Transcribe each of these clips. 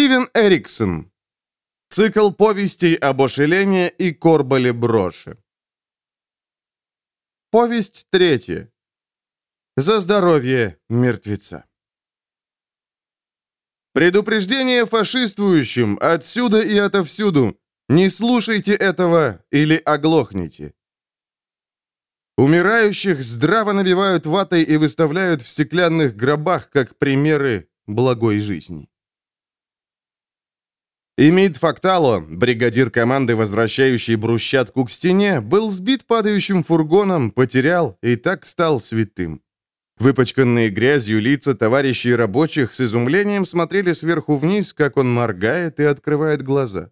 Стивен Эриксон. Цикл повестей об Ошелене и Корбале Броше. Повесть третья. За здоровье мертвеца. Предупреждение фашиствующим отсюда и отовсюду. Не слушайте этого или оглохните. Умирающих здраво набивают ватой и выставляют в стеклянных гробах как примеры благой жизни. Имид Фактало, бригадир команды, возвращающий брусчатку к стене, был сбит падающим фургоном, потерял и так стал святым. Выпачканные грязью лица товарищей рабочих с изумлением смотрели сверху вниз, как он моргает и открывает глаза.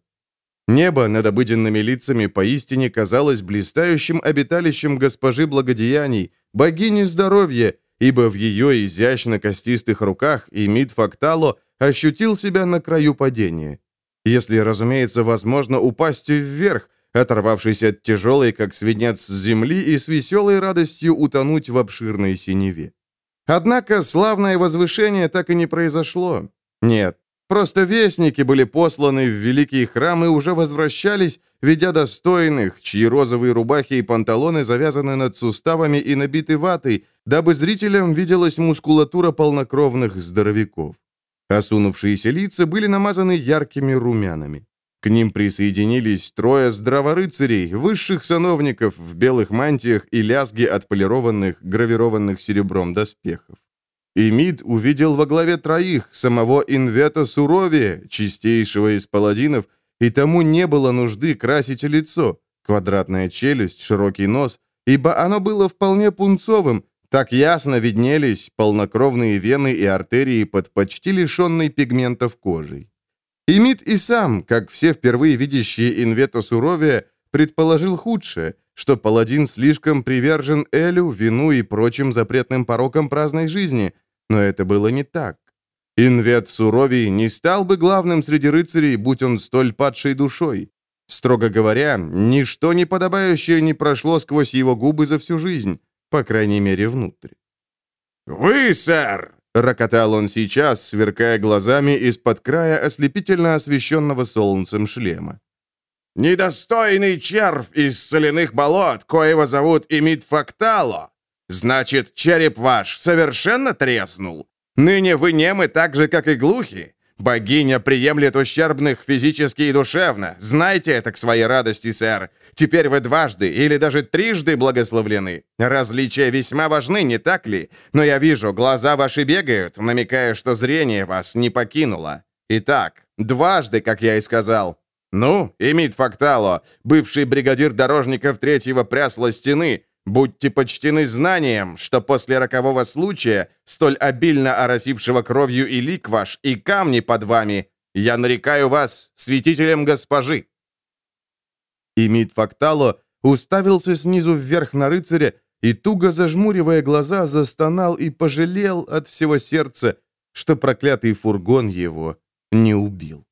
Небо над обыденными лицами поистине казалось блистающим обиталищем госпожи благодеяний, богини здоровья, ибо в ее изящно-костистых руках Имид Фактало ощутил себя на краю падения. Если, разумеется, возможно упасть вверх, оторвавшись от тяжелой, как свинец земли, и с веселой радостью утонуть в обширной синеве. Однако славное возвышение так и не произошло. Нет, просто вестники были посланы в великий храм и уже возвращались, ведя достойных, чьи розовые рубахи и панталоны завязаны над суставами и набиты ватой, дабы зрителям виделась мускулатура полнокровных здоровяков. Осунувшиеся лица были намазаны яркими румянами. К ним присоединились трое здраворыцарей, высших сановников в белых мантиях и лязги отполированных, гравированных серебром доспехов. И Мид увидел во главе троих самого Инвета Суровия, чистейшего из паладинов, и тому не было нужды красить лицо, квадратная челюсть, широкий нос, ибо оно было вполне пунцовым, так ясно виднелись полнокровные вены и артерии под почти лишенной пигментов кожей. И Мид и сам, как все впервые видящие Инвета Суровия, предположил худшее, что паладин слишком привержен Элю, вину и прочим запретным порокам праздной жизни, но это было не так. Инвет Суровий не стал бы главным среди рыцарей, будь он столь падшей душой. Строго говоря, ничто неподобающее не прошло сквозь его губы за всю жизнь по крайней мере, внутрь. «Вы, сэр!» — рокотал он сейчас, сверкая глазами из-под края ослепительно освещенного солнцем шлема. «Недостойный червь из соляных болот, коего зовут Имит Фактало! Значит, череп ваш совершенно треснул? Ныне вы немы так же, как и глухи? Богиня приемлет ущербных физически и душевно. Знайте это к своей радости, сэр. Теперь вы дважды или даже трижды благословлены. Различия весьма важны, не так ли? Но я вижу, глаза ваши бегают, намекая, что зрение вас не покинуло. Итак, дважды, как я и сказал. Ну, Эмит Фактало, бывший бригадир дорожников третьего прясла стены, будьте почтены знанием, что после рокового случая, столь обильно оросившего кровью и лик ваш, и камни под вами, я нарекаю вас святителем госпожи. И Мид Фактало уставился снизу вверх на рыцаря и, туго зажмуривая глаза, застонал и пожалел от всего сердца, что проклятый фургон его не убил.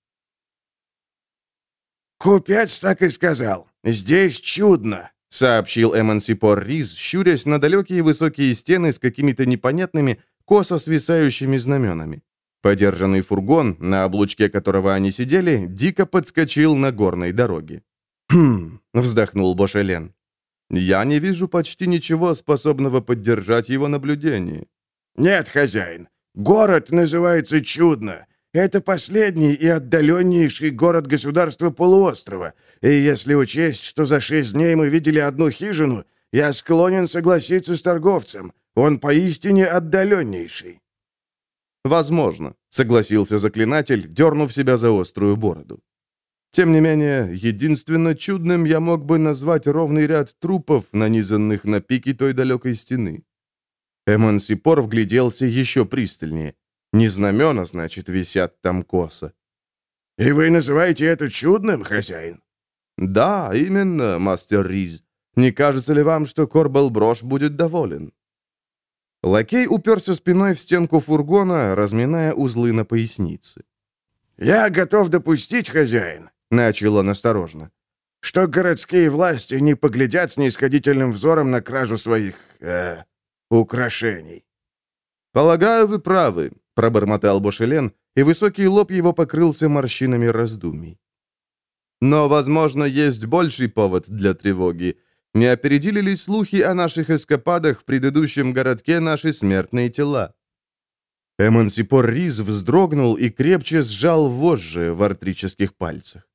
«Купец так и сказал. Здесь чудно», — сообщил Эмансипор Риз, щурясь на далекие высокие стены с какими-то непонятными, косо свисающими знаменами. Подержанный фургон, на облучке которого они сидели, дико подскочил на горной дороге. «Хм», — вздохнул Бошелен. «Я не вижу почти ничего, способного поддержать его наблюдение». «Нет, хозяин, город называется Чудно. Это последний и отдаленнейший город государства полуострова. И если учесть, что за шесть дней мы видели одну хижину, я склонен согласиться с торговцем. Он поистине отдаленнейший». «Возможно», — согласился заклинатель, дернув себя за острую бороду. Тем не менее, единственно чудным я мог бы назвать ровный ряд трупов, нанизанных на пики той далекой стены. Эмансипор вгляделся еще пристальнее. Не знамена, значит, висят там косо. «И вы называете это чудным, хозяин?» «Да, именно, мастер Риз. Не кажется ли вам, что Корбал Брош будет доволен?» Лакей уперся спиной в стенку фургона, разминая узлы на пояснице. «Я готов допустить, хозяин, — начал он осторожно, — что городские власти не поглядят с неисходительным взором на кражу своих... Э, украшений. «Полагаю, вы правы», — пробормотал Бошелен и высокий лоб его покрылся морщинами раздумий. Но, возможно, есть больший повод для тревоги. Не опередили ли слухи о наших эскападах в предыдущем городке наши смертные тела? Эмансипор Риз вздрогнул и крепче сжал вожжи в артрических пальцах.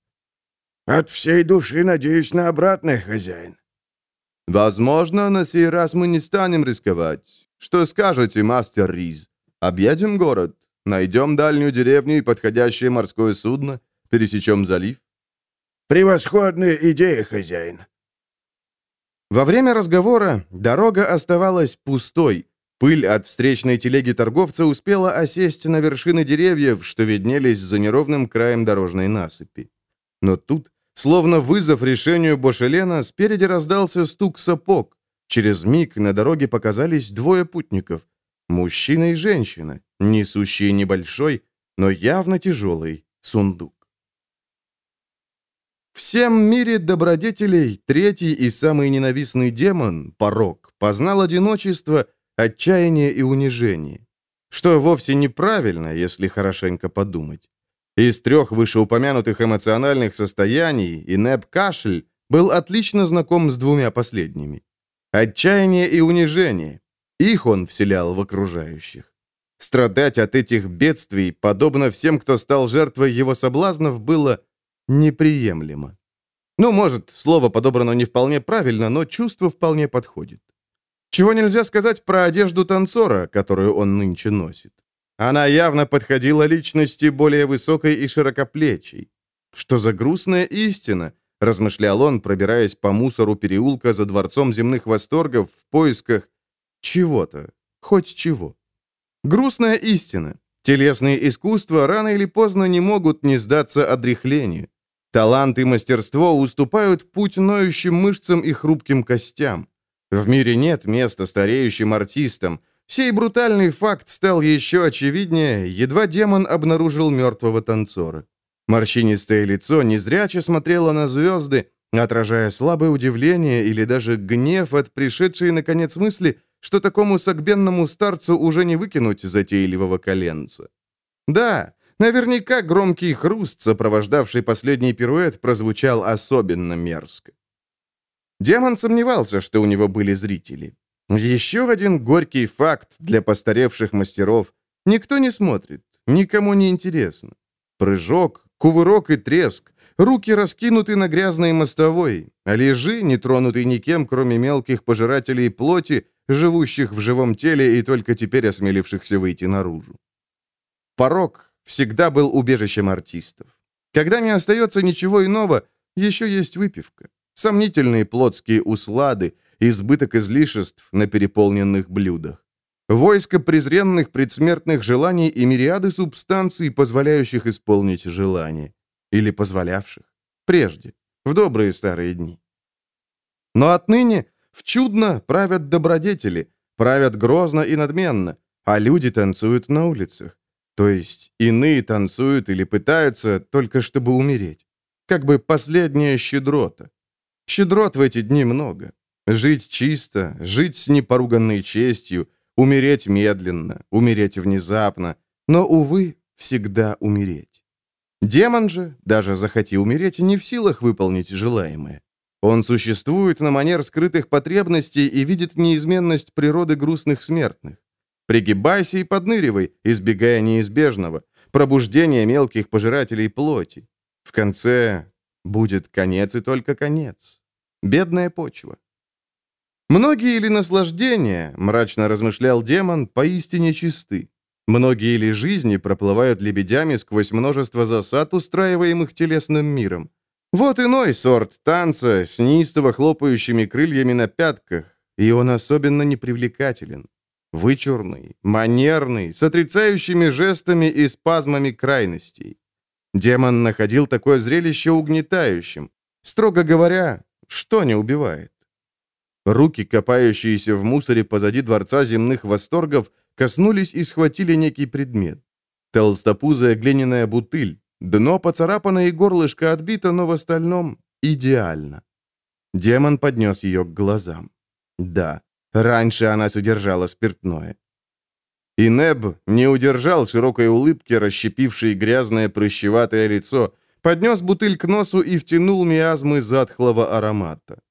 «От всей души надеюсь на обратное, хозяин». «Возможно, на сей раз мы не станем рисковать. Что скажете, мастер Риз? Объедем город, найдем дальнюю деревню и подходящее морское судно, пересечем залив?» «Превосходная идея, хозяин». Во время разговора дорога оставалась пустой, Пыль от встречной телеги торговца успела осесть на вершины деревьев, что виднелись за неровным краем дорожной насыпи. Но тут, словно вызов решению Бошелена, спереди раздался стук сапог. Через миг на дороге показались двое путников. Мужчина и женщина, несущие небольшой, но явно тяжелый сундук. Всем мире добродетелей третий и самый ненавистный демон, порок, познал одиночество — отчаяние и унижение. Что вовсе неправильно, если хорошенько подумать. Из трех вышеупомянутых эмоциональных состояний Инеп Кашель был отлично знаком с двумя последними. Отчаяние и унижение. Их он вселял в окружающих. Страдать от этих бедствий, подобно всем, кто стал жертвой его соблазнов, было неприемлемо. Ну, может, слово подобрано не вполне правильно, но чувство вполне подходит. Чего нельзя сказать про одежду танцора, которую он нынче носит. Она явно подходила личности более высокой и широкоплечей. Что за грустная истина, размышлял он, пробираясь по мусору переулка за дворцом земных восторгов в поисках чего-то, хоть чего. Грустная истина. Телесные искусства рано или поздно не могут не сдаться одряхлению. Талант и мастерство уступают путь ноющим мышцам и хрупким костям. В мире нет места стареющим артистам. Сей брутальный факт стал еще очевиднее, едва демон обнаружил мертвого танцора. Морщинистое лицо незряче смотрело на звезды, отражая слабое удивление или даже гнев от пришедшей, наконец, мысли, что такому согбенному старцу уже не выкинуть затейливого коленца. Да, наверняка громкий хруст, сопровождавший последний пируэт, прозвучал особенно мерзко. Демон сомневался, что у него были зрители. Еще один горький факт для постаревших мастеров. Никто не смотрит, никому не интересно. Прыжок, кувырок и треск. Руки раскинуты на грязной мостовой, а лежи, не тронутый никем, кроме мелких пожирателей плоти, живущих в живом теле и только теперь осмелившихся выйти наружу. Порог всегда был убежищем артистов. Когда не остается ничего иного, еще есть выпивка. Сомнительные плотские услады, избыток излишеств на переполненных блюдах. Войско презренных предсмертных желаний и мириады субстанций, позволяющих исполнить желания. Или позволявших. Прежде, в добрые старые дни. Но отныне в чудно правят добродетели, правят грозно и надменно, а люди танцуют на улицах. То есть иные танцуют или пытаются только чтобы умереть. Как бы последняя щедрота. Щедрот в эти дни много. Жить чисто, жить с непоруганной честью, умереть медленно, умереть внезапно, но, увы, всегда умереть. Демон же, даже захоти умереть, не в силах выполнить желаемое. Он существует на манер скрытых потребностей и видит неизменность природы грустных смертных. Пригибайся и подныривай, избегая неизбежного, пробуждения мелких пожирателей плоти. В конце будет конец и только конец. Бедная почва. Многие ли наслаждения, мрачно размышлял демон, поистине чисты. Многие ли жизни проплывают лебедями сквозь множество засад, устраиваемых телесным миром. Вот иной сорт танца с неистово хлопающими крыльями на пятках, и он особенно непривлекателен. Вычурный, манерный, с отрицающими жестами и спазмами крайностей. Демон находил такое зрелище угнетающим. Строго говоря, что не убивает? Руки, копающиеся в мусоре позади Дворца земных восторгов, коснулись и схватили некий предмет. Толстопузая глиняная бутыль. Дно поцарапано и горлышко отбито, но в остальном идеально. Демон поднес ее к глазам. Да, раньше она содержала спиртное. И Неб не удержал широкой улыбки, расщепившей грязное прыщеватое лицо, поднес бутыль к носу и втянул миазмы затхлого аромата.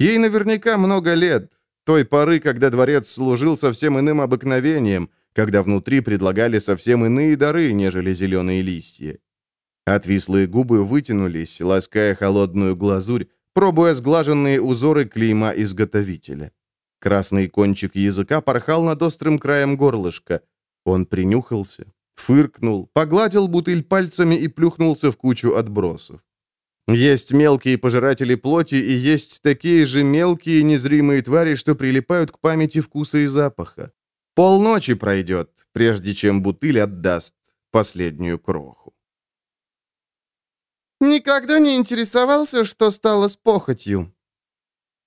Ей наверняка много лет, той поры, когда дворец служил совсем иным обыкновением, когда внутри предлагали совсем иные дары, нежели зеленые листья. Отвислые губы вытянулись, лаская холодную глазурь, пробуя сглаженные узоры клейма изготовителя. Красный кончик языка порхал над острым краем горлышка. Он принюхался, фыркнул, погладил бутыль пальцами и плюхнулся в кучу отбросов. Есть мелкие пожиратели плоти и есть такие же мелкие незримые твари, что прилипают к памяти вкуса и запаха. Полночи пройдет, прежде чем бутыль отдаст последнюю кроху. «Никогда не интересовался, что стало с похотью».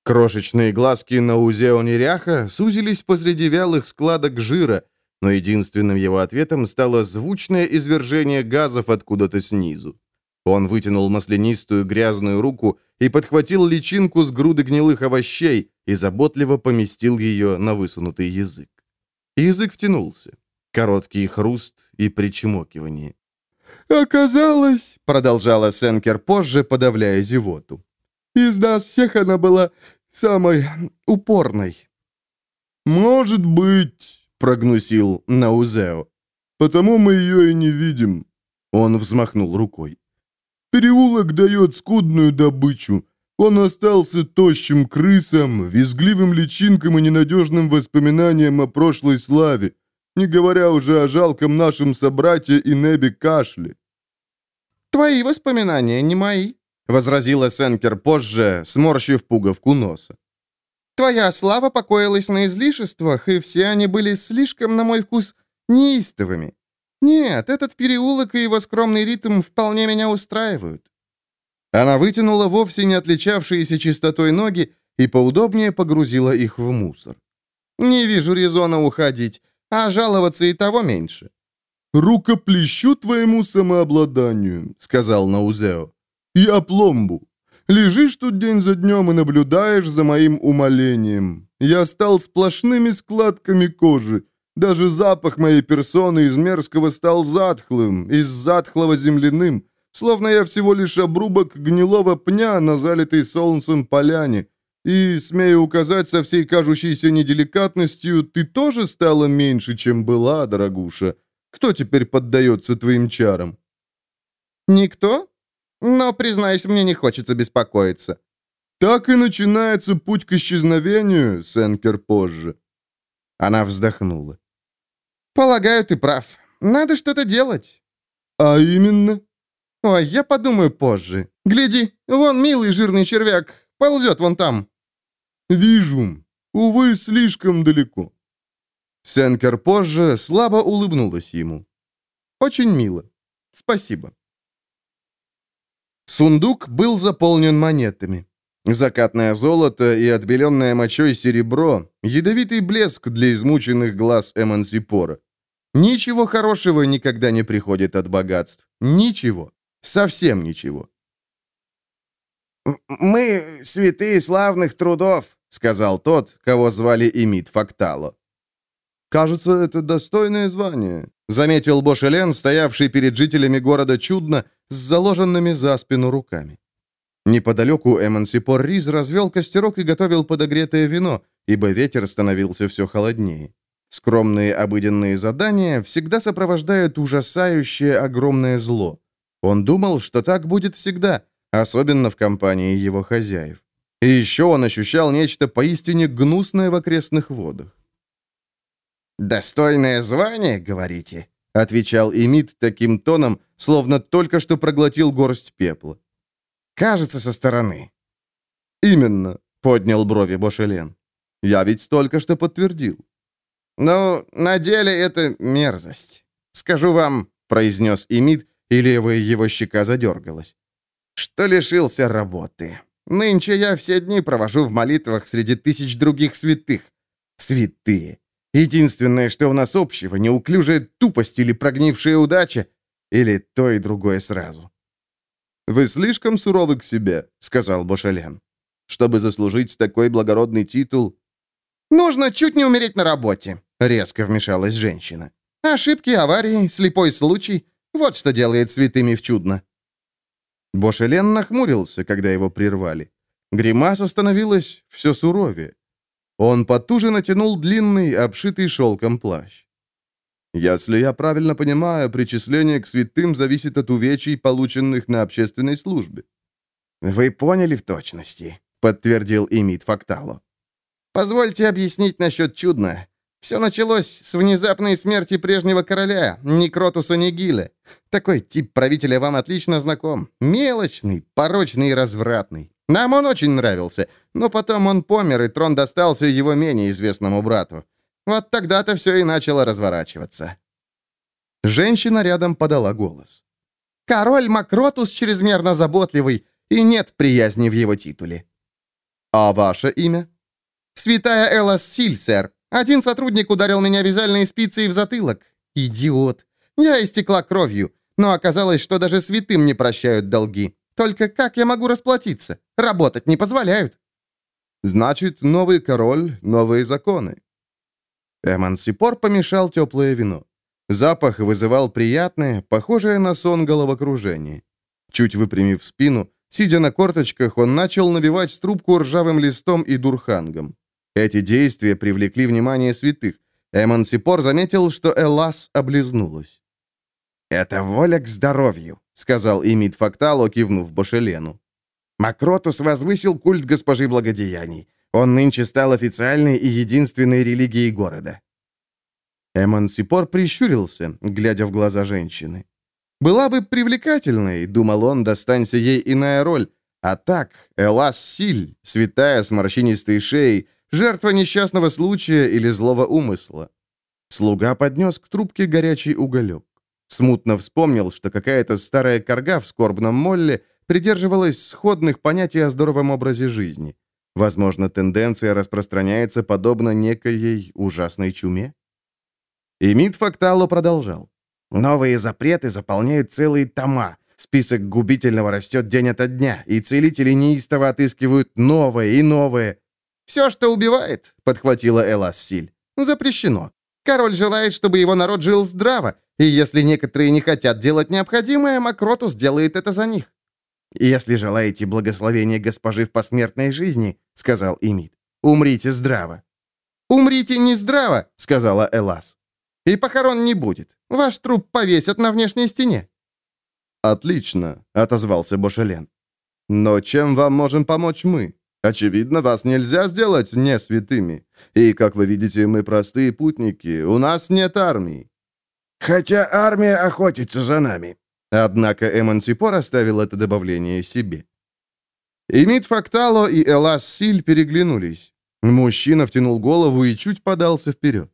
Крошечные глазки на узео неряха сузились посреди вялых складок жира, но единственным его ответом стало звучное извержение газов откуда-то снизу. Он вытянул маслянистую грязную руку и подхватил личинку с груды гнилых овощей и заботливо поместил ее на высунутый язык. Язык втянулся. Короткий хруст и причмокивание. «Оказалось», — продолжала Сенкер позже, подавляя зевоту, «из нас всех она была самой упорной». «Может быть», — прогнусил Наузео, «потому мы ее и не видим». Он взмахнул рукой. «Переулок дает скудную добычу. Он остался тощим крысом, визгливым личинкам и ненадежным воспоминанием о прошлой славе, не говоря уже о жалком нашем собрате и Небе Кашле. «Твои воспоминания, не мои», — возразила Сенкер позже, сморщив пуговку носа. «Твоя слава покоилась на излишествах, и все они были слишком, на мой вкус, неистовыми. Нет, этот переулок и его скромный ритм вполне меня устраивают». Она вытянула вовсе не отличавшиеся чистотой ноги и поудобнее погрузила их в мусор. «Не вижу резона уходить, а жаловаться и того меньше». «Рукоплещу твоему самообладанию», — сказал Наузео. «И опломбу. Лежишь тут день за днем и наблюдаешь за моим умолением. Я стал сплошными складками кожи. Даже запах моей персоны из мерзкого стал затхлым, из затхлого земляным, словно я всего лишь обрубок гнилого пня на залитой солнцем поляне. И, смею указать со всей кажущейся неделикатностью, ты тоже стала меньше, чем была, дорогуша. Кто теперь поддается твоим чарам?» «Никто? Но, признаюсь, мне не хочется беспокоиться». «Так и начинается путь к исчезновению, Сенкер позже». Она вздохнула. «Полагаю, ты прав. Надо что-то делать». «А именно?» «Ой, я подумаю позже. Гляди, вон милый жирный червяк. Ползет вон там». «Вижу. Увы, слишком далеко». Сенкер позже слабо улыбнулась ему. «Очень мило. Спасибо». Сундук был заполнен монетами. Закатное золото и отбеленное мочой серебро, ядовитый блеск для измученных глаз Эмансипора. Ничего хорошего никогда не приходит от богатств. Ничего. Совсем ничего. «Мы святые славных трудов», — сказал тот, кого звали Имит Фактало. «Кажется, это достойное звание», — заметил Бошелен, стоявший перед жителями города чудно, с заложенными за спину руками. Неподалеку Эмансипор Риз развел костерок и готовил подогретое вино, ибо ветер становился все холоднее. Скромные обыденные задания всегда сопровождают ужасающее огромное зло. Он думал, что так будет всегда, особенно в компании его хозяев. И еще он ощущал нечто поистине гнусное в окрестных водах. «Достойное звание, говорите?» — отвечал Эмит таким тоном, словно только что проглотил горсть пепла. «Кажется, со стороны». «Именно», — поднял брови Бошелен. «Я ведь только что подтвердил». «Но на деле это мерзость. Скажу вам», — произнес Эмит, и левая его щека задергалась, «что лишился работы. Нынче я все дни провожу в молитвах среди тысяч других святых. Святые. Единственное, что у нас общего, неуклюжая тупость или прогнившая удача, или то и другое сразу. «Вы слишком суровы к себе», — сказал Бошален. «Чтобы заслужить такой благородный титул...» «Нужно чуть не умереть на работе», — резко вмешалась женщина. «Ошибки, аварии, слепой случай. Вот что делает святыми в чудно». Бошелен нахмурился, когда его прервали. Гримаса становилась все суровее. Он потуже натянул длинный, обшитый шелком плащ. «Если я правильно понимаю, причисление к святым зависит от увечий, полученных на общественной службе». «Вы поняли в точности», — подтвердил Имит Фактало. «Позвольте объяснить насчет чудно. Все началось с внезапной смерти прежнего короля, Некротуса Нигиля. Такой тип правителя вам отлично знаком. Мелочный, порочный и развратный. Нам он очень нравился, но потом он помер, и трон достался его менее известному брату. Вот тогда-то все и начало разворачиваться. Женщина рядом подала голос. «Король Макротус чрезмерно заботливый, и нет приязни в его титуле». «А ваше имя?» «Святая Элас Силь, сэр. Один сотрудник ударил меня вязальной спицей в затылок. Идиот. Я истекла кровью, но оказалось, что даже святым не прощают долги. Только как я могу расплатиться? Работать не позволяют. Значит, новый король, новые законы. Эмансипор помешал теплое вино. Запах вызывал приятное, похожее на сон головокружение. Чуть выпрямив спину, сидя на корточках, он начал набивать трубку ржавым листом и дурхангом. Эти действия привлекли внимание святых. Эмансипор заметил, что Элас облизнулась. «Это воля к здоровью», — сказал Имид Фактало, кивнув Бошелену. «Макротус возвысил культ госпожи благодеяний. Он нынче стал официальной и единственной религией города». Эмансипор прищурился, глядя в глаза женщины. «Была бы привлекательной», — думал он, — «достанься ей иная роль. А так, Элас Силь, святая с морщинистой шеей, Жертва несчастного случая или злого умысла. Слуга поднес к трубке горячий уголек. Смутно вспомнил, что какая-то старая корга в скорбном молле придерживалась сходных понятий о здоровом образе жизни. Возможно, тенденция распространяется подобно некой ужасной чуме? И Мид Фактало продолжал. «Новые запреты заполняют целые тома. Список губительного растет день ото дня, и целители неистово отыскивают новое и новое. «Все, что убивает», — подхватила Элассиль, — «запрещено. Король желает, чтобы его народ жил здраво, и если некоторые не хотят делать необходимое, Макротус делает это за них». «Если желаете благословения госпожи в посмертной жизни», — сказал Имид, — «умрите здраво». «Умрите не здраво», — сказала Элас. «И похорон не будет. Ваш труп повесят на внешней стене». «Отлично», — отозвался Бошелен. «Но чем вам можем помочь мы?» Очевидно, вас нельзя сделать не святыми. И, как вы видите, мы простые путники, у нас нет армии». «Хотя армия охотится за нами». Однако Эмансипор оставил это добавление себе. Имит Фактало и Элас Силь переглянулись. Мужчина втянул голову и чуть подался вперед.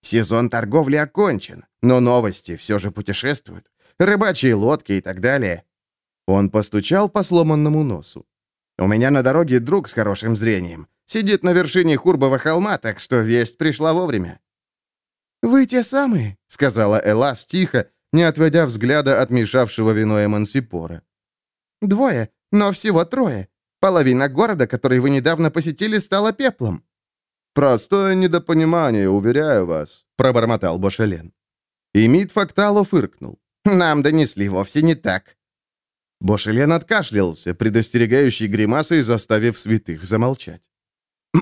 «Сезон торговли окончен, но новости все же путешествуют. Рыбачьи лодки и так далее». Он постучал по сломанному носу. У меня на дороге друг с хорошим зрением. Сидит на вершине Хурбова холма, так что весть пришла вовремя». «Вы те самые», — сказала Элас тихо, не отводя взгляда от мешавшего вино Эмансипора. «Двое, но всего трое. Половина города, который вы недавно посетили, стала пеплом». «Простое недопонимание, уверяю вас», — пробормотал Бошелен. И Мид Фактало фыркнул. «Нам донесли вовсе не так. Бошелен откашлялся, предостерегающий гримасой, заставив святых замолчать.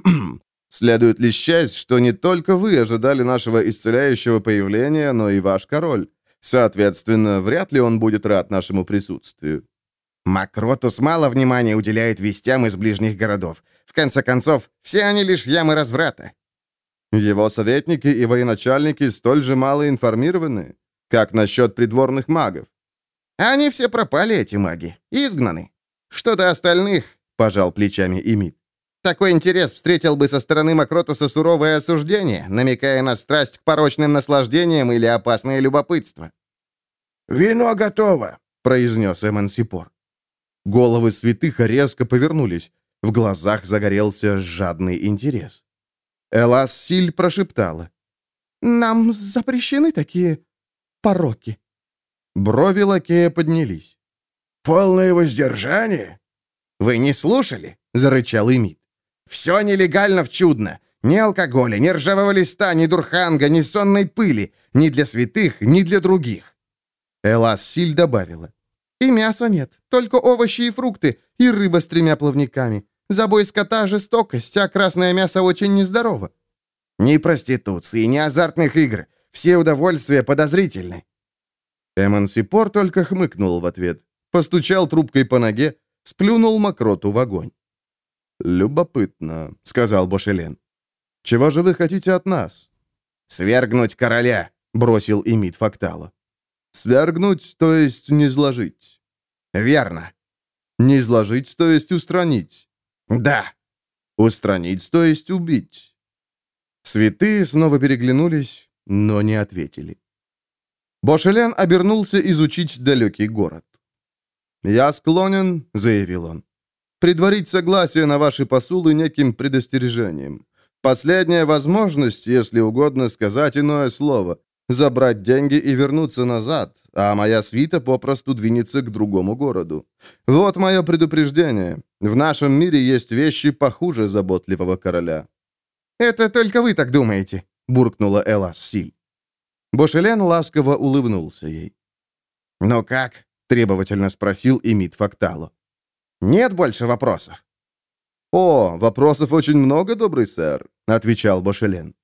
«Следует ли счесть, что не только вы ожидали нашего исцеляющего появления, но и ваш король? Соответственно, вряд ли он будет рад нашему присутствию». Макротус мало внимания уделяет вестям из ближних городов. В конце концов, все они лишь ямы разврата. Его советники и военачальники столь же мало информированы. Как насчет придворных магов? Они все пропали, эти маги. Изгнаны. Что до остальных, пожал плечами Имит. Такой интерес встретил бы со стороны Макротуса суровое осуждение, намекая на страсть к порочным наслаждениям или опасное любопытство. «Вино готово», — произнес Эмансипор. Головы святых резко повернулись. В глазах загорелся жадный интерес. Элас Силь прошептала. «Нам запрещены такие пороки». Брови лакея поднялись. «Полное воздержание?» «Вы не слушали?» — зарычал Имит. «Все нелегально в чудно. Ни алкоголя, ни ржавого листа, ни дурханга, ни сонной пыли. Ни для святых, ни для других». Элас Силь добавила. «И мяса нет, только овощи и фрукты, и рыба с тремя плавниками. Забой скота — жестокость, а красное мясо очень нездорово». «Ни проституции, ни азартных игр. Все удовольствия подозрительны». Эмансипор только хмыкнул в ответ, постучал трубкой по ноге, сплюнул мокроту в огонь. «Любопытно», — сказал Бошелен. «Чего же вы хотите от нас?» «Свергнуть короля», — бросил Имит Фактала. «Свергнуть, то есть не изложить». «Верно». «Не изложить, то есть устранить». «Да». «Устранить, то есть убить». Святые снова переглянулись, но не ответили. Бошелен обернулся изучить далекий город. «Я склонен», — заявил он, — «предварить согласие на ваши посулы неким предостережением. Последняя возможность, если угодно сказать иное слово, забрать деньги и вернуться назад, а моя свита попросту двинется к другому городу. Вот мое предупреждение. В нашем мире есть вещи похуже заботливого короля». «Это только вы так думаете», — буркнула Элас Силь. Бошелен ласково улыбнулся ей. «Ну как?» — требовательно спросил Эмит Фактало. «Нет больше вопросов?» «О, вопросов очень много, добрый сэр», — отвечал Бошелен.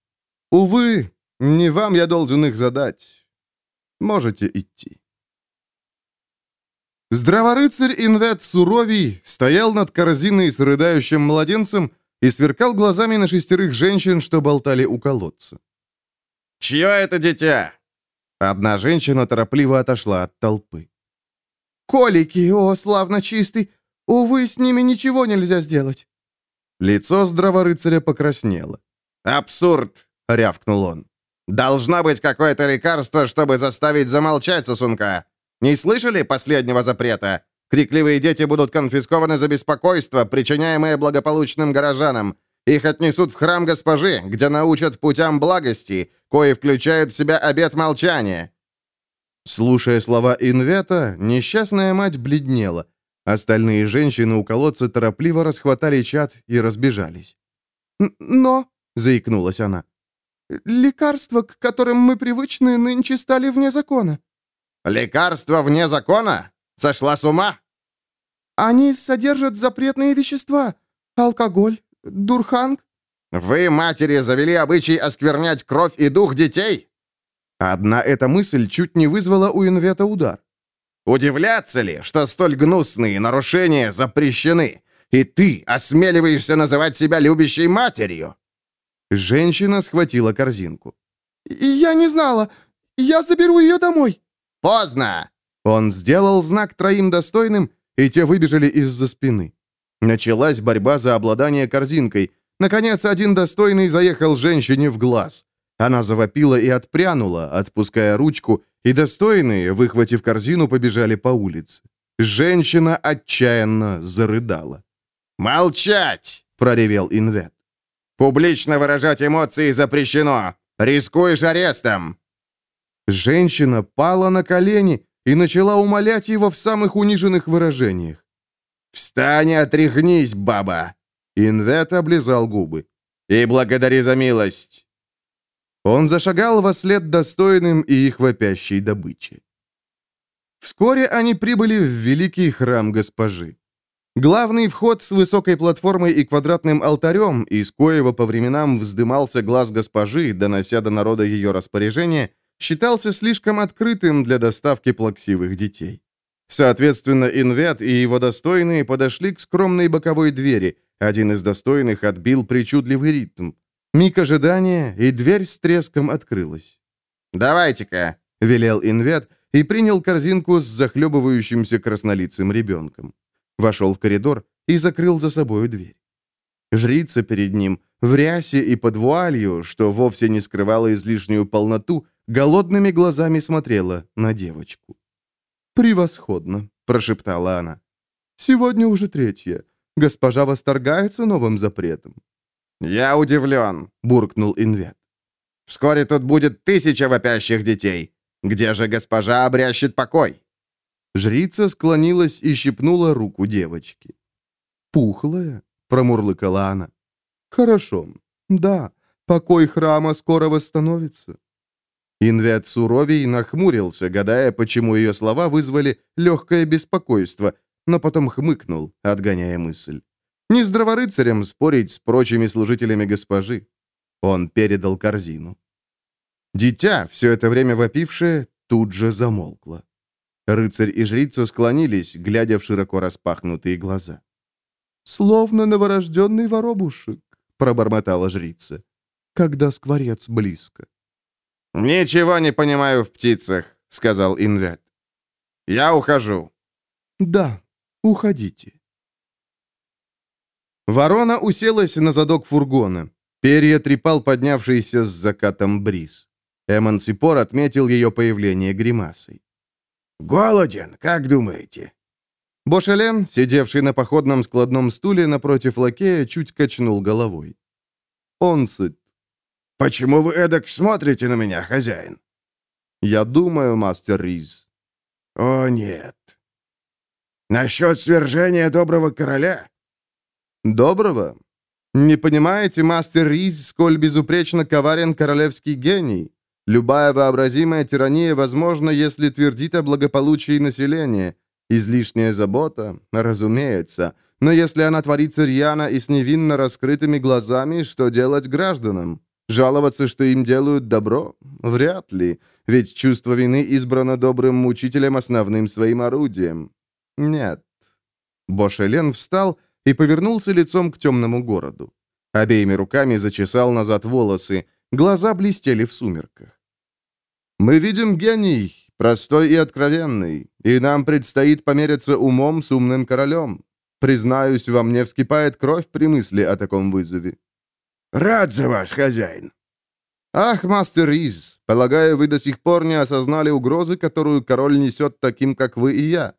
«Увы, не вам я должен их задать. Можете идти». Здраворыцарь Инвет Суровий стоял над корзиной с рыдающим младенцем и сверкал глазами на шестерых женщин, что болтали у колодца. «Чье это дитя?» Одна женщина торопливо отошла от толпы. «Колики, о, славно чистый! Увы, с ними ничего нельзя сделать!» Лицо здраворыцаря покраснело. «Абсурд!» — рявкнул он. «Должно быть какое-то лекарство, чтобы заставить замолчать сосунка. Не слышали последнего запрета? Крикливые дети будут конфискованы за беспокойство, причиняемое благополучным горожанам. Их отнесут в храм госпожи, где научат путям благости, кои включают в себя обет молчания». Слушая слова Инвета, несчастная мать бледнела. Остальные женщины у колодца торопливо расхватали чат и разбежались. «Но», — заикнулась она, — «лекарства, к которым мы привычны, нынче стали вне закона». «Лекарства вне закона? Сошла с ума?» «Они содержат запретные вещества. Алкоголь, дурханг». «Вы, матери, завели обычай осквернять кровь и дух детей?» Одна эта мысль чуть не вызвала у Инвета удар. «Удивляться ли, что столь гнусные нарушения запрещены, и ты осмеливаешься называть себя любящей матерью?» Женщина схватила корзинку. «Я не знала. Я заберу ее домой». «Поздно!» Он сделал знак троим достойным, и те выбежали из-за спины. Началась борьба за обладание корзинкой. Наконец, один достойный заехал женщине в глаз. Она завопила и отпрянула, отпуская ручку, и достойные, выхватив корзину, побежали по улице. Женщина отчаянно зарыдала. «Молчать!» — проревел Инвет. «Публично выражать эмоции запрещено! Рискуешь арестом!» Женщина пала на колени и начала умолять его в самых униженных выражениях. «Встань и отряхнись, баба!» Инвет облизал губы. «И благодари за милость!» Он зашагал во след достойным и их вопящей добычи. Вскоре они прибыли в великий храм госпожи. Главный вход с высокой платформой и квадратным алтарем, из коего по временам вздымался глаз госпожи, донося до народа ее распоряжение, считался слишком открытым для доставки плаксивых детей. Соответственно, Инвет и его достойные подошли к скромной боковой двери. Один из достойных отбил причудливый ритм. Миг ожидания, и дверь с треском открылась. «Давайте-ка», — велел Инвет и принял корзинку с захлебывающимся краснолицым ребенком. Вошел в коридор и закрыл за собою дверь. Жрица перед ним, в рясе и под вуалью, что вовсе не скрывала излишнюю полноту, голодными глазами смотрела на девочку. «Превосходно», — прошептала она. «Сегодня уже третье. Госпожа восторгается новым запретом». «Я удивлен», — буркнул Инвет. «Вскоре тут будет тысяча вопящих детей. Где же госпожа обрящет покой?» Жрица склонилась и щипнула руку девочки. «Пухлая», — промурлыкала она. «Хорошо. Да, покой храма скоро восстановится». Инвет суровей нахмурился, гадая, почему ее слова вызвали легкое беспокойство, но потом хмыкнул, отгоняя мысль. Не здраворыцарем спорить с прочими служителями госпожи. Он передал корзину. Дитя, все это время вопившее, тут же замолкло. Рыцарь и жрица склонились, глядя в широко распахнутые глаза. «Словно новорожденный воробушек», — пробормотала жрица, — «когда скворец близко». «Ничего не понимаю в птицах», — сказал Инвет. «Я ухожу». «Да, уходите». Ворона уселась на задок фургона. Перья трепал поднявшийся с закатом бриз. Эмансипор отметил ее появление гримасой. «Голоден, как думаете?» Бошелен, сидевший на походном складном стуле напротив лакея, чуть качнул головой. «Он сыт». «Почему вы эдак смотрите на меня, хозяин?» «Я думаю, мастер Риз». «О, нет». «Насчет свержения доброго короля?» «Доброго? Не понимаете, мастер Риз, сколь безупречно коварен королевский гений? Любая вообразимая тирания возможна, если твердит о благополучии населения. Излишняя забота, разумеется. Но если она творится рьяно и с невинно раскрытыми глазами, что делать гражданам? Жаловаться, что им делают добро? Вряд ли. Ведь чувство вины избрано добрым мучителем основным своим орудием. Нет. Бошелен встал и повернулся лицом к темному городу. Обеими руками зачесал назад волосы, глаза блестели в сумерках. Мы видим гений, простой и откровенный, и нам предстоит помериться умом с умным королем. Признаюсь, во мне вскипает кровь при мысли о таком вызове». «Рад за вас, хозяин». «Ах, мастер Риз, полагаю, вы до сих пор не осознали угрозы, которую король несет таким, как вы и я».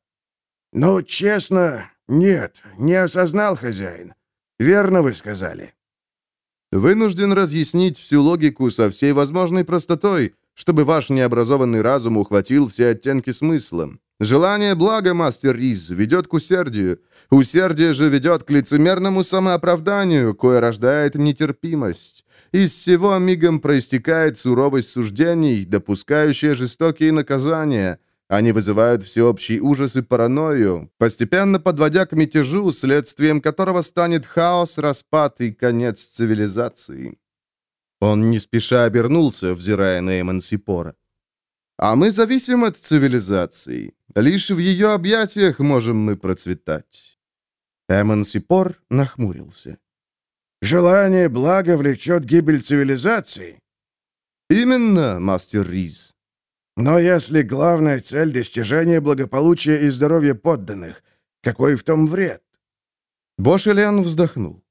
«Ну, честно, нет, не осознал, хозяин. Верно вы сказали». «Вынужден разъяснить всю логику со всей возможной простотой, чтобы ваш необразованный разум ухватил все оттенки смысла. Желание блага, мастер Риз, ведет к усердию. Усердие же ведет к лицемерному самооправданию, кое рождает нетерпимость. Из всего мигом проистекает суровость суждений, допускающая жестокие наказания. Они вызывают всеобщий ужас и паранойю, постепенно подводя к мятежу, следствием которого станет хаос, распад и конец цивилизации. Он не спеша обернулся, взирая на Эмансипора. «А мы зависим от цивилизации. Лишь в ее объятиях можем мы процветать». Эмансипор нахмурился. «Желание блага влечет гибель цивилизации?» «Именно, мастер Риз». «Но если главная цель — достижение благополучия и здоровья подданных, какой в том вред?» Бошелен вздохнул.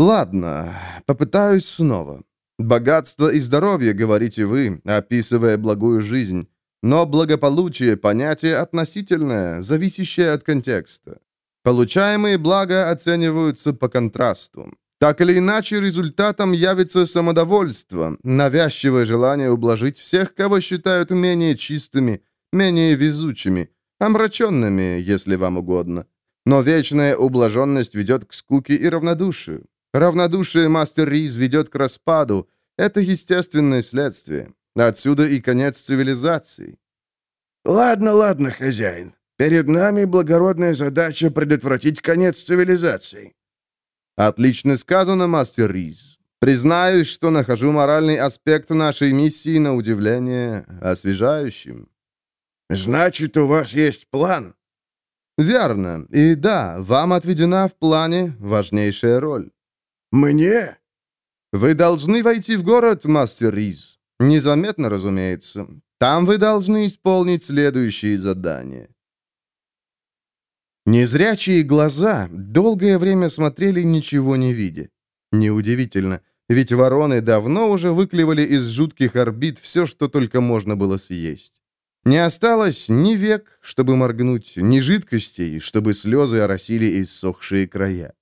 «Ладно, попытаюсь снова. Богатство и здоровье, говорите вы, описывая благую жизнь. Но благополучие – понятие относительное, зависящее от контекста. Получаемые блага оцениваются по контрасту. Так или иначе, результатом явится самодовольство, навязчивое желание ублажить всех, кого считают менее чистыми, менее везучими, омраченными, если вам угодно. Но вечная ублаженность ведет к скуке и равнодушию. Равнодушие мастер Риз ведет к распаду. Это естественное следствие. Отсюда и конец цивилизации. Ладно, ладно, хозяин. Перед нами благородная задача предотвратить конец цивилизации. Отлично сказано, мастер Риз. Признаюсь, что нахожу моральный аспект нашей миссии на удивление освежающим. Значит, у вас есть план? Верно. И да, вам отведена в плане важнейшая роль. «Мне?» «Вы должны войти в город, мастер Риз. Незаметно, разумеется. Там вы должны исполнить следующие задания». Незрячие глаза долгое время смотрели, ничего не видя. Неудивительно, ведь вороны давно уже выклевали из жутких орбит все, что только можно было съесть. Не осталось ни век, чтобы моргнуть, ни жидкостей, чтобы слезы оросили иссохшие края.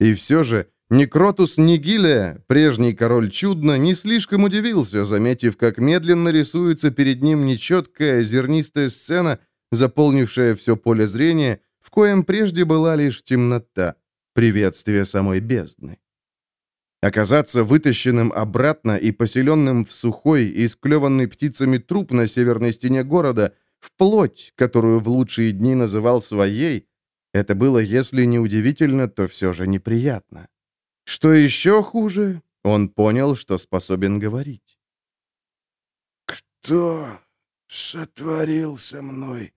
И все же Некротус Нигилия, прежний король чудно, не слишком удивился, заметив, как медленно рисуется перед ним нечеткая зернистая сцена, заполнившая все поле зрения, в коем прежде была лишь темнота, приветствие самой бездны. Оказаться вытащенным обратно и поселенным в сухой, исклеванный птицами труп на северной стене города, в плоть, которую в лучшие дни называл своей, это было, если не удивительно, то все же неприятно. Что еще хуже, он понял, что способен говорить. «Кто сотворил со мной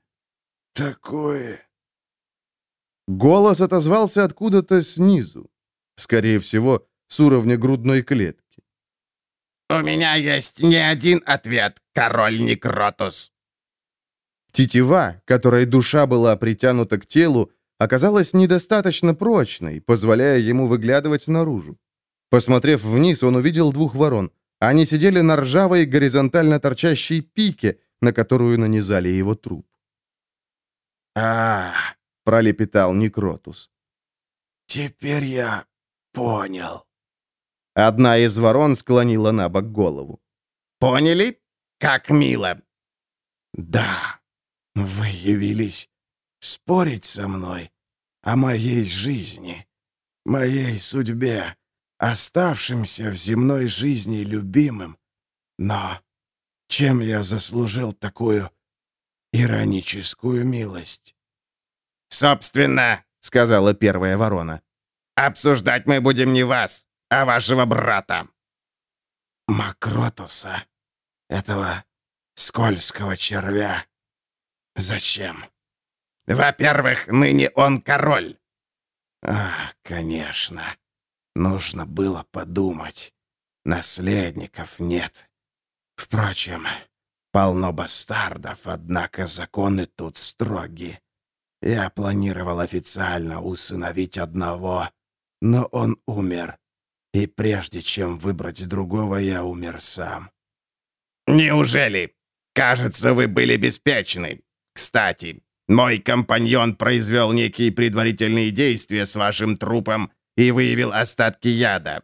такое?» Голос отозвался откуда-то снизу. Скорее всего, с уровня грудной клетки. «У меня есть не один ответ, король Некротус!» Тетива, которой душа была притянута к телу, оказалась недостаточно прочной, позволяя ему выглядывать наружу. Посмотрев вниз, он увидел двух ворон. Они сидели на ржавой горизонтально торчащей пике, на которую нанизали его труп. а пролепетал Некротус. «Теперь я понял». Одна из ворон склонила на бок голову. «Поняли? Как мило!» «Да, вы явились спорить со мной о моей жизни, моей судьбе, оставшимся в земной жизни любимым. Но чем я заслужил такую ироническую милость?» «Собственно», — сказала первая ворона, — «обсуждать мы будем не вас, а вашего брата». Макротуса, этого скользкого червя. Зачем? Во-первых, ныне он король. А, конечно. Нужно было подумать. Наследников нет. Впрочем, полно бастардов, однако законы тут строги. Я планировал официально усыновить одного, но он умер. И прежде чем выбрать другого, я умер сам. Неужели? Кажется, вы были беспечны. Кстати, мой компаньон произвел некие предварительные действия с вашим трупом и выявил остатки яда.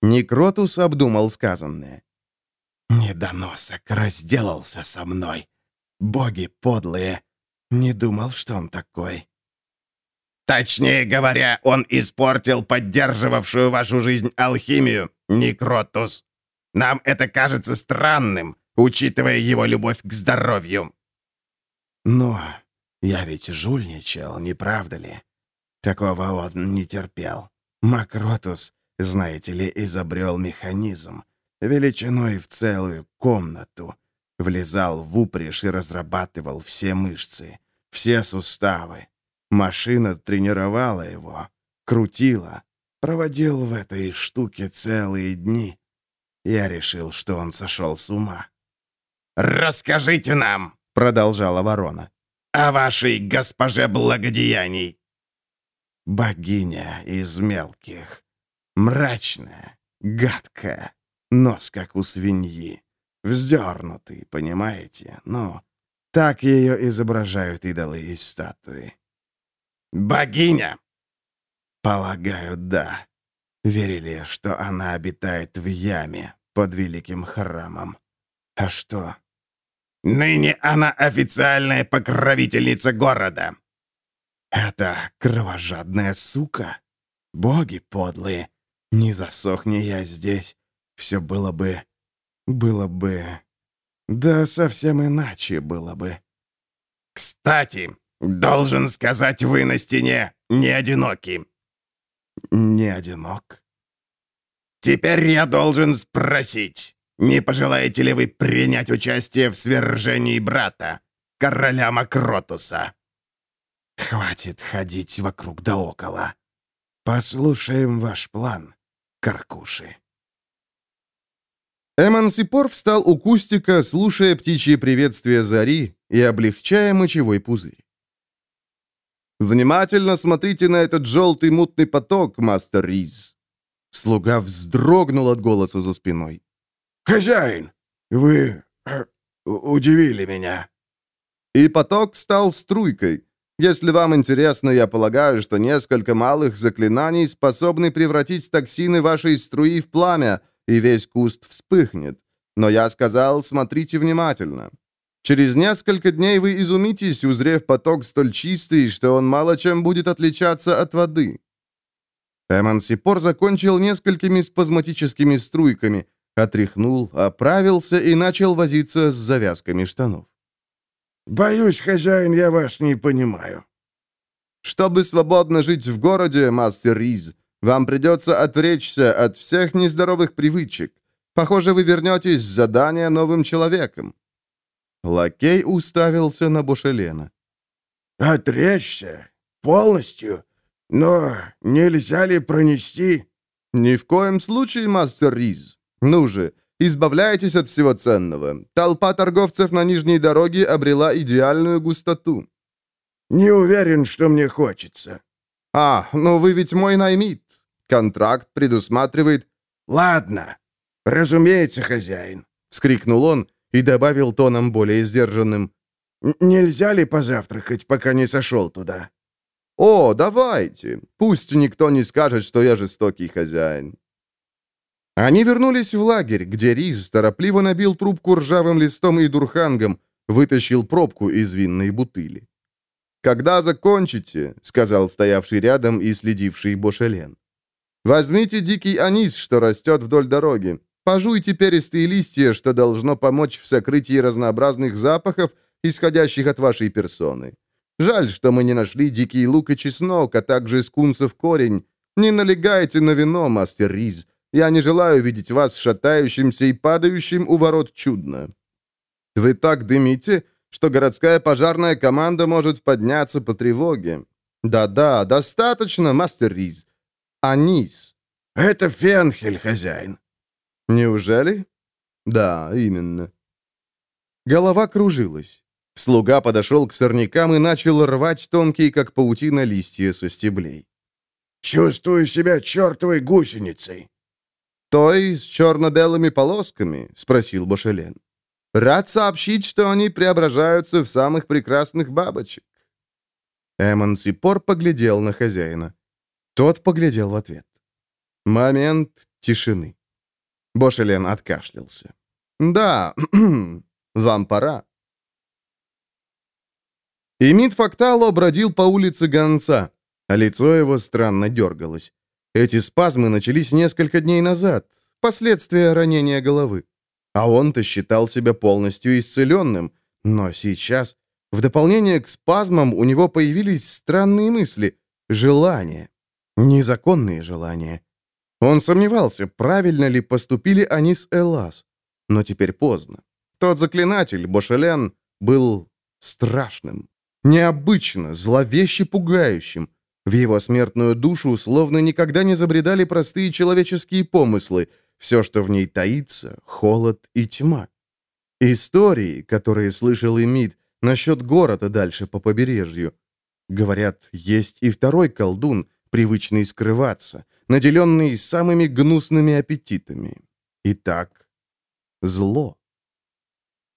Некротус обдумал сказанное. Недоносок разделался со мной. Боги подлые. Не думал, что он такой. Точнее говоря, он испортил поддерживавшую вашу жизнь алхимию, Некротус. Нам это кажется странным, учитывая его любовь к здоровью. Но я ведь жульничал, не правда ли? Такого он не терпел. Макротус, знаете ли, изобрел механизм, величиной в целую комнату. Влезал в упряжь и разрабатывал все мышцы, все суставы. Машина тренировала его, крутила, проводил в этой штуке целые дни. Я решил, что он сошел с ума. «Расскажите нам», — продолжала ворона, «о вашей госпоже благодеяний». Богиня из мелких, мрачная, гадкая, нос как у свиньи, вздернутый, понимаете? Ну, так ее изображают идолы и статуи. «Богиня!» «Полагаю, да. Верили, что она обитает в яме под великим храмом. А что?» «Ныне она официальная покровительница города». «Это кровожадная сука? Боги подлые! Не засохни я здесь, все было бы... было бы... Да совсем иначе было бы». «Кстати, Должен сказать, вы на стене не одиноки. Не одинок. Теперь я должен спросить, не пожелаете ли вы принять участие в свержении брата, короля Макротуса? Хватит ходить вокруг да около. Послушаем ваш план, каркуши. Эмансипор встал у кустика, слушая птичье приветствие зари и облегчая мочевой пузырь. «Внимательно смотрите на этот желтый мутный поток, мастер Риз». Слуга вздрогнул от голоса за спиной. «Хозяин, вы э, удивили меня». И поток стал струйкой. Если вам интересно, я полагаю, что несколько малых заклинаний способны превратить токсины вашей струи в пламя, и весь куст вспыхнет. Но я сказал, смотрите внимательно. Через несколько дней вы изумитесь, узрев поток столь чистый, что он мало чем будет отличаться от воды». Эмансипор закончил несколькими спазматическими струйками, отряхнул, оправился и начал возиться с завязками штанов. «Боюсь, хозяин, я вас не понимаю». «Чтобы свободно жить в городе, мастер Риз, вам придется отвлечься от всех нездоровых привычек. Похоже, вы вернетесь с задания новым человеком». Лакей уставился на Бушелена. «Отречься? Полностью? Но нельзя ли пронести?» «Ни в коем случае, мастер Риз. Ну же, избавляйтесь от всего ценного. Толпа торговцев на нижней дороге обрела идеальную густоту». «Не уверен, что мне хочется». «А, ну вы ведь мой наймит. Контракт предусматривает...» «Ладно. Разумеется, хозяин», — вскрикнул он и добавил тоном более сдержанным. «Нельзя ли позавтракать, пока не сошел туда?» «О, давайте. Пусть никто не скажет, что я жестокий хозяин». Они вернулись в лагерь, где Риз торопливо набил трубку ржавым листом и дурхангом, вытащил пробку из винной бутыли. «Когда закончите», — сказал стоявший рядом и следивший Бошелен, «возьмите дикий анис, что растет вдоль дороги, пожуйте перистые листья, что должно помочь в сокрытии разнообразных запахов, исходящих от вашей персоны. Жаль, что мы не нашли дикий лук и чеснок, а также скунсов корень. Не налегайте на вино, мастер Риз. Я не желаю видеть вас шатающимся и падающим у ворот чудно. Вы так дымите, что городская пожарная команда может подняться по тревоге. Да-да, достаточно, мастер Риз. Анис. Это Фенхель, хозяин. Неужели? Да, именно. Голова кружилась. Слуга подошел к сорнякам и начал рвать тонкие, как паутина, листья со стеблей. «Чувствую себя чертовой гусеницей». «Той с черно-белыми полосками?» — спросил Бошелен. «Рад сообщить, что они преображаются в самых прекрасных бабочек». Эмансипор поглядел на хозяина. Тот поглядел в ответ. Момент тишины. Бошелен откашлялся. «Да, вам пора». Эмит Фактало бродил по улице Гонца, а лицо его странно дергалось. Эти спазмы начались несколько дней назад, последствия ранения головы. А он-то считал себя полностью исцеленным, но сейчас, в дополнение к спазмам, у него появились странные мысли, желания, незаконные желания. Он сомневался, правильно ли поступили они с Элас, но теперь поздно. Тот заклинатель, Бошелен, был страшным. Необычно, зловеще пугающим. В его смертную душу словно никогда не забредали простые человеческие помыслы. Все, что в ней таится — холод и тьма. Истории, которые слышал Эмид, насчет города дальше по побережью. Говорят, есть и второй колдун, привычный скрываться, наделенный самыми гнусными аппетитами. Итак, зло.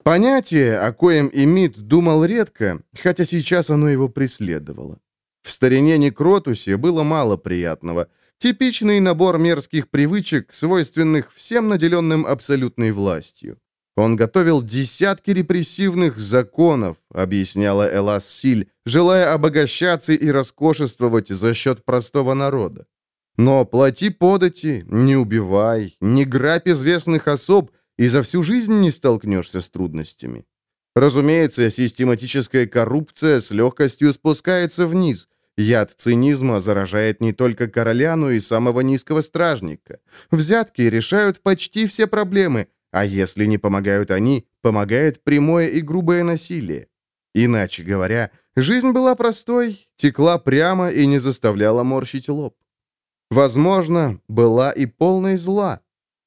Понятие, о коем Эмит думал редко, хотя сейчас оно его преследовало. В старине Некротусе было мало приятного. Типичный набор мерзких привычек, свойственных всем наделенным абсолютной властью. Он готовил десятки репрессивных законов, объясняла Элас Силь, желая обогащаться и роскошествовать за счет простого народа. Но плати подати, не убивай, не грабь известных особ, и за всю жизнь не столкнешься с трудностями. Разумеется, систематическая коррупция с легкостью спускается вниз. Яд цинизма заражает не только короля, но и самого низкого стражника. Взятки решают почти все проблемы, а если не помогают они, помогает прямое и грубое насилие. Иначе говоря, жизнь была простой, текла прямо и не заставляла морщить лоб. Возможно, была и полной зла,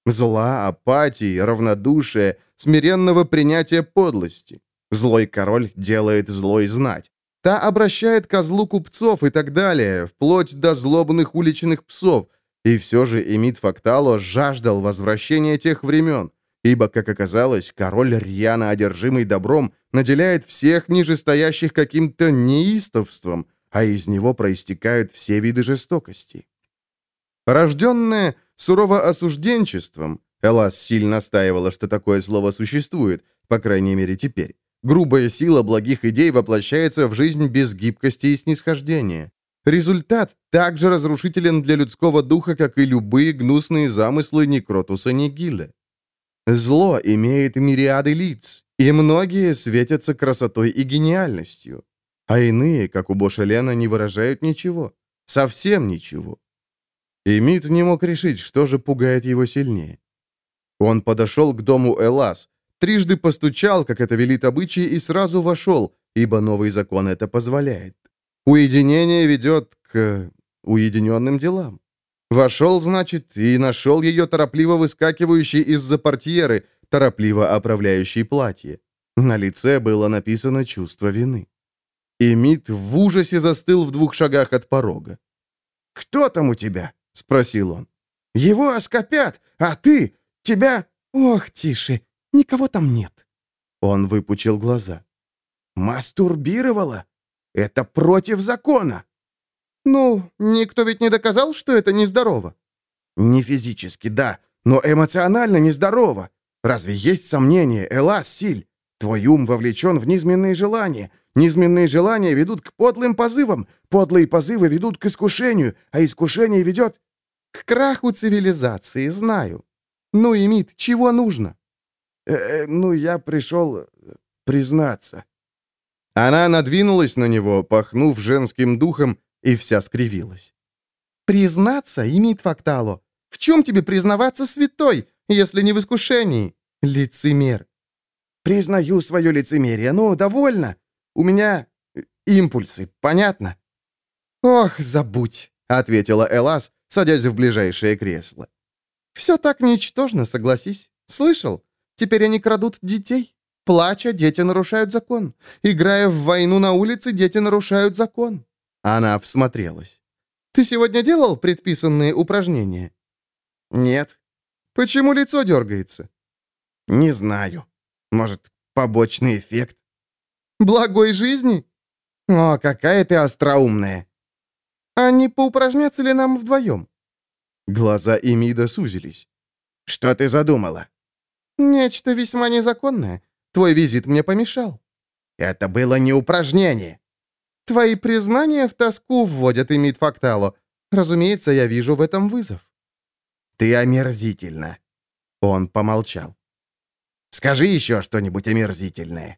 Зла, апатии, равнодушия, смиренного принятия подлости. Злой король делает злой знать. Та обращает козлу купцов и так далее, вплоть до злобных уличных псов. И все же Эмит Фактало жаждал возвращения тех времен, ибо, как оказалось, король рьяно одержимый добром наделяет всех нижестоящих каким-то неистовством, а из него проистекают все виды жестокости. Рожденная сурово осужденчеством, Элас сильно настаивала, что такое слово существует, по крайней мере теперь. Грубая сила благих идей воплощается в жизнь без гибкости и снисхождения. Результат так же разрушителен для людского духа, как и любые гнусные замыслы Некротуса Нигиля. Зло имеет мириады лиц, и многие светятся красотой и гениальностью, а иные, как у Бошелена, не выражают ничего, совсем ничего. И Мит не мог решить, что же пугает его сильнее. Он подошел к дому Элас, трижды постучал, как это велит обычай, и сразу вошел, ибо новый закон это позволяет. Уединение ведет к уединенным делам. Вошел, значит, и нашел ее торопливо выскакивающей из-за портьеры, торопливо оправляющей платье. На лице было написано чувство вины. И Мит в ужасе застыл в двух шагах от порога. «Кто там у тебя?» — спросил он. «Его оскопят, а ты... тебя...» «Ох, тише, никого там нет». Он выпучил глаза. «Мастурбировала? Это против закона!» «Ну, никто ведь не доказал, что это нездорово?» «Не физически, да, но эмоционально нездорово. Разве есть сомнение, Элас, Силь? Твой ум вовлечен в низменные желания. Низменные желания ведут к подлым позывам. Подлые позывы ведут к искушению, а искушение ведет... К краху цивилизации, знаю. Ну, Имит, чего нужно? Э, -э ну, я пришел э, признаться. Она надвинулась на него, пахнув женским духом, и вся скривилась. «Признаться, Имит Фактало? В чем тебе признаваться, святой, если не в искушении? Лицемер!» «Признаю свое лицемерие, ну, довольно. У меня импульсы, понятно?» «Ох, забудь», — ответила Элас, садясь в ближайшее кресло. «Все так ничтожно, согласись. Слышал? Теперь они крадут детей. Плача, дети нарушают закон. Играя в войну на улице, дети нарушают закон». Она всмотрелась. «Ты сегодня делал предписанные упражнения?» «Нет». «Почему лицо дергается?» «Не знаю. Может, побочный эффект?» «Благой жизни?» «О, какая ты остроумная!» «А не поупражняться ли нам вдвоем?» Глаза Эмида сузились. «Что ты задумала?» «Нечто весьма незаконное. Твой визит мне помешал». «Это было не упражнение». «Твои признания в тоску вводят Эмид Фактало. Разумеется, я вижу в этом вызов». «Ты омерзительна». Он помолчал. «Скажи еще что-нибудь омерзительное».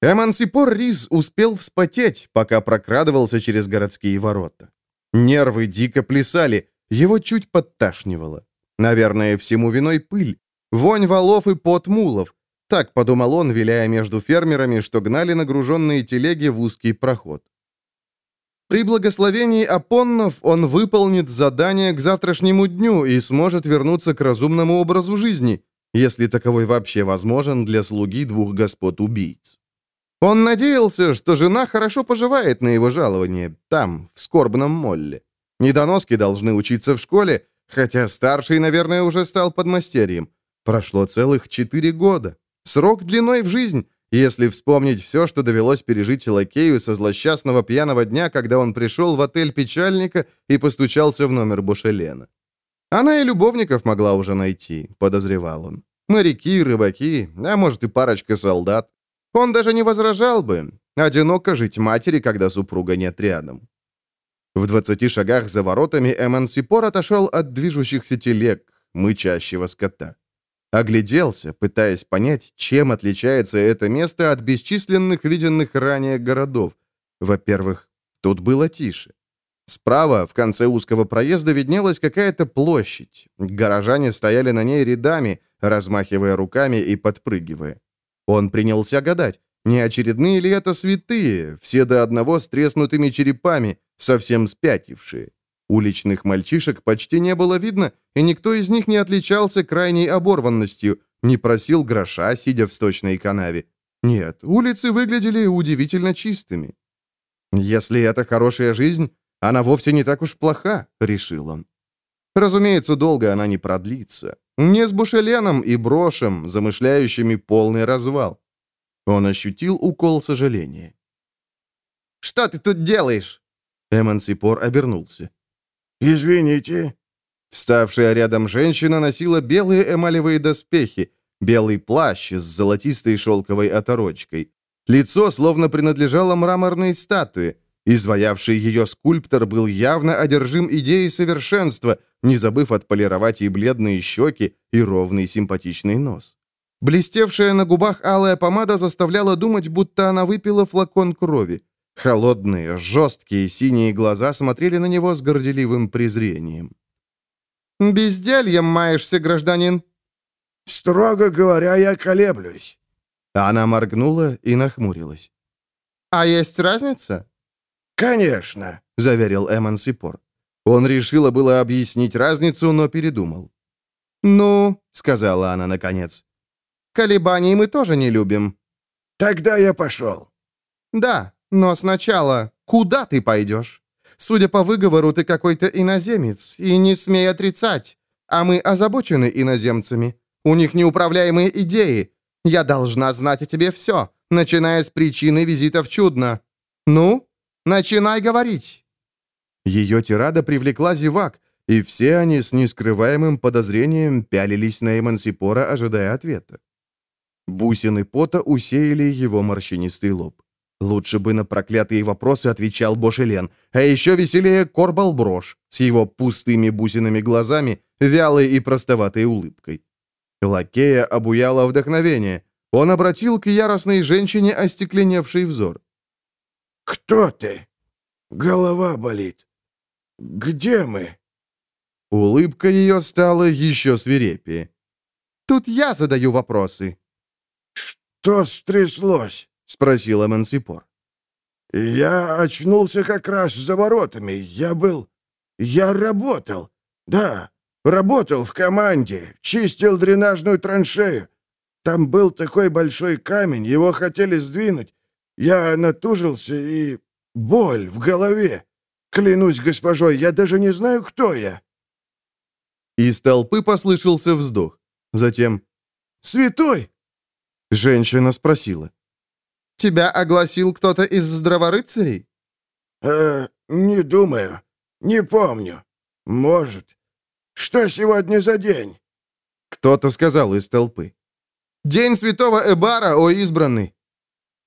Эмансипор Риз успел вспотеть, пока прокрадывался через городские ворота. Нервы дико плясали, его чуть подташнивало. Наверное, всему виной пыль, вонь валов и пот мулов. Так подумал он, виляя между фермерами, что гнали нагруженные телеги в узкий проход. При благословении Апоннов он выполнит задание к завтрашнему дню и сможет вернуться к разумному образу жизни, если таковой вообще возможен для слуги двух господ-убийц. Он надеялся, что жена хорошо поживает на его жалование, там, в скорбном молле. Недоноски должны учиться в школе, хотя старший, наверное, уже стал подмастерьем. Прошло целых четыре года. Срок длиной в жизнь, если вспомнить все, что довелось пережить лакею со злосчастного пьяного дня, когда он пришел в отель печальника и постучался в номер Бушелена. Она и любовников могла уже найти, подозревал он. Моряки, рыбаки, а может и парочка солдат. Он даже не возражал бы. Одиноко жить матери, когда супруга нет рядом. В двадцати шагах за воротами Эмансипор отошел от движущихся телег, мычащего скота. Огляделся, пытаясь понять, чем отличается это место от бесчисленных виденных ранее городов. Во-первых, тут было тише. Справа, в конце узкого проезда, виднелась какая-то площадь. Горожане стояли на ней рядами, размахивая руками и подпрыгивая. Он принялся гадать, не очередные ли это святые, все до одного с треснутыми черепами, совсем спятившие. Уличных мальчишек почти не было видно, и никто из них не отличался крайней оборванностью, не просил гроша, сидя в сточной канаве. Нет, улицы выглядели удивительно чистыми. «Если это хорошая жизнь, она вовсе не так уж плоха», — решил он. Разумеется, долго она не продлится. Не с Бушеленом и Брошем, замышляющими полный развал. Он ощутил укол сожаления. «Что ты тут делаешь?» Эмансипор обернулся. «Извините». Вставшая рядом женщина носила белые эмалевые доспехи, белый плащ с золотистой шелковой оторочкой. Лицо словно принадлежало мраморной статуе, Изваявший ее скульптор был явно одержим идеей совершенства, не забыв отполировать и бледные щеки, и ровный симпатичный нос. Блестевшая на губах алая помада заставляла думать, будто она выпила флакон крови. Холодные, жесткие синие глаза смотрели на него с горделивым презрением. «Бездельем маешься, гражданин?» «Строго говоря, я колеблюсь». Она моргнула и нахмурилась. «А есть разница?» «Конечно», — заверил Эмансипор. Он решила было объяснить разницу, но передумал. «Ну», — сказала она наконец, — «колебаний мы тоже не любим». «Тогда я пошел». «Да, но сначала, куда ты пойдешь? Судя по выговору, ты какой-то иноземец, и не смей отрицать. А мы озабочены иноземцами. У них неуправляемые идеи. Я должна знать о тебе все, начиная с причины визита в Чудно. Ну, Начинай говорить!» Ее тирада привлекла зевак, и все они с нескрываемым подозрением пялились на Эмансипора, ожидая ответа. Бусины пота усеяли его морщинистый лоб. Лучше бы на проклятые вопросы отвечал Бошелен, а еще веселее Корбал Брош с его пустыми бусинами глазами, вялой и простоватой улыбкой. Лакея обуяло вдохновение. Он обратил к яростной женщине остекленевший взор. «Кто ты? Голова болит. Где мы?» Улыбка ее стала еще свирепее. «Тут я задаю вопросы». «Что стряслось?» — спросил Эмансипор. «Я очнулся как раз за воротами. Я был... Я работал. Да, работал в команде, чистил дренажную траншею. Там был такой большой камень, его хотели сдвинуть. Я натужился и... боль в голове. Клянусь госпожой, я даже не знаю, кто я». Из толпы послышался вздох. Затем «Святой!» Женщина спросила. «Тебя огласил кто-то из здраворыцарей?» «Э, не думаю. Не помню. Может. Что сегодня за день?» Кто-то сказал из толпы. «День святого Эбара, о избранный!»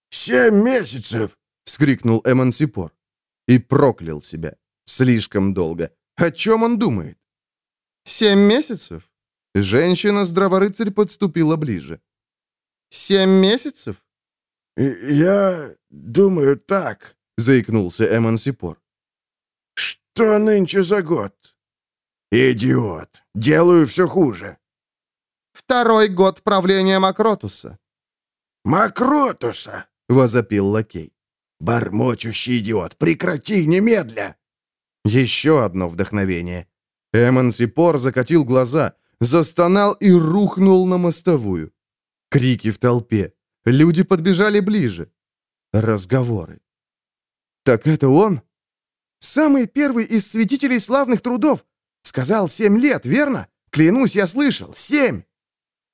«Семь месяцев!» — вскрикнул Эмансипор. И проклял себя. Слишком долго. О чем он думает? «Семь месяцев?» Женщина-здраворыцарь подступила ближе. «Семь месяцев?» «Я думаю так», — заикнулся Эмансипор. «Что нынче за год?» «Идиот! Делаю все хуже!» «Второй год правления Макротуса». «Макротуса!» — возопил лакей. «Бормочущий идиот! Прекрати немедля!» Еще одно вдохновение. Эмансипор закатил глаза, застонал и рухнул на мостовую. Крики в толпе. Люди подбежали ближе. Разговоры. «Так это он?» «Самый первый из святителей славных трудов! Сказал семь лет, верно? Клянусь, я слышал! Семь!»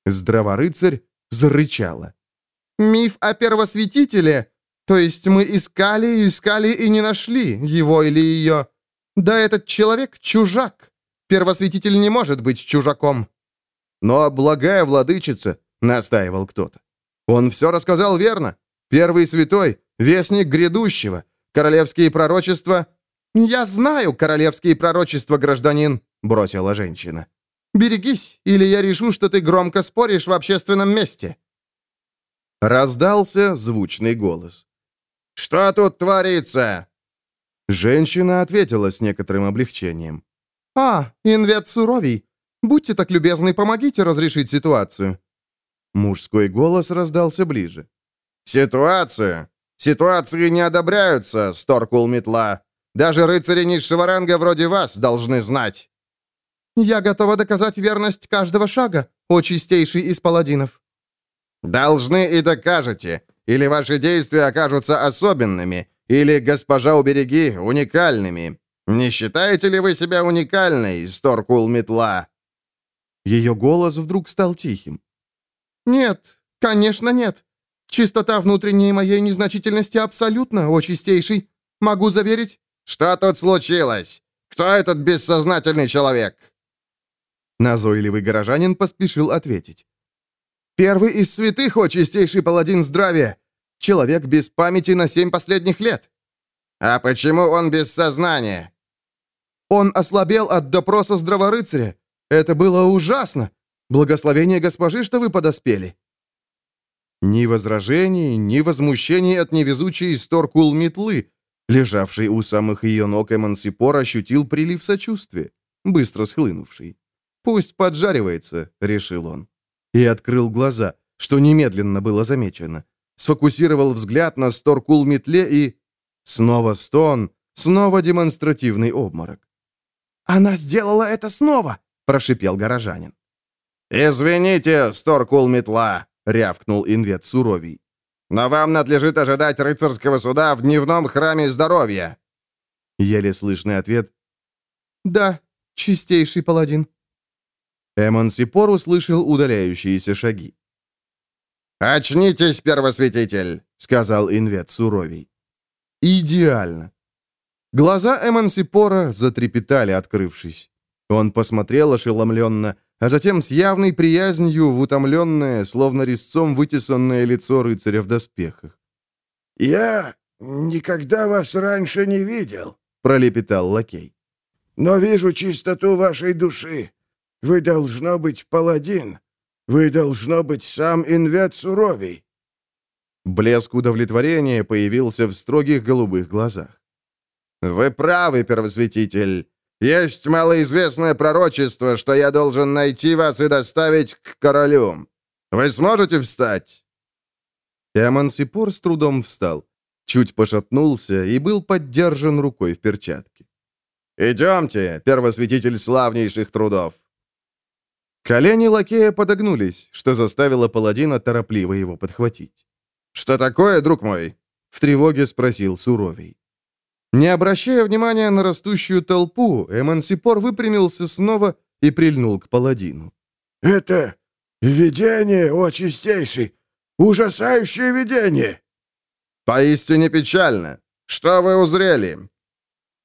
Здраворыцарь зарычала. Миф о первосвятителе. То есть мы искали, искали и не нашли, его или ее. Да этот человек чужак. Первосвятитель не может быть чужаком. Но благая владычица, настаивал кто-то. Он все рассказал верно. Первый святой, вестник грядущего, королевские пророчества... «Я знаю королевские пророчества, гражданин», — бросила женщина. «Берегись, или я решу, что ты громко споришь в общественном месте». Раздался звучный голос. «Что тут творится?» Женщина ответила с некоторым облегчением. «А, инвет суровей. Будьте так любезны, помогите разрешить ситуацию». Мужской голос раздался ближе. «Ситуацию? Ситуации не одобряются, Сторкул Метла. Даже рыцари низшего ранга вроде вас должны знать». «Я готова доказать верность каждого шага, о чистейший из паладинов». Должны и докажете, или ваши действия окажутся особенными, или, госпожа убереги, уникальными. Не считаете ли вы себя уникальной, Сторкул Метла?» Ее голос вдруг стал тихим. «Нет, конечно нет. Чистота внутренней моей незначительности абсолютно, о чистейший. Могу заверить?» «Что тут случилось? Кто этот бессознательный человек?» Назойливый горожанин поспешил ответить. Первый из святых, о чистейший паладин здравия! Человек без памяти на семь последних лет!» «А почему он без сознания?» «Он ослабел от допроса здраворыцаря. Это было ужасно. Благословение госпожи, что вы подоспели». Ни возражений, ни возмущений от невезучей Сторкул метлы, лежавший у самых ее ног Эмансипор, ощутил прилив сочувствия, быстро схлынувший. «Пусть поджаривается», — решил он. И открыл глаза, что немедленно было замечено. Сфокусировал взгляд на Сторкул метле и... Снова стон, снова демонстративный обморок. «Она сделала это снова!» — прошипел горожанин. «Извините, Сторкул метла!» — рявкнул инвет суровий. «Но вам надлежит ожидать рыцарского суда в дневном храме здоровья!» Еле слышный ответ. «Да, чистейший паладин». Эмансипор услышал удаляющиеся шаги. «Очнитесь, первосвятитель!» — сказал инвет суровей. «Идеально!» Глаза Эмансипора затрепетали, открывшись. Он посмотрел ошеломленно, а затем с явной приязнью в утомленное, словно резцом вытесанное лицо рыцаря в доспехах. «Я никогда вас раньше не видел», — пролепетал лакей. «Но вижу чистоту вашей души. Вы должно быть паладин. Вы должно быть сам Инвет Суровий». Блеск удовлетворения появился в строгих голубых глазах. «Вы правы, первосвятитель. Есть малоизвестное пророчество, что я должен найти вас и доставить к королю. Вы сможете встать?» Эмансипор с трудом встал, чуть пошатнулся и был поддержан рукой в перчатке. «Идемте, первосвятитель славнейших трудов!» Колени лакея подогнулись, что заставило паладина торопливо его подхватить. «Что такое, друг мой?» — в тревоге спросил Суровий. Не обращая внимания на растущую толпу, Эмансипор выпрямился снова и прильнул к паладину. «Это видение, о чистейший! Ужасающее видение!» «Поистине печально! Что вы узрели?»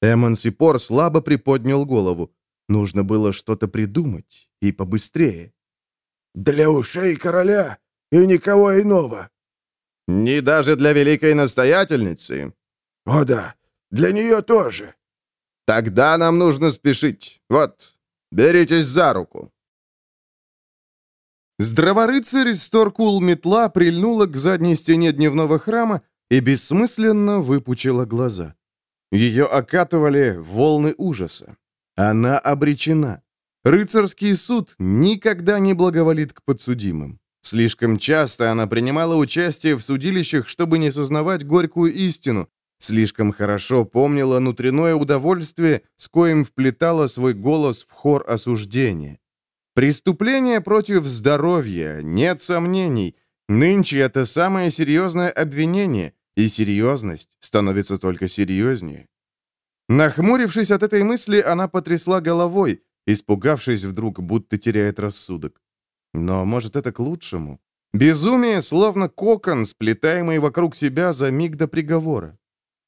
Эмансипор слабо приподнял голову. Нужно было что-то придумать, и побыстрее. «Для ушей короля и никого иного». «Не даже для великой настоятельницы?» «О да, для нее тоже». «Тогда нам нужно спешить. Вот, беритесь за руку». Здраворыцарь Сторкул метла прильнула к задней стене дневного храма и бессмысленно выпучила глаза. Ее окатывали волны ужаса. Она обречена. Рыцарский суд никогда не благоволит к подсудимым. Слишком часто она принимала участие в судилищах, чтобы не сознавать горькую истину, Слишком хорошо помнила внутреннее удовольствие, с коим вплетала свой голос в хор осуждения. Преступление против здоровья, нет сомнений. Нынче это самое серьезное обвинение, и серьезность становится только серьезнее. Нахмурившись от этой мысли, она потрясла головой, испугавшись вдруг, будто теряет рассудок. Но, может, это к лучшему? Безумие, словно кокон, сплетаемый вокруг себя за миг до приговора.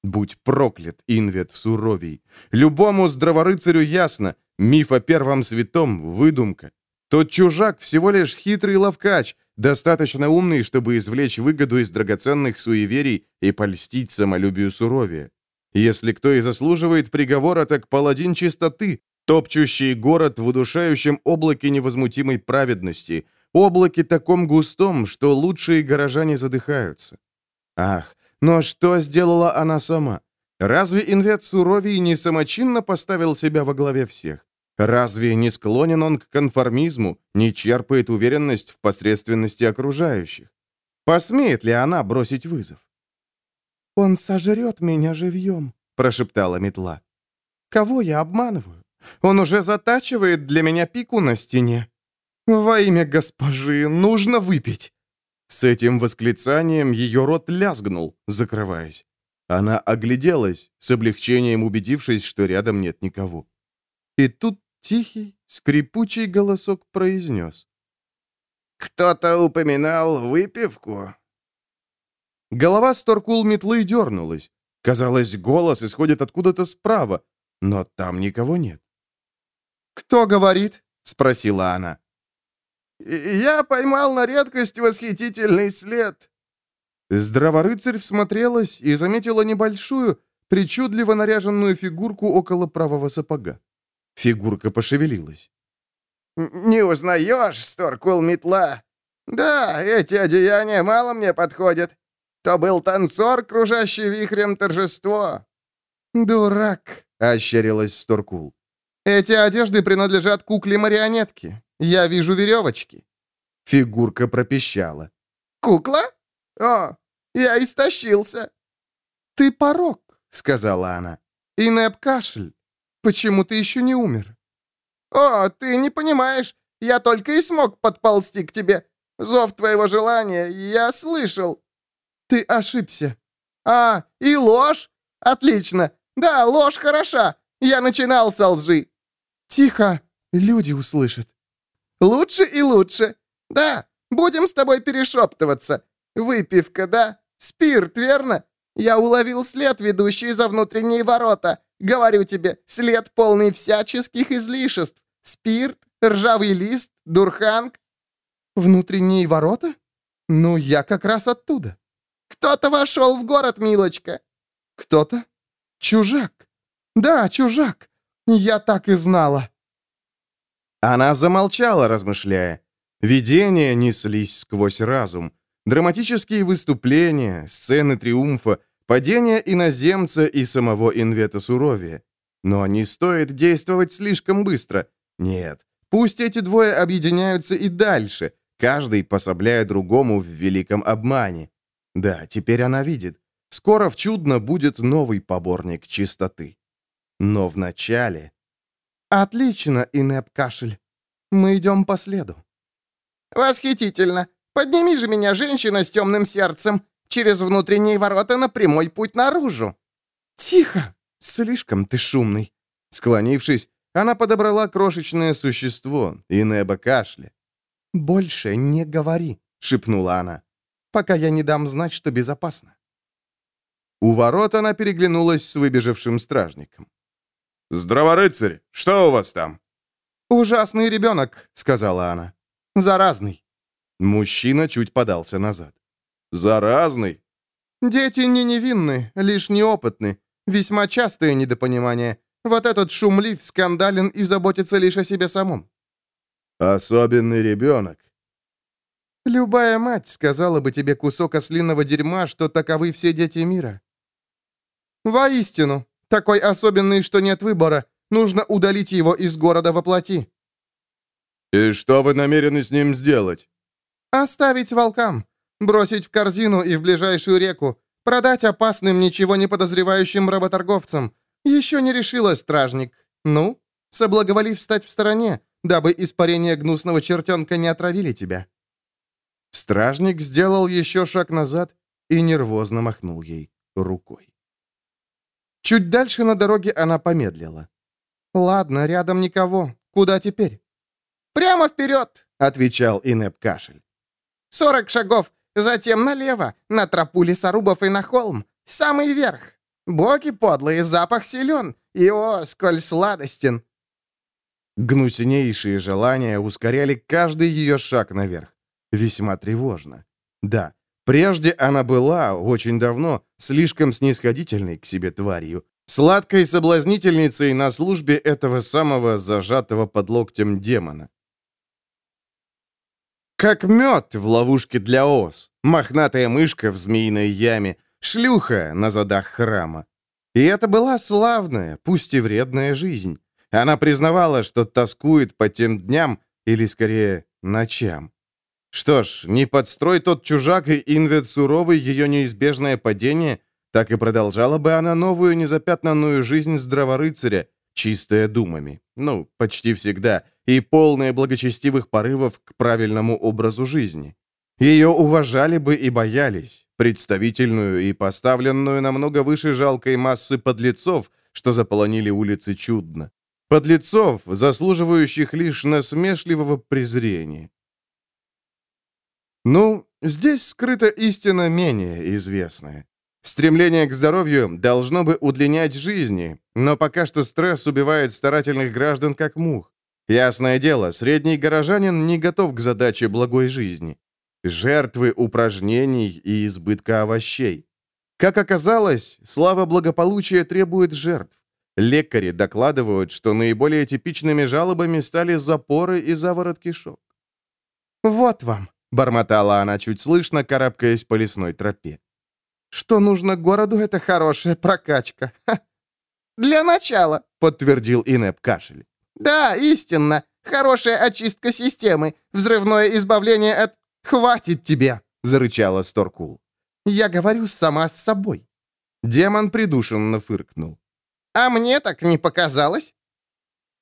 Будь проклят, Инвет суровей. Любому здраворыцарю ясно, миф о первом святом — выдумка. Тот чужак всего лишь хитрый ловкач, достаточно умный, чтобы извлечь выгоду из драгоценных суеверий и польстить самолюбию суровия. Если кто и заслуживает приговора, так паладин чистоты, топчущий город в удушающем облаке невозмутимой праведности, облаке таком густом, что лучшие горожане задыхаются. Ах, но что сделала она сама? Разве Инвет Суровий не самочинно поставил себя во главе всех? Разве не склонен он к конформизму, не черпает уверенность в посредственности окружающих? Посмеет ли она бросить вызов? «Он сожрет меня живьем», — прошептала метла. «Кого я обманываю? Он уже затачивает для меня пику на стене. Во имя госпожи нужно выпить». С этим восклицанием ее рот лязгнул, закрываясь. Она огляделась, с облегчением убедившись, что рядом нет никого. И тут тихий, скрипучий голосок произнес. «Кто-то упоминал выпивку?» Голова Сторкул метлы дернулась. Казалось, голос исходит откуда-то справа, но там никого нет. «Кто говорит?» — спросила она. «Я поймал на редкость восхитительный след». Здраворыцарь всмотрелась и заметила небольшую, причудливо наряженную фигурку около правого сапога. Фигурка пошевелилась. «Не узнаешь, Сторкул Метла? Да, эти одеяния мало мне подходят. То был танцор, кружащий вихрем торжество». «Дурак», — ощерилась Сторкул. «Эти одежды принадлежат кукле-марионетке. Я вижу веревочки». Фигурка пропищала. «Кукла? О, я истощился». «Ты порок», — сказала она. «И Нэп кашель. Почему ты еще не умер?» «О, ты не понимаешь, я только и смог подползти к тебе. Зов твоего желания я слышал». «Ты ошибся». «А, и ложь? Отлично. Да, ложь хороша. Я начинал со лжи». «Тихо, люди услышат». «Лучше и лучше. Да, будем с тобой перешептываться. Выпивка, да? Спирт, верно? Я уловил след, ведущий за внутренние ворота. Говорю тебе, след полный всяческих излишеств. Спирт, ржавый лист, дурханг. Внутренние ворота? Ну, я как раз оттуда. Кто-то вошел в город, милочка. Кто-то? Чужак. Да, чужак. Я так и знала. Она замолчала, размышляя. Видения неслись сквозь разум. Драматические выступления, сцены триумфа, падение иноземца и самого Инвета Суровия. Но не стоит действовать слишком быстро. Нет, пусть эти двое объединяются и дальше, каждый пособляя другому в великом обмане. Да, теперь она видит. Скоро в чудно будет новый поборник чистоты. Но вначале... «Отлично, Инеп Кашель. Мы идем по следу». «Восхитительно. Подними же меня, женщина с темным сердцем, через внутренние ворота на прямой путь наружу». «Тихо! Слишком ты шумный». Склонившись, она подобрала крошечное существо, Инеба кашля. «Больше не говори», — шепнула она, «пока я не дам знать, что безопасно». У ворот она переглянулась с выбежавшим стражником. «Здраворыцарь, что у вас там?» «Ужасный ребенок», — сказала она. «Заразный». Мужчина чуть подался назад. «Заразный?» «Дети не невинны, лишь неопытны. Весьма частое недопонимание. Вот этот шумлив скандален и заботится лишь о себе самом». «Особенный ребенок». «Любая мать сказала бы тебе кусок ослиного дерьма, что таковы все дети мира». «Воистину, такой особенный, что нет выбора. Нужно удалить его из города во плоти». «И что вы намерены с ним сделать?» «Оставить волкам, бросить в корзину и в ближайшую реку, продать опасным, ничего не подозревающим работорговцам. Еще не решила стражник. Ну, соблаговолив встать в стороне, дабы испарения гнусного чертенка не отравили тебя». Стражник сделал еще шаг назад и нервозно махнул ей рукой. Чуть дальше на дороге она помедлила. «Ладно, рядом никого. Куда теперь?» «Прямо вперед!» — отвечал Инеп Кашель. «Сорок шагов, затем налево, на тропу лесорубов и на холм, самый верх. Боги подлые, запах силен, и о, сколь сладостен!» Гнусенейшие желания ускоряли каждый ее шаг наверх. Весьма тревожно. Да, прежде она была, очень давно, слишком снисходительной к себе тварью, сладкой соблазнительницей на службе этого самого зажатого под локтем демона. Как мед в ловушке для ос, мохнатая мышка в змеиной яме, шлюха на задах храма. И это была славная, пусть и вредная жизнь. Она признавала, что тоскует по тем дням, или скорее ночам. Что ж, не подстрой тот чужак и инвет суровый ее неизбежное падение, так и продолжала бы она новую незапятнанную жизнь здраворыцаря, чистая думами, ну, почти всегда, и полная благочестивых порывов к правильному образу жизни. Ее уважали бы и боялись, представительную и поставленную намного выше жалкой массы подлецов, что заполонили улицы чудно. Подлецов, заслуживающих лишь насмешливого презрения. Ну, здесь скрыта истина менее известная. Стремление к здоровью должно бы удлинять жизни, но пока что стресс убивает старательных граждан как мух. Ясное дело, средний горожанин не готов к задаче благой жизни. Жертвы упражнений и избытка овощей. Как оказалось, слава благополучия требует жертв. Лекари докладывают, что наиболее типичными жалобами стали запоры и заворот кишок. «Вот вам», — бормотала она чуть слышно, карабкаясь по лесной тропе. «Что нужно городу, это хорошая прокачка». Ха. «Для начала», — подтвердил Инеп кашель. «Да, истинно. Хорошая очистка системы. Взрывное избавление от...» «Хватит тебе!» — зарычала Сторкул. «Я говорю сама с собой». Демон придушенно фыркнул. А мне так не показалось.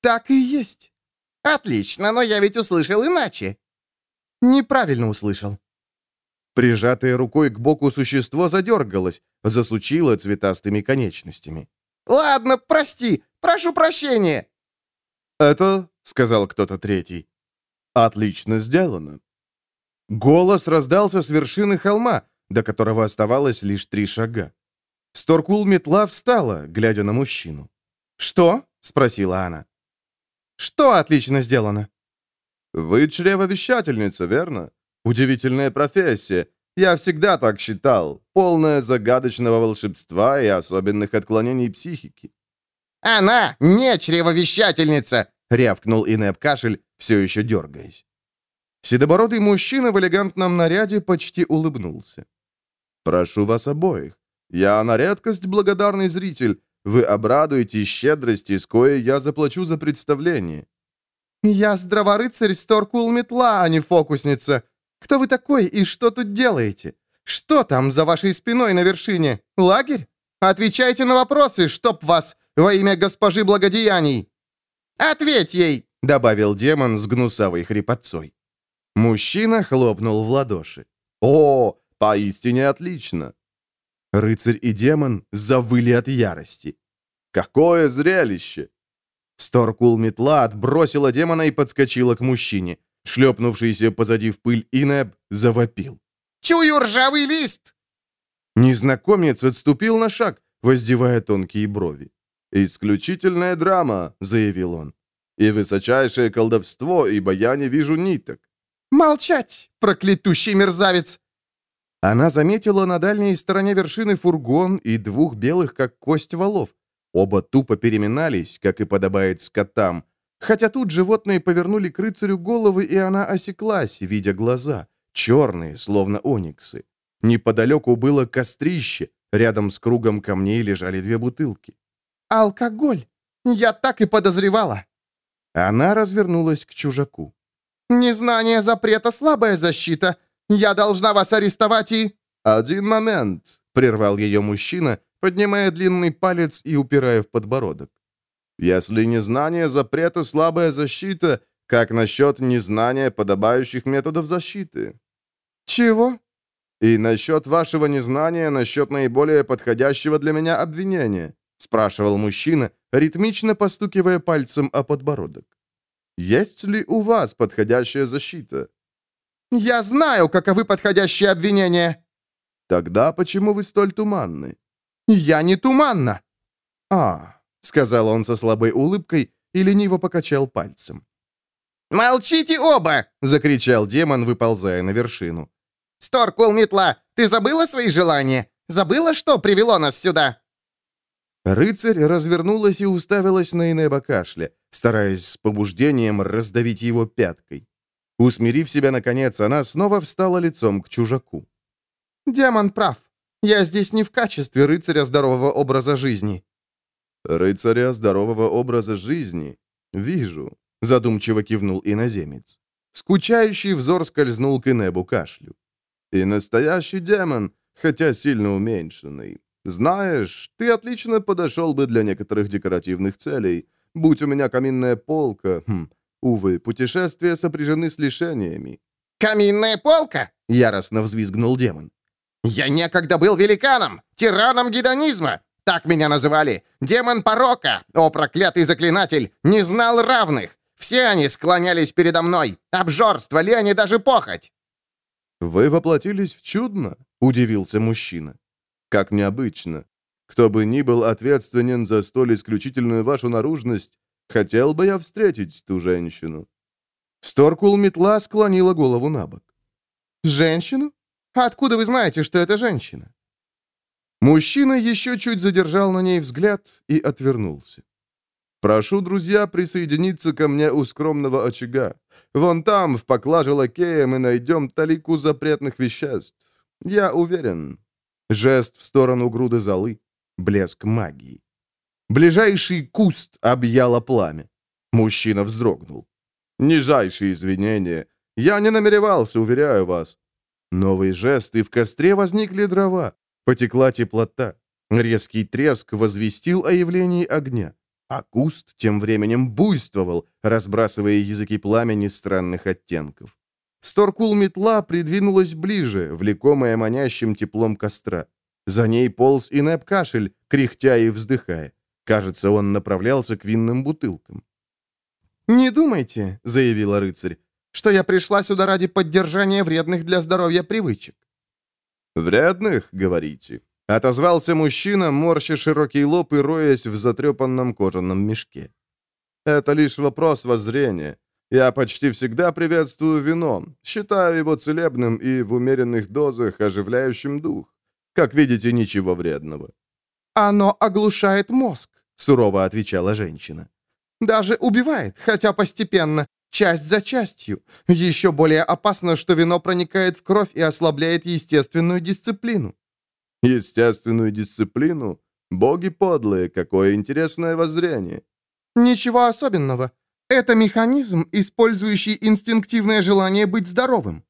Так и есть. Отлично, но я ведь услышал иначе. Неправильно услышал. Прижатое рукой к боку существо задергалось, засучило цветастыми конечностями. «Ладно, прости, прошу прощения». «Это, — сказал кто-то третий, — отлично сделано». Голос раздался с вершины холма, до которого оставалось лишь три шага. Сторкул метла встала, глядя на мужчину. «Что?» — спросила она. «Что отлично сделано?» «Вы чревовещательница, верно? Удивительная профессия. Я всегда так считал. Полная загадочного волшебства и особенных отклонений психики». «Она не чревовещательница!» — рявкнул Инеп кашель, все еще дергаясь. Седобородый мужчина в элегантном наряде почти улыбнулся. «Прошу вас обоих. Я на редкость благодарный зритель. Вы обрадуетесь щедрости, с коей я заплачу за представление». «Я здраворыцарь Сторкул Метла, а не фокусница. Кто вы такой и что тут делаете? Что там за вашей спиной на вершине? Лагерь? Отвечайте на вопросы, чтоб вас во имя госпожи благодеяний!» «Ответь ей!» — добавил демон с гнусавой хрипотцой. Мужчина хлопнул в ладоши. «О, поистине отлично! Рыцарь и демон завыли от ярости. «Какое зрелище!» Сторкул метла отбросила демона и подскочила к мужчине. Шлепнувшийся позади в пыль Инеб завопил. «Чую ржавый лист!» Незнакомец отступил на шаг, воздевая тонкие брови. «Исключительная драма», — заявил он. «И высочайшее колдовство, ибо я не вижу ниток». «Молчать, проклятущий мерзавец! Она заметила на дальней стороне вершины фургон и двух белых, как кость валов. Оба тупо переминались, как и подобает скотам. Хотя тут животные повернули к рыцарю головы, и она осеклась, видя глаза, черные, словно ониксы. Неподалеку было кострище, рядом с кругом камней лежали две бутылки. «Алкоголь! Я так и подозревала!» Она развернулась к чужаку. «Незнание запрета — слабая защита. Я должна вас арестовать и...» «Один момент», — прервал ее мужчина, поднимая длинный палец и упирая в подбородок. «Если незнание запрета — слабая защита, как насчет незнания подобающих методов защиты?» «Чего?» «И насчет вашего незнания, насчет наиболее подходящего для меня обвинения?» — спрашивал мужчина, ритмично постукивая пальцем о подбородок. «Есть ли у вас подходящая защита?» «Я знаю, каковы подходящие обвинения!» «Тогда почему вы столь туманны?» «Я не туманна!» «А», — сказал он со слабой улыбкой и лениво покачал пальцем. «Молчите оба!» — закричал демон, выползая на вершину. «Сторкул метла, ты забыла свои желания? Забыла, что привело нас сюда?» Рыцарь развернулась и уставилась на Инеба кашля, стараясь с побуждением раздавить его пяткой. Усмирив себя наконец, она снова встала лицом к чужаку. «Демон прав. Я здесь не в качестве рыцаря здорового образа жизни». «Рыцаря здорового образа жизни? Вижу», — задумчиво кивнул иноземец. Скучающий взор скользнул к Инебу кашлю. «И настоящий демон, хотя сильно уменьшенный. Знаешь, ты отлично подошел бы для некоторых декоративных целей. Будь у меня каминная полка, хм, Увы, путешествия сопряжены с лишениями. «Каминная полка!» — яростно взвизгнул демон. «Я некогда был великаном, тираном гедонизма. Так меня называли. Демон порока, о проклятый заклинатель, не знал равных. Все они склонялись передо мной. Обжорство, лень и даже похоть». «Вы воплотились в чудно?» — удивился мужчина. «Как необычно. Кто бы ни был ответственен за столь исключительную вашу наружность, Хотел бы я встретить ту женщину». Сторкул метла склонила голову на бок. «Женщину? Откуда вы знаете, что это женщина?» Мужчина еще чуть задержал на ней взгляд и отвернулся. «Прошу, друзья, присоединиться ко мне у скромного очага. Вон там, в поклаже лакея, мы найдем талику запретных веществ. Я уверен». Жест в сторону груды золы. Блеск магии. Ближайший куст объяло пламя. Мужчина вздрогнул. «Нижайшие извинения. Я не намеревался, уверяю вас». Новый жест, и в костре возникли дрова. Потекла теплота. Резкий треск возвестил о явлении огня. А куст тем временем буйствовал, разбрасывая языки пламени странных оттенков. Сторкул метла придвинулась ближе, влекомая манящим теплом костра. За ней полз и Нэп-кашель, кряхтя и вздыхая. Кажется, он направлялся к винным бутылкам. «Не думайте», — заявила рыцарь, «что я пришла сюда ради поддержания вредных для здоровья привычек». «Вредных, говорите?» — отозвался мужчина, морща широкий лоб и роясь в затрепанном кожаном мешке. «Это лишь вопрос воззрения. Я почти всегда приветствую вино, считаю его целебным и в умеренных дозах оживляющим дух. Как видите, ничего вредного». «Оно оглушает мозг», — сурово отвечала женщина. «Даже убивает, хотя постепенно, часть за частью. Еще более опасно, что вино проникает в кровь и ослабляет естественную дисциплину». «Естественную дисциплину? Боги подлые, какое интересное воззрение». «Ничего особенного. Это механизм, использующий инстинктивное желание быть здоровым».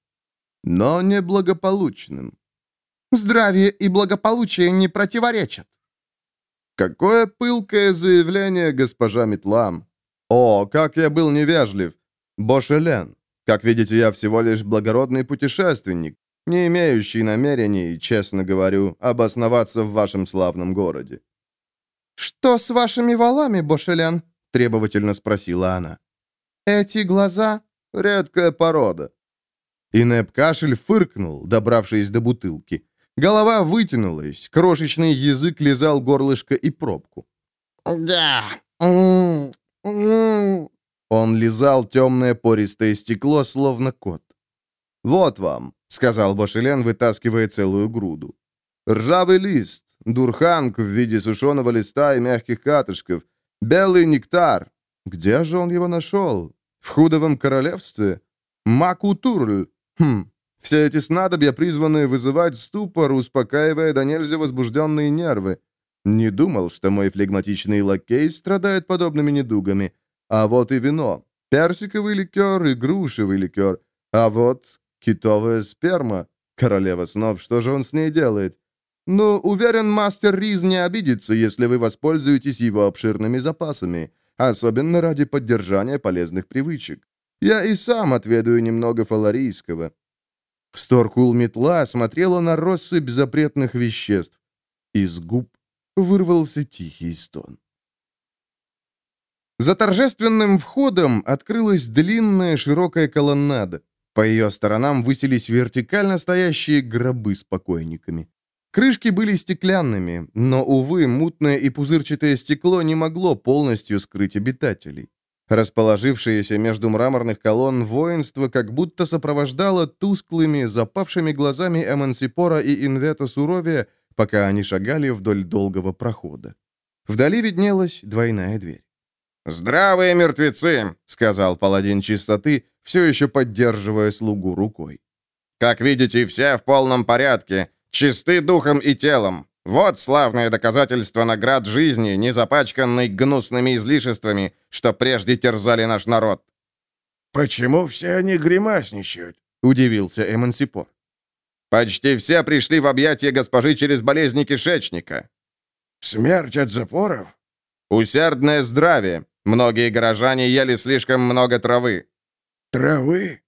«Но неблагополучным». «Здравие и благополучие не противоречат». «Какое пылкое заявление, госпожа Метлам! О, как я был невежлив! Бошелен! Как видите, я всего лишь благородный путешественник, не имеющий намерений, честно говорю, обосноваться в вашем славном городе». «Что с вашими валами, Бошелян?» — требовательно спросила она. «Эти глаза — редкая порода». Инеп кашель фыркнул, добравшись до бутылки. Голова вытянулась, крошечный язык лизал горлышко и пробку. «Да». Он лизал темное пористое стекло, словно кот. «Вот вам», — сказал Бошелен, вытаскивая целую груду. «Ржавый лист, дурханг в виде сушеного листа и мягких катышков, белый нектар. Где же он его нашел? В худовом королевстве? Макутурль. Хм, все эти снадобья призваны вызывать ступор, успокаивая до нельзя возбужденные нервы. Не думал, что мой флегматичный лакей страдает подобными недугами. А вот и вино. Персиковый ликер и грушевый ликер. А вот китовая сперма. Королева снов, что же он с ней делает? Ну, уверен, мастер Риз не обидится, если вы воспользуетесь его обширными запасами, особенно ради поддержания полезных привычек. Я и сам отведаю немного фаларийского. Сторкул метла смотрела на россыпь запретных веществ. Из губ вырвался тихий стон. За торжественным входом открылась длинная широкая колоннада. По ее сторонам высились вертикально стоящие гробы с покойниками. Крышки были стеклянными, но, увы, мутное и пузырчатое стекло не могло полностью скрыть обитателей. Расположившееся между мраморных колонн воинство как будто сопровождало тусклыми, запавшими глазами Эмансипора и Инвета Суровия, пока они шагали вдоль долгого прохода. Вдали виднелась двойная дверь. «Здравые мертвецы!» — сказал паладин чистоты, все еще поддерживая слугу рукой. «Как видите, все в полном порядке, чисты духом и телом. Вот славное доказательство наград жизни, не запачканной гнусными излишествами, что прежде терзали наш народ». «Почему все они гримасничают?» — удивился Эмансипор. «Почти все пришли в объятия госпожи через болезни кишечника». «Смерть от запоров?» «Усердное здравие. Многие горожане ели слишком много травы». «Травы?»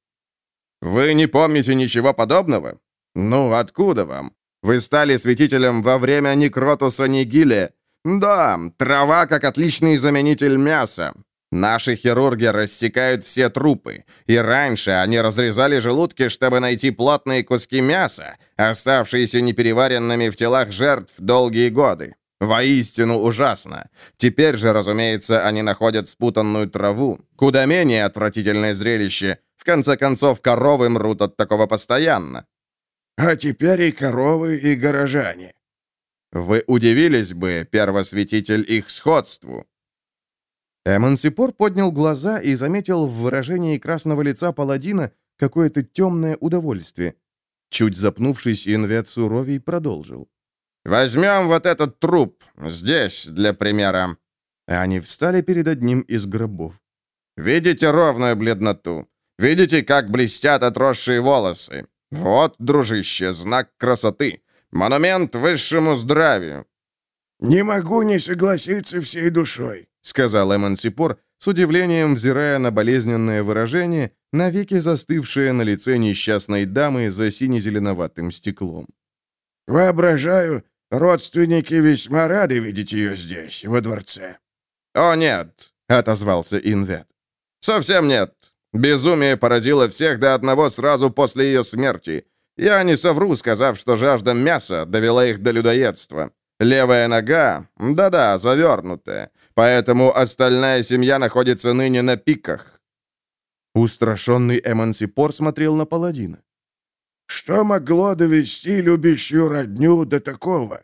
«Вы не помните ничего подобного? Ну, откуда вам? Вы стали святителем во время некротуса Нигиле. Да, трава как отличный заменитель мяса. Наши хирурги рассекают все трупы, и раньше они разрезали желудки, чтобы найти плотные куски мяса, оставшиеся непереваренными в телах жертв долгие годы. Воистину ужасно. Теперь же, разумеется, они находят спутанную траву. Куда менее отвратительное зрелище. В конце концов, коровы мрут от такого постоянно. А теперь и коровы, и горожане. Вы удивились бы, первосвятитель, их сходству». Эмансипор поднял глаза и заметил в выражении красного лица паладина какое-то темное удовольствие. Чуть запнувшись, Инвет Суровий продолжил. «Возьмем вот этот труп, здесь, для примера». Они встали перед одним из гробов. «Видите ровную бледноту? Видите, как блестят отросшие волосы? Вот, дружище, знак красоты. Монумент высшему здравию». «Не могу не согласиться всей душой», — сказал Эмансипор, с удивлением взирая на болезненное выражение, навеки застывшее на лице несчастной дамы за сине-зеленоватым стеклом. «Воображаю, родственники весьма рады видеть ее здесь, во дворце». «О, нет», — отозвался Инвет. «Совсем нет. Безумие поразило всех до одного сразу после ее смерти. Я не совру, сказав, что жажда мяса довела их до людоедства. Левая нога, да-да, завернутая. Поэтому остальная семья находится ныне на пиках». Устрашенный Эмансипор смотрел на паладина. «Что могло довести любящую родню до такого?»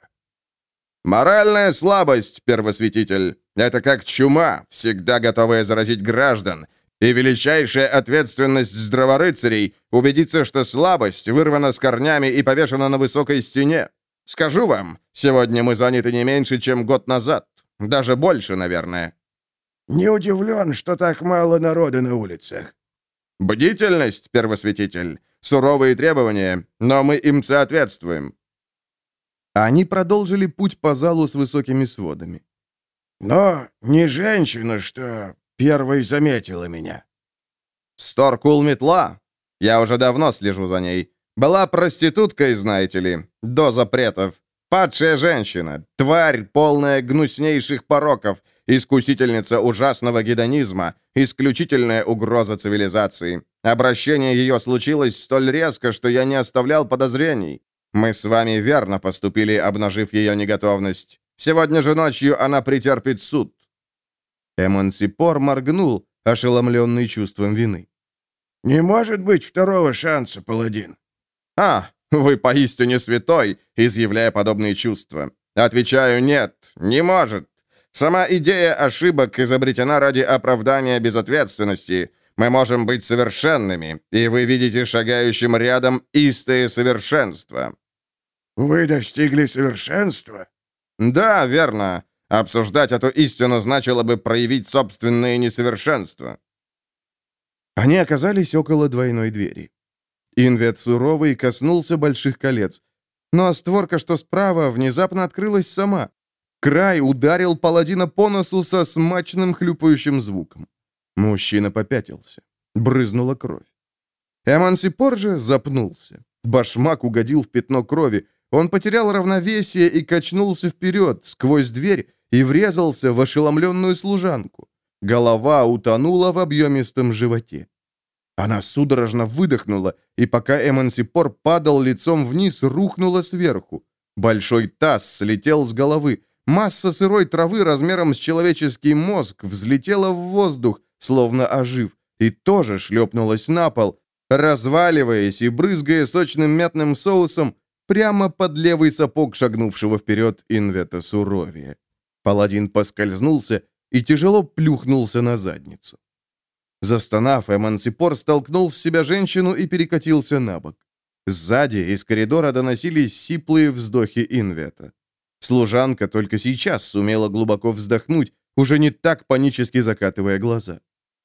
«Моральная слабость, первосвятитель. Это как чума, всегда готовая заразить граждан. И величайшая ответственность здраворыцарей — убедиться, что слабость вырвана с корнями и повешена на высокой стене. Скажу вам, сегодня мы заняты не меньше, чем год назад. Даже больше, наверное». «Не удивлен, что так мало народа на улицах». «Бдительность, первосвятитель, суровые требования, но мы им соответствуем». Они продолжили путь по залу с высокими сводами. «Но не женщина, что первой заметила меня». «Сторкул метла. Я уже давно слежу за ней. Была проституткой, знаете ли, до запретов. Падшая женщина, тварь, полная гнуснейших пороков, искусительница ужасного гедонизма, исключительная угроза цивилизации. Обращение ее случилось столь резко, что я не оставлял подозрений. Мы с вами верно поступили, обнажив ее неготовность. Сегодня же ночью она претерпит суд». Эмансипор моргнул, ошеломленный чувством вины. «Не может быть второго шанса, паладин». «А, вы поистине святой, изъявляя подобные чувства. Отвечаю, нет, не может. Сама идея ошибок изобретена ради оправдания безответственности. Мы можем быть совершенными, и вы видите шагающим рядом истое совершенство». «Вы достигли совершенства?» «Да, верно. Обсуждать эту истину значило бы проявить собственное несовершенство». Они оказались около двойной двери. Инвет суровый коснулся больших колец. Но створка, что справа, внезапно открылась сама. Край ударил паладина по носу со смачным хлюпающим звуком. Мужчина попятился. Брызнула кровь. Эмансипор же запнулся. Башмак угодил в пятно крови. Он потерял равновесие и качнулся вперед, сквозь дверь, и врезался в ошеломленную служанку. Голова утонула в объемистом животе. Она судорожно выдохнула, и пока Эмансипор падал лицом вниз, рухнула сверху. Большой таз слетел с головы. Масса сырой травы размером с человеческий мозг взлетела в воздух, словно ожив, и тоже шлепнулась на пол, разваливаясь и брызгая сочным мятным соусом прямо под левый сапог шагнувшего вперед Инвета Суровия. Паладин поскользнулся и тяжело плюхнулся на задницу. Застонав, Эмансипор столкнул с себя женщину и перекатился на бок. Сзади из коридора доносились сиплые вздохи Инвета. Служанка только сейчас сумела глубоко вздохнуть, уже не так панически закатывая глаза.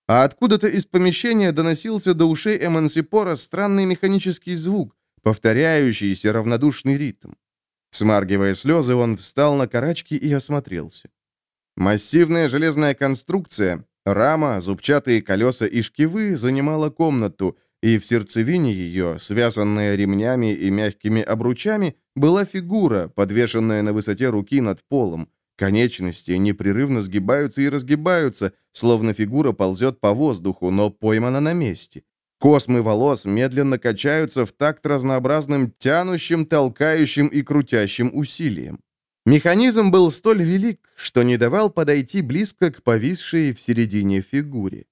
А откуда-то из помещения доносился до ушей Эмансипора странный механический звук, повторяющийся равнодушный ритм. Смаргивая слезы, он встал на карачки и осмотрелся. Массивная железная конструкция, Рама, зубчатые колеса и шкивы занимала комнату, и в сердцевине ее, связанная ремнями и мягкими обручами, была фигура, подвешенная на высоте руки над полом. Конечности непрерывно сгибаются и разгибаются, словно фигура ползет по воздуху, но поймана на месте. Космы волос медленно качаются в такт разнообразным тянущим, толкающим и крутящим усилием. Механизм был столь велик, что не давал подойти близко к повисшей в середине фигуре.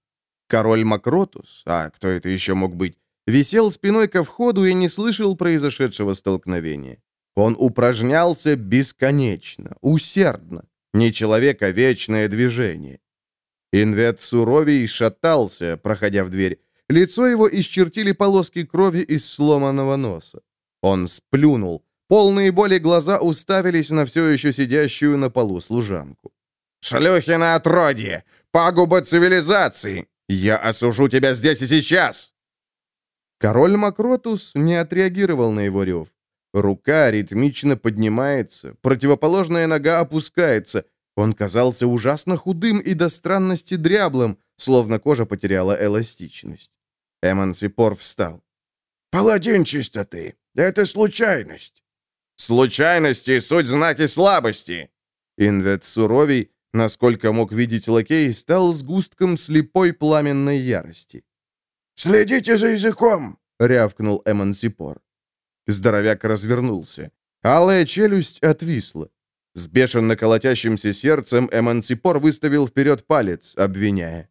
Король Макротус, а кто это еще мог быть, висел спиной ко входу и не слышал произошедшего столкновения. Он упражнялся бесконечно, усердно. Не человек, а вечное движение. Инвет суровей шатался, проходя в дверь. Лицо его исчертили полоски крови из сломанного носа. Он сплюнул. Полные боли глаза уставились на все еще сидящую на полу служанку. «Шлюхина отродье! Пагуба цивилизации! Я осужу тебя здесь и сейчас!» Король Макротус не отреагировал на его рев. Рука ритмично поднимается, противоположная нога опускается. Он казался ужасно худым и до странности дряблым, словно кожа потеряла эластичность. Эмансипор встал. «Паладин чистоты! Это случайность!» «Случайности — суть знаки слабости!» Инвет суровей, насколько мог видеть лакей, стал сгустком слепой пламенной ярости. «Следите за языком!» — рявкнул Эмансипор. Здоровяк развернулся. Алая челюсть отвисла. С бешено колотящимся сердцем Эмансипор выставил вперед палец, обвиняя.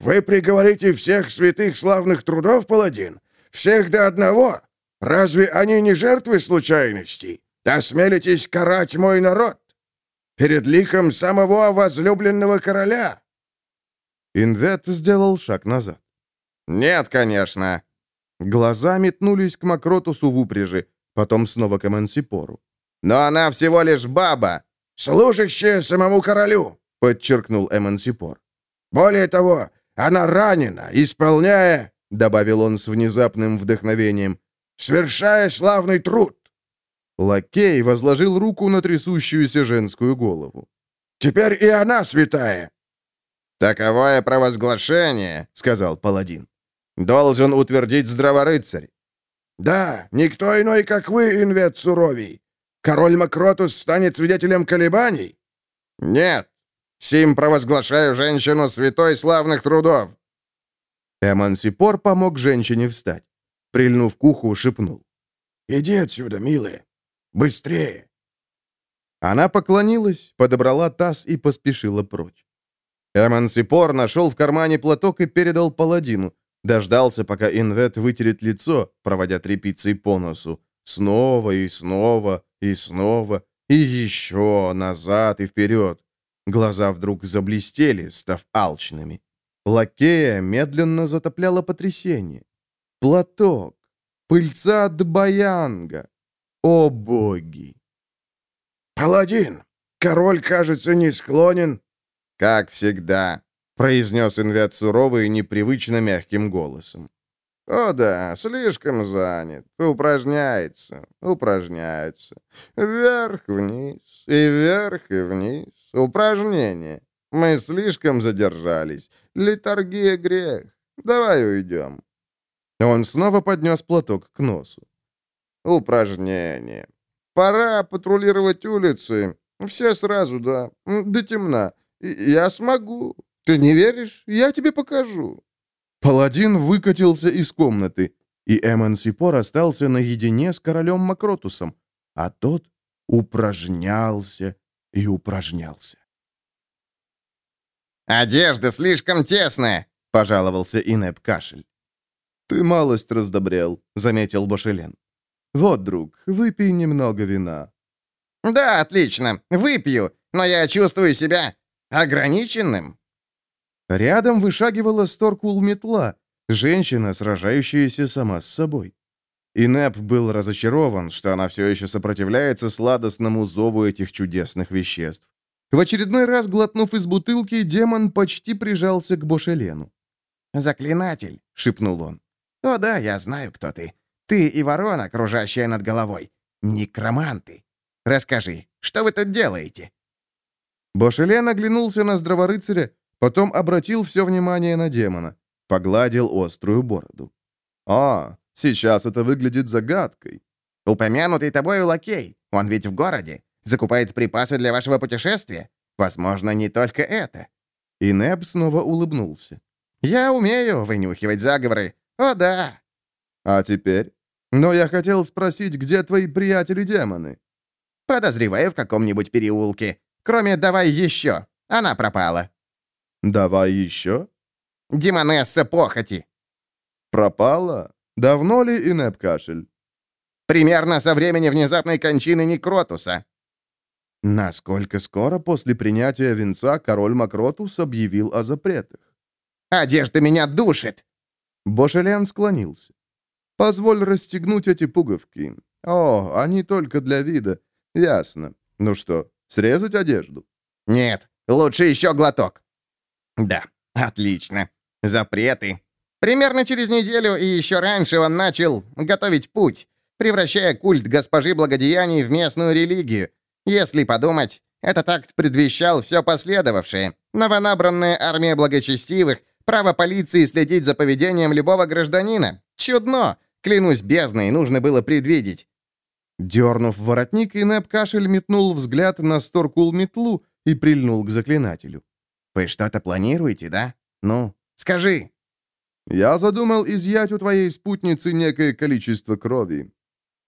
«Вы приговорите всех святых славных трудов, паладин? Всех до одного? Разве они не жертвы случайностей? Осмелитесь карать мой народ? Перед ликом самого возлюбленного короля?» Инвет сделал шаг назад. «Нет, конечно». Глаза метнулись к Макротусу в упряжи, потом снова к Эмансипору. «Но она всего лишь баба!» «Служащая самому королю!» — подчеркнул Эмансипор. «Более того, она ранена, исполняя...» — добавил он с внезапным вдохновением. «Свершая славный труд!» Лакей возложил руку на трясущуюся женскую голову. «Теперь и она святая!» «Таковое провозглашение», — сказал паладин. «Должен утвердить здраворыцарь». «Да, никто иной, как вы, Инвет Суровий. Король Макротус станет свидетелем колебаний?» «Нет. Сим провозглашаю женщину святой славных трудов». Эмансипор помог женщине встать. Прильнув к уху, шепнул. «Иди отсюда, милая. Быстрее!» Она поклонилась, подобрала таз и поспешила прочь. Эмансипор нашел в кармане платок и передал паладину. Дождался, пока Инвет вытерет лицо, проводя тряпицей по носу. Снова и снова, и снова, и еще назад и вперед. Глаза вдруг заблестели, став алчными. Лакея медленно затопляло потрясение. Платок. Пыльца от баянга. О боги! «Паладин, король, кажется, не склонен...» «Как всегда», — произнес Инвет суровый и непривычно мягким голосом. «О да, слишком занят. Упражняется, упражняется. Вверх-вниз, и вверх, и вниз. Упражнение. Мы слишком задержались. Литургия грех. Давай уйдем». Он снова поднес платок к носу. «Упражнение. Пора патрулировать улицы. Все сразу, да. До темна. Я смогу. Ты не веришь? Я тебе покажу». Паладин выкатился из комнаты, и Эмансипор остался наедине с королем Макротусом, а тот упражнялся и упражнялся. «Одежда слишком тесная», — пожаловался Инеп кашель. «Ты малость раздобрел», — заметил Башелен. «Вот, друг, выпей немного вина». «Да, отлично, выпью, но я чувствую себя ограниченным». Рядом вышагивала Сторкул-метла, женщина, сражающаяся сама с собой. Инеп был разочарован, что она все еще сопротивляется сладостному зову этих чудесных веществ. В очередной раз, глотнув из бутылки, демон почти прижался к Бошелену. «Заклинатель», — шепнул он. «О да, я знаю, кто ты. Ты и ворона, кружащая над головой. Некроманты. Расскажи, что вы тут делаете?» Бошелен оглянулся на здраворыцаря, потом обратил все внимание на демона, погладил острую бороду. «А, сейчас это выглядит загадкой». «Упомянутый тобой лакей, он ведь в городе, закупает припасы для вашего путешествия. Возможно, не только это». И Неб снова улыбнулся. «Я умею вынюхивать заговоры. О, да». «А теперь?» «Но я хотел спросить, где твои приятели-демоны?» «Подозреваю в каком-нибудь переулке. Кроме «давай еще». Она пропала». «Давай еще?» «Демонесса похоти». «Пропала? Давно ли Инеп кашель?» Примерно со времени внезапной кончины Некротуса». Насколько скоро после принятия венца король Макротус объявил о запретах? «Одежда меня душит!» Бошелен склонился. «Позволь расстегнуть эти пуговки. О, они только для вида. Ясно. Ну что, срезать одежду?» «Нет, лучше еще глоток». «Да, отлично. Запреты. Примерно через неделю и еще раньше он начал готовить путь, превращая культ госпожи благодеяний в местную религию. Если подумать, этот акт предвещал все последовавшее. Новонабранная армия благочестивых, право полиции следить за поведением любого гражданина. Чудно! Клянусь бездной, нужно было предвидеть. Дернув воротник, Инеп кашель метнул взгляд на Сторкул-метлу и прильнул к заклинателю. «Вы что-то планируете, да? Ну, скажи!» «Я задумал изъять у твоей спутницы некое количество крови».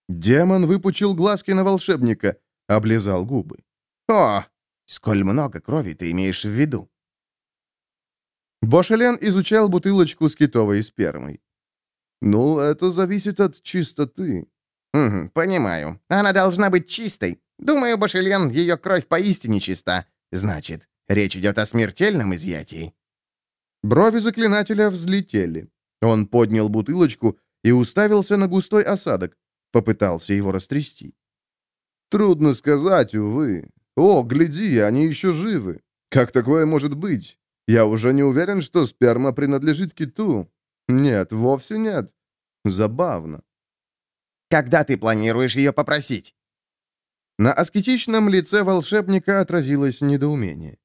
Демон выпучил глазки на волшебника, облизал губы. «О, сколь много крови ты имеешь в виду?» Бошелен изучал бутылочку с китовой спермой. «Ну, это зависит от чистоты». «Угу, понимаю. Она должна быть чистой. Думаю, Бошелен, ее кровь поистине чиста. Значит, речь идет о смертельном изъятии». Брови заклинателя взлетели. Он поднял бутылочку и уставился на густой осадок. Попытался его растрясти. «Трудно сказать, увы. О, гляди, они еще живы. Как такое может быть? Я уже не уверен, что сперма принадлежит киту. Нет, вовсе нет. Забавно». «Когда ты планируешь ее попросить?» На аскетичном лице волшебника отразилось недоумение.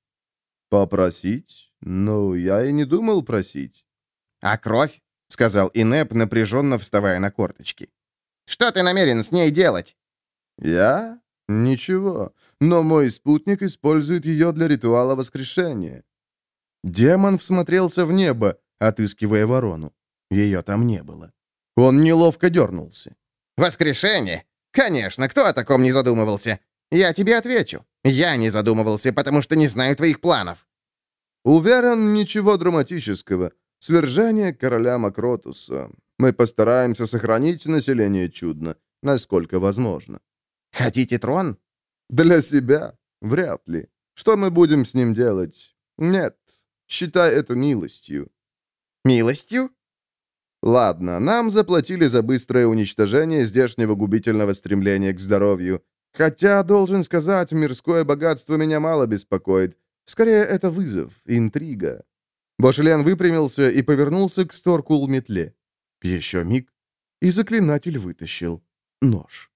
«Попросить? Ну, я и не думал просить». «А кровь?» — сказал Инеп, напряженно вставая на корточки. «Что ты намерен с ней делать?» «Я? Ничего. Но мой спутник использует ее для ритуала воскрешения». Демон всмотрелся в небо, отыскивая ворону. Ее там не было. Он неловко дернулся. «Воскрешение? Конечно, кто о таком не задумывался? Я тебе отвечу. Я не задумывался, потому что не знаю твоих планов». «Уверен, ничего драматического. Свержение короля Макротуса. Мы постараемся сохранить население чудно, насколько возможно». «Хотите трон?» «Для себя? Вряд ли. Что мы будем с ним делать? Нет, считай это милостью». «Милостью?» «Ладно, нам заплатили за быстрое уничтожение здешнего губительного стремления к здоровью. Хотя, должен сказать, мирское богатство меня мало беспокоит. Скорее, это вызов, интрига». Бошлен выпрямился и повернулся к Сторкул-метле. Еще миг, и заклинатель вытащил нож.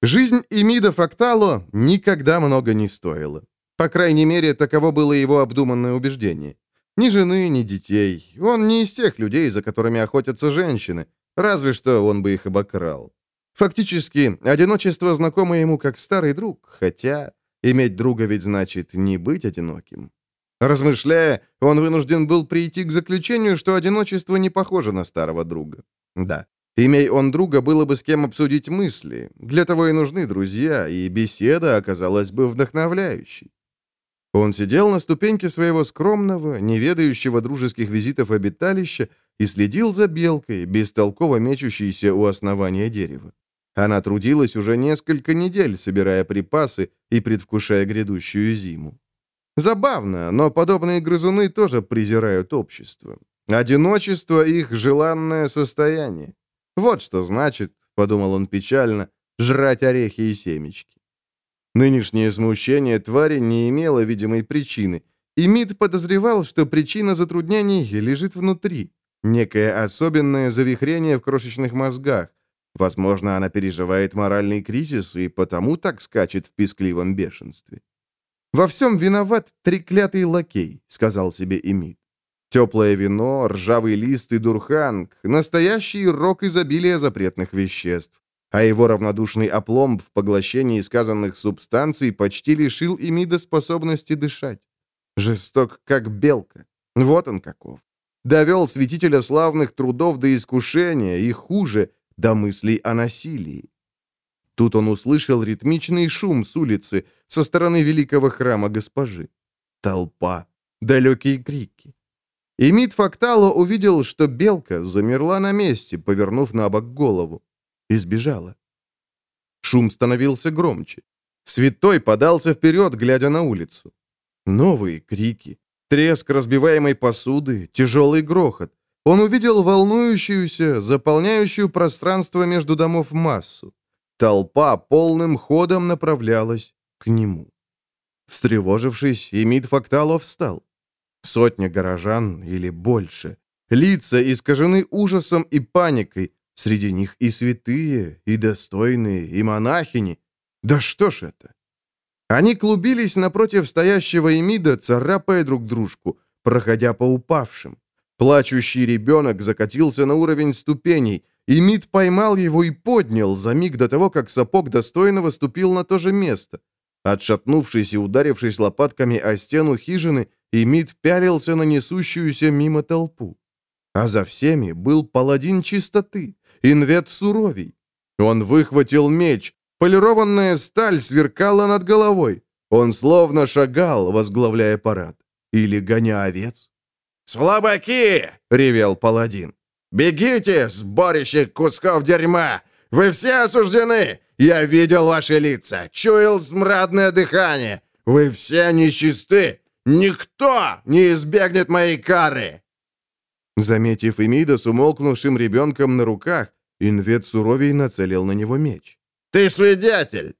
Жизнь Эмида Фактало никогда много не стоила. По крайней мере, таково было его обдуманное убеждение. Ни жены, ни детей. Он не из тех людей, за которыми охотятся женщины. Разве что он бы их обокрал. Фактически, одиночество знакомо ему как старый друг, хотя иметь друга ведь значит не быть одиноким. Размышляя, он вынужден был прийти к заключению, что одиночество не похоже на старого друга. Да, имей он друга, было бы с кем обсудить мысли. Для того и нужны друзья, и беседа оказалась бы вдохновляющей. Он сидел на ступеньке своего скромного, неведающего дружеских визитов обиталища и следил за белкой, бестолково мечущейся у основания дерева. Она трудилась уже несколько недель, собирая припасы и предвкушая грядущую зиму. Забавно, но подобные грызуны тоже презирают общество. Одиночество — их желанное состояние. Вот что значит, — подумал он печально, — жрать орехи и семечки. Нынешнее смущение твари не имело видимой причины, и Мид подозревал, что причина затруднений лежит внутри, некое особенное завихрение в крошечных мозгах. Возможно, она переживает моральный кризис и потому так скачет в пискливом бешенстве. «Во всем виноват треклятый лакей», — сказал себе Эмит. Теплое вино, ржавый лист и дурханг — настоящий рок изобилия запретных веществ. А его равнодушный опломб в поглощении сказанных субстанций почти лишил Эмида способности дышать. Жесток, как белка. Вот он каков. Довел святителя славных трудов до искушения и, хуже, до мыслей о насилии. Тут он услышал ритмичный шум с улицы со стороны великого храма госпожи. Толпа, далекие крики. И Мид Фактало увидел, что белка замерла на месте, повернув на бок голову. и сбежала. Шум становился громче. Святой подался вперед, глядя на улицу. Новые крики, треск разбиваемой посуды, тяжелый грохот. Он увидел волнующуюся, заполняющую пространство между домов массу. Толпа полным ходом направлялась к нему. Встревожившись, Эмид Факталов встал. Сотня горожан или больше. Лица искажены ужасом и паникой. Среди них и святые, и достойные, и монахини. Да что ж это? Они клубились напротив стоящего Эмида, царапая друг дружку, проходя по упавшим. Плачущий ребенок закатился на уровень ступеней. Эмид поймал его и поднял за миг до того, как сапог достойного ступил на то же место. Отшатнувшись и ударившись лопатками о стену хижины, Эмид пялился на несущуюся мимо толпу. А за всеми был паладин чистоты, инвет суровей. Он выхватил меч, полированная сталь сверкала над головой. Он словно шагал, возглавляя парад. Или гоня овец. «Слабаки!» — ревел паладин. «Бегите, сборище кусков дерьма! Вы все осуждены! Я видел ваши лица, чуял смрадное дыхание! Вы все нечисты! Никто не избегнет моей кары!» Заметив Эмида с умолкнувшим ребенком на руках, Инвет Суровей нацелил на него меч. «Ты свидетель!»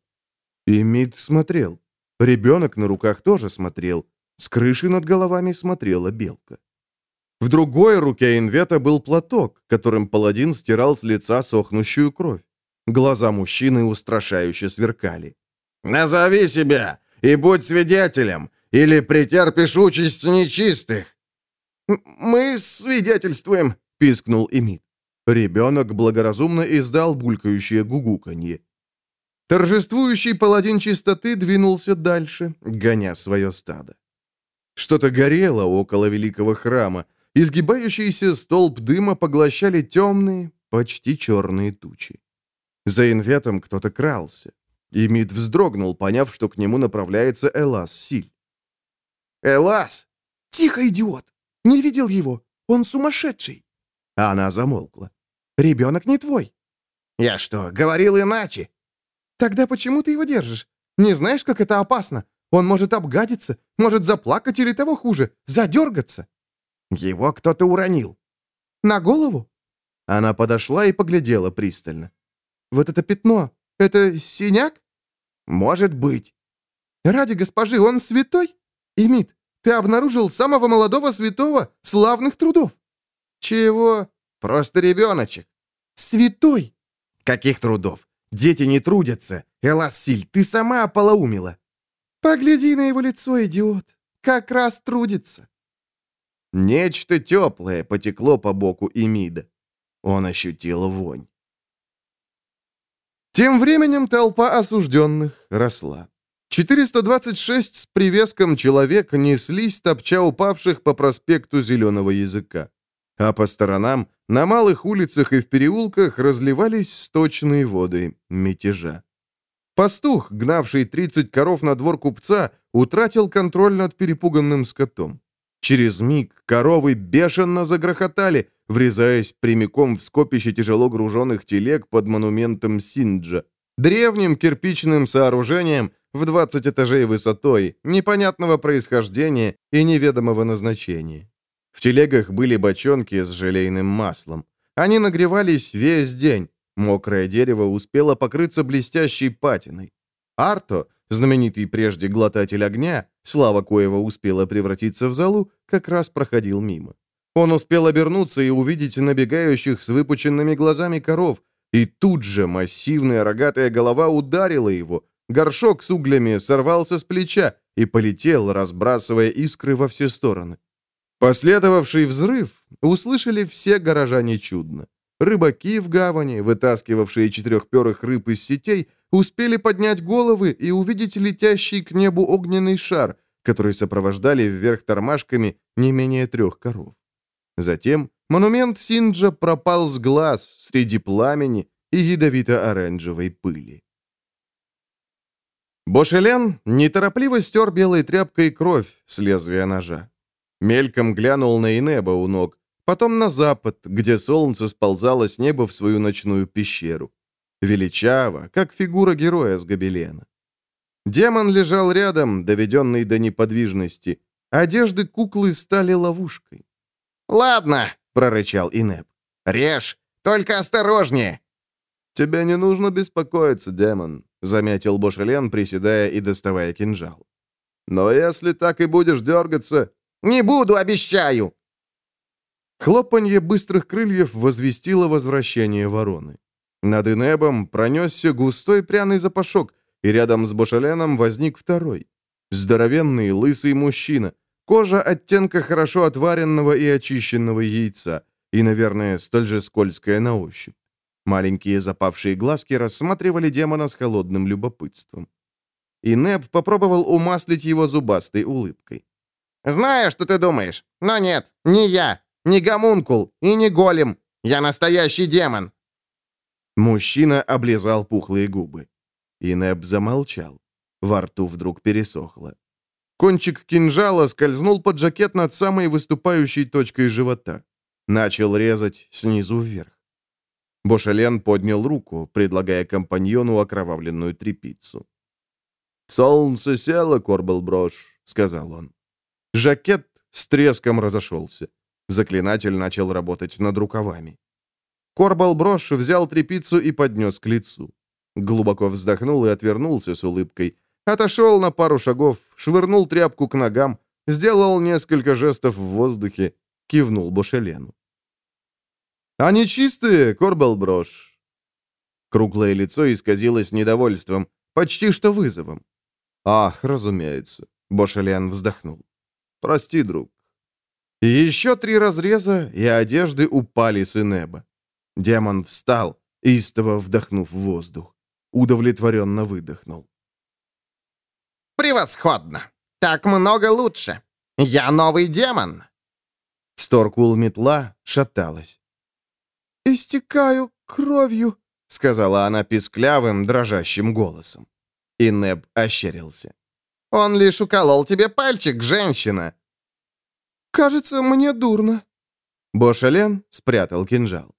Эмид смотрел. Ребенок на руках тоже смотрел. С крыши над головами смотрела белка. В другой руке Инвета был платок, которым паладин стирал с лица сохнущую кровь. Глаза мужчины устрашающе сверкали. «Назови себя и будь свидетелем, или претерпишь участь нечистых!» «Мы свидетельствуем!» — пискнул Эмит. Ребенок благоразумно издал булькающее гугуканье. Торжествующий паладин чистоты двинулся дальше, гоня свое стадо. Что-то горело около великого храма, Изгибающийся столб дыма поглощали темные, почти черные тучи. За инветом кто-то крался. И Мид вздрогнул, поняв, что к нему направляется Элас Силь. «Элас!» «Тихо, идиот! Не видел его! Он сумасшедший!» Она замолкла. «Ребенок не твой!» «Я что, говорил иначе?» «Тогда почему ты его держишь? Не знаешь, как это опасно? Он может обгадиться, может заплакать или того хуже, задергаться!» Его кто-то уронил. На голову? Она подошла и поглядела пристально. Вот это пятно, это синяк? Может быть. Ради госпожи, он святой? Имит, ты обнаружил самого молодого святого славных трудов. Чего? Просто ребеночек. Святой. Каких трудов? Дети не трудятся. Эласиль, ты сама ополоумила. Погляди на его лицо, идиот. Как раз трудится. Нечто теплое потекло по боку Эмида. Он ощутил вонь. Тем временем толпа осужденных росла. 426 с привеском человек неслись, топча упавших по проспекту Зеленого Языка. А по сторонам, на малых улицах и в переулках разливались сточные воды мятежа. Пастух, гнавший 30 коров на двор купца, утратил контроль над перепуганным скотом. Через миг коровы бешено загрохотали, врезаясь прямиком в скопище тяжело груженных телег под монументом Синджа, древним кирпичным сооружением в 20 этажей высотой, непонятного происхождения и неведомого назначения. В телегах были бочонки с желейным маслом. Они нагревались весь день. Мокрое дерево успело покрыться блестящей патиной. Арто, знаменитый прежде глотатель огня, слава коего успела превратиться в залу, как раз проходил мимо. Он успел обернуться и увидеть набегающих с выпученными глазами коров, и тут же массивная рогатая голова ударила его, горшок с углями сорвался с плеча и полетел, разбрасывая искры во все стороны. Последовавший взрыв услышали все горожане чудно. Рыбаки в гавани, вытаскивавшие четырехперых рыб из сетей, успели поднять головы и увидеть летящий к небу огненный шар, который сопровождали вверх тормашками не менее трех коров. Затем монумент Синджа пропал с глаз среди пламени и ядовито-оранжевой пыли. Бошелен неторопливо стер белой тряпкой кровь с лезвия ножа. Мельком глянул на Инеба у ног, потом на запад, где солнце сползало с неба в свою ночную пещеру. Величаво, как фигура героя с гобелена. Демон лежал рядом, доведенный до неподвижности. Одежды куклы стали ловушкой. «Ладно», — прорычал Инеп. «Режь, только осторожнее». «Тебе не нужно беспокоиться, демон», — заметил Бошелен, приседая и доставая кинжал. «Но если так и будешь дергаться...» «Не буду, обещаю!» Хлопанье быстрых крыльев возвестило возвращение вороны. Над Инебом пронесся густой пряный запашок, и рядом с Бошеленом возник второй. Здоровенный, лысый мужчина, кожа оттенка хорошо отваренного и очищенного яйца, и, наверное, столь же скользкая на ощупь. Маленькие запавшие глазки рассматривали демона с холодным любопытством. И Неб попробовал умаслить его зубастой улыбкой. «Знаю, что ты думаешь, но нет, не я, не гомункул и не голем. Я настоящий демон». Мужчина облизал пухлые губы. И Неб замолчал. Во рту вдруг пересохло. Кончик кинжала скользнул под жакет над самой выступающей точкой живота. Начал резать снизу вверх. Бошален поднял руку, предлагая компаньону окровавленную трепицу. «Солнце село, Корбелброш», — сказал он. Жакет с треском разошелся. Заклинатель начал работать над рукавами. Корбалброш взял трепицу и поднес к лицу. Глубоко вздохнул и отвернулся с улыбкой. Отошел на пару шагов, швырнул тряпку к ногам, сделал несколько жестов в воздухе, кивнул Бошелену. «Они чистые, Корбалброш!» Круглое лицо исказилось недовольством, почти что вызовом. «Ах, разумеется», — Бошелен вздохнул. «Прости, друг». Еще три разреза, и одежды упали с неба. Демон встал, истово вдохнув воздух. Удовлетворенно выдохнул. «Превосходно! Так много лучше! Я новый демон!» Сторкул метла шаталась. «Истекаю кровью», — сказала она писклявым, дрожащим голосом. И Неб ощерился. «Он лишь уколол тебе пальчик, женщина!» «Кажется, мне дурно». Бошален спрятал кинжал.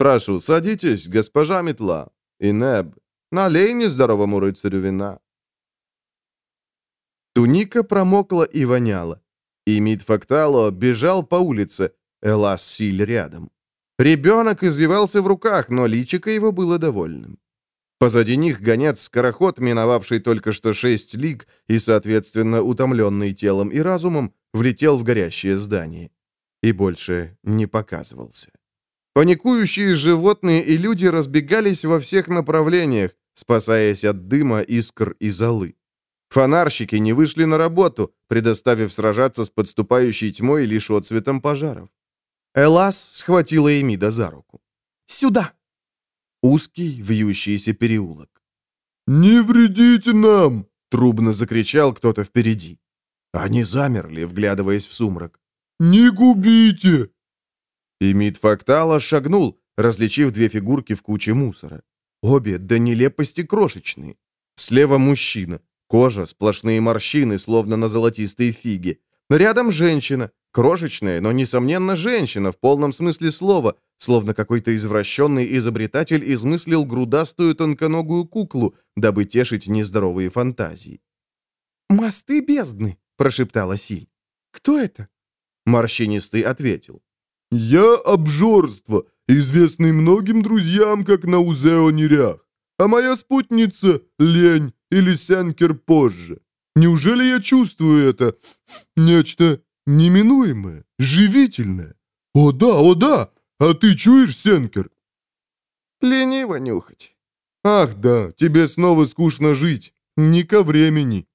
«Прошу, садитесь, госпожа Метла. И Неб, налей нездоровому рыцарю вина». Туника промокла и воняла. И Мидфактало бежал по улице, Элас Силь рядом. Ребенок извивался в руках, но личико его было довольным. Позади них гонец-скороход, миновавший только что шесть лиг и, соответственно, утомленный телом и разумом, влетел в горящее здание. И больше не показывался. Паникующие животные и люди разбегались во всех направлениях, спасаясь от дыма, искр и золы. Фонарщики не вышли на работу, предоставив сражаться с подступающей тьмой лишь отцветом пожаров. Элас схватила Эмида за руку. «Сюда!» Узкий, вьющийся переулок. «Не вредите нам!» — трубно закричал кто-то впереди. Они замерли, вглядываясь в сумрак. «Не губите!» Эмид Фактала шагнул, различив две фигурки в куче мусора. Обе до нелепости крошечные. Слева мужчина, кожа, сплошные морщины, словно на золотистой фиге. Рядом женщина, Крошечная, но, несомненно, женщина в полном смысле слова, словно какой-то извращенный изобретатель измыслил грудастую тонконогую куклу, дабы тешить нездоровые фантазии. «Мосты бездны», — прошептала Силь. «Кто это?» Морщинистый ответил. «Я обжорство, известный многим друзьям, как на Узео-Нерях, а моя спутница — лень или сенкер позже. Неужели я чувствую это? Нечто Неминуемое, живительное. О да, о да! А ты чуешь, Сенкер? Лениво нюхать. Ах да, тебе снова скучно жить. Не ко времени.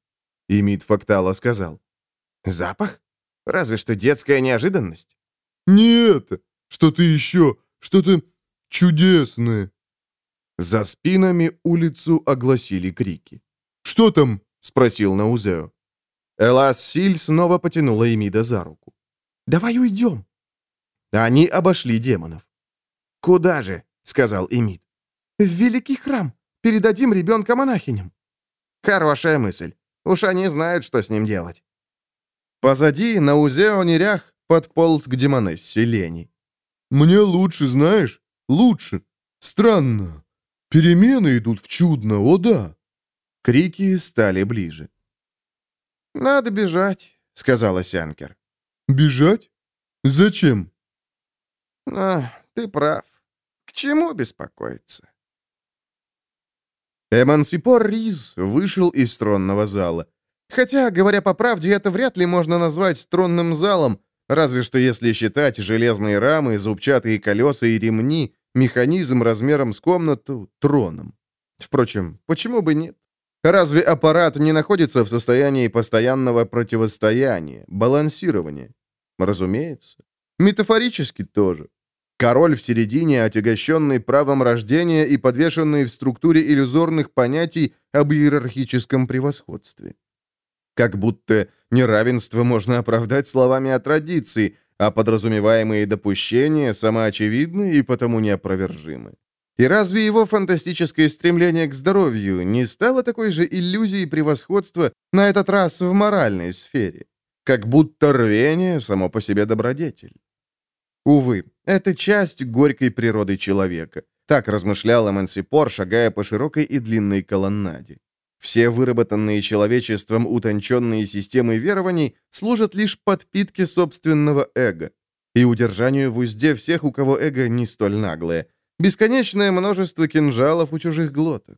И Мид Фактала сказал. Запах? Разве что детская неожиданность. Нет, что-то еще, что-то чудесное. За спинами улицу огласили крики. «Что там?» — спросил Наузео. Элас Силь снова потянула Эмида за руку. «Давай уйдем». Они обошли демонов. «Куда же?» — сказал Эмид. «В великий храм. Передадим ребенка монахиням». «Хорошая мысль. Уж они знают, что с ним делать». Позади, на Узео-Нерях, подполз к демонессе Лени. «Мне лучше, знаешь? Лучше. Странно. Перемены идут в чудно, о да!» Крики стали ближе. «Надо бежать», — сказала Сянкер. «Бежать? Зачем?» «А, ты прав. К чему беспокоиться?» Эмансипор Риз вышел из тронного зала. Хотя, говоря по правде, это вряд ли можно назвать тронным залом, разве что если считать железные рамы, зубчатые колеса и ремни, механизм размером с комнату троном. Впрочем, почему бы нет? Разве аппарат не находится в состоянии постоянного противостояния, балансирования? Разумеется. Метафорически тоже. Король в середине, отягощенный правом рождения и подвешенный в структуре иллюзорных понятий об иерархическом превосходстве. Как будто неравенство можно оправдать словами о традиции, а подразумеваемые допущения самоочевидны и потому неопровержимы. И разве его фантастическое стремление к здоровью не стало такой же иллюзией превосходства на этот раз в моральной сфере? Как будто рвение само по себе добродетель. Увы, это часть горькой природы человека. Так размышлял Эмансипор, шагая по широкой и длинной колоннаде. Все выработанные человечеством утонченные системы верований служат лишь подпитке собственного эго и удержанию в узде всех, у кого эго не столь наглое. Бесконечное множество кинжалов у чужих глоток.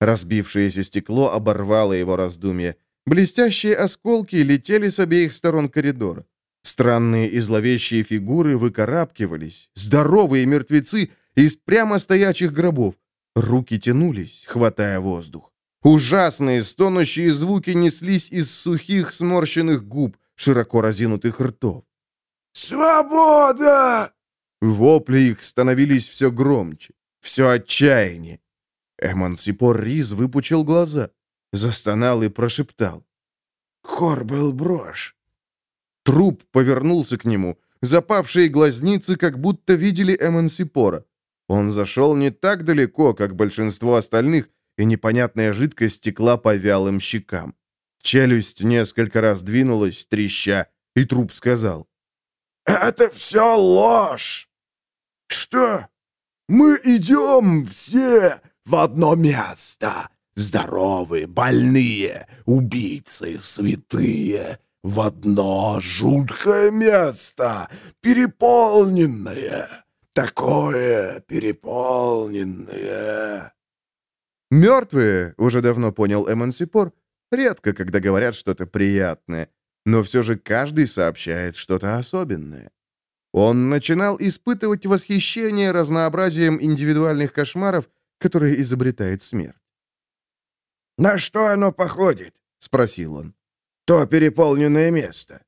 Разбившееся стекло оборвало его раздумья. Блестящие осколки летели с обеих сторон коридора. Странные и зловещие фигуры выкарабкивались, здоровые мертвецы из прямо стоячих гробов. Руки тянулись, хватая воздух. Ужасные стонущие звуки неслись из сухих сморщенных губ, широко разинутых ртов. «Свобода!» Вопли их становились все громче, все отчаяние. Эмансипор Риз выпучил глаза, застонал и прошептал. «Хор был брошь». Труп повернулся к нему, запавшие глазницы как будто видели Эмансипора. Он зашел не так далеко, как большинство остальных, и непонятная жидкость стекла по вялым щекам. Челюсть несколько раз двинулась, треща, и труп сказал. «Это все ложь!» «Что? Мы идем все в одно место. Здоровые, больные, убийцы, святые. В одно жуткое место, переполненное. Такое переполненное». Мертвые, уже давно понял Эмансипор, редко, когда говорят что-то приятное, но все же каждый сообщает что-то особенное. Он начинал испытывать восхищение разнообразием индивидуальных кошмаров, которые изобретает смерть. «На что оно походит?» — спросил он. «То переполненное место».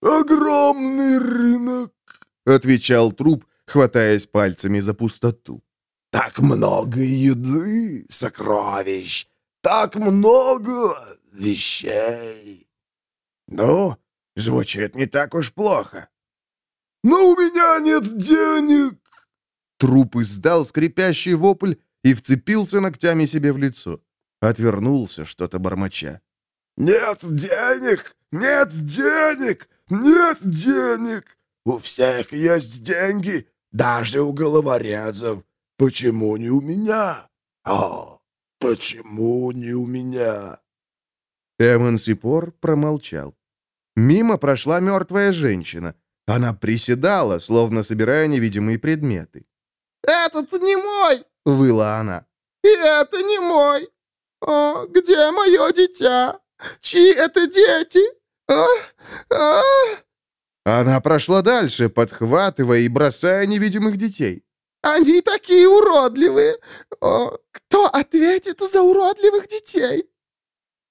«Огромный рынок», — отвечал труп, хватаясь пальцами за пустоту. Так много еды, сокровищ, так много вещей. Ну, звучит не так уж плохо. Но у меня нет денег. Труп издал скрипящий вопль и вцепился ногтями себе в лицо. Отвернулся, что-то бормоча. «Нет денег! Нет денег! Нет денег! У всех есть деньги, даже у головорезов. Почему не у меня? О, почему не у меня?» Эмансипор промолчал. Мимо прошла мертвая женщина. Она приседала, словно собирая невидимые предметы. «Этот не мой!» — выла она. «И это не мой! О, где мое дитя? Чьи это дети? А, а...» Она прошла дальше, подхватывая и бросая невидимых детей. Они такие уродливые! О, кто ответит за уродливых детей?»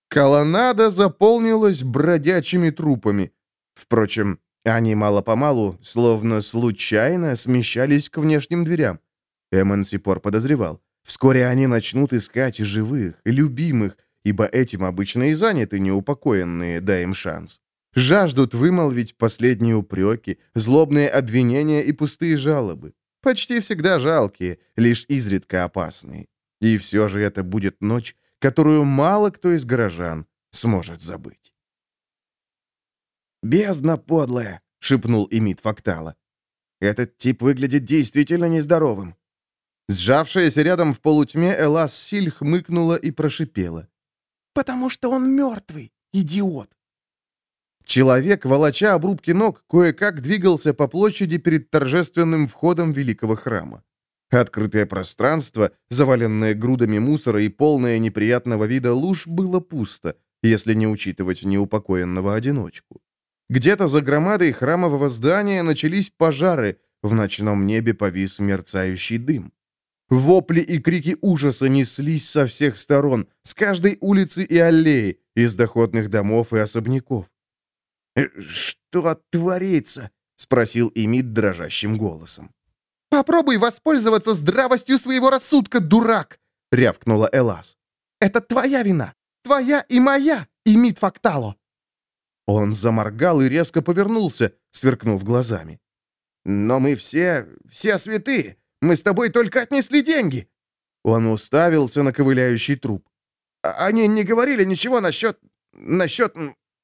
Колоннада заполнилась бродячими трупами. Впрочем, они мало-помалу, словно случайно, смещались к внешним дверям. Эмансипор подозревал. Вскоре они начнут искать живых, любимых, ибо этим обычно и заняты неупокоенные, дай им шанс. Жаждут вымолвить последние упреки, злобные обвинения и пустые жалобы. Почти всегда жалкие, лишь изредка опасные. И все же это будет ночь, которую мало кто из горожан сможет забыть. «Бездна подлая!» — шепнул Эмит Фактала. «Этот тип выглядит действительно нездоровым». Сжавшаяся рядом в полутьме, Элас Силь хмыкнула и прошипела. «Потому что он мертвый, идиот!» Человек, волоча обрубки ног, кое-как двигался по площади перед торжественным входом великого храма. Открытое пространство, заваленное грудами мусора и полное неприятного вида луж, было пусто, если не учитывать неупокоенного одиночку. Где-то за громадой храмового здания начались пожары, в ночном небе повис мерцающий дым. Вопли и крики ужаса неслись со всех сторон, с каждой улицы и аллеи, из доходных домов и особняков. «Э, «Что творится?» — спросил Имид дрожащим голосом. «Попробуй воспользоваться здравостью своего рассудка, дурак!» — рявкнула Элас. «Это твоя вина! Твоя и моя, Имид Фактало!» Он заморгал и резко повернулся, сверкнув глазами. «Но мы все... все святые! Мы с тобой только отнесли деньги!» Он уставился на ковыляющий труп. А, «Они не говорили ничего насчет... насчет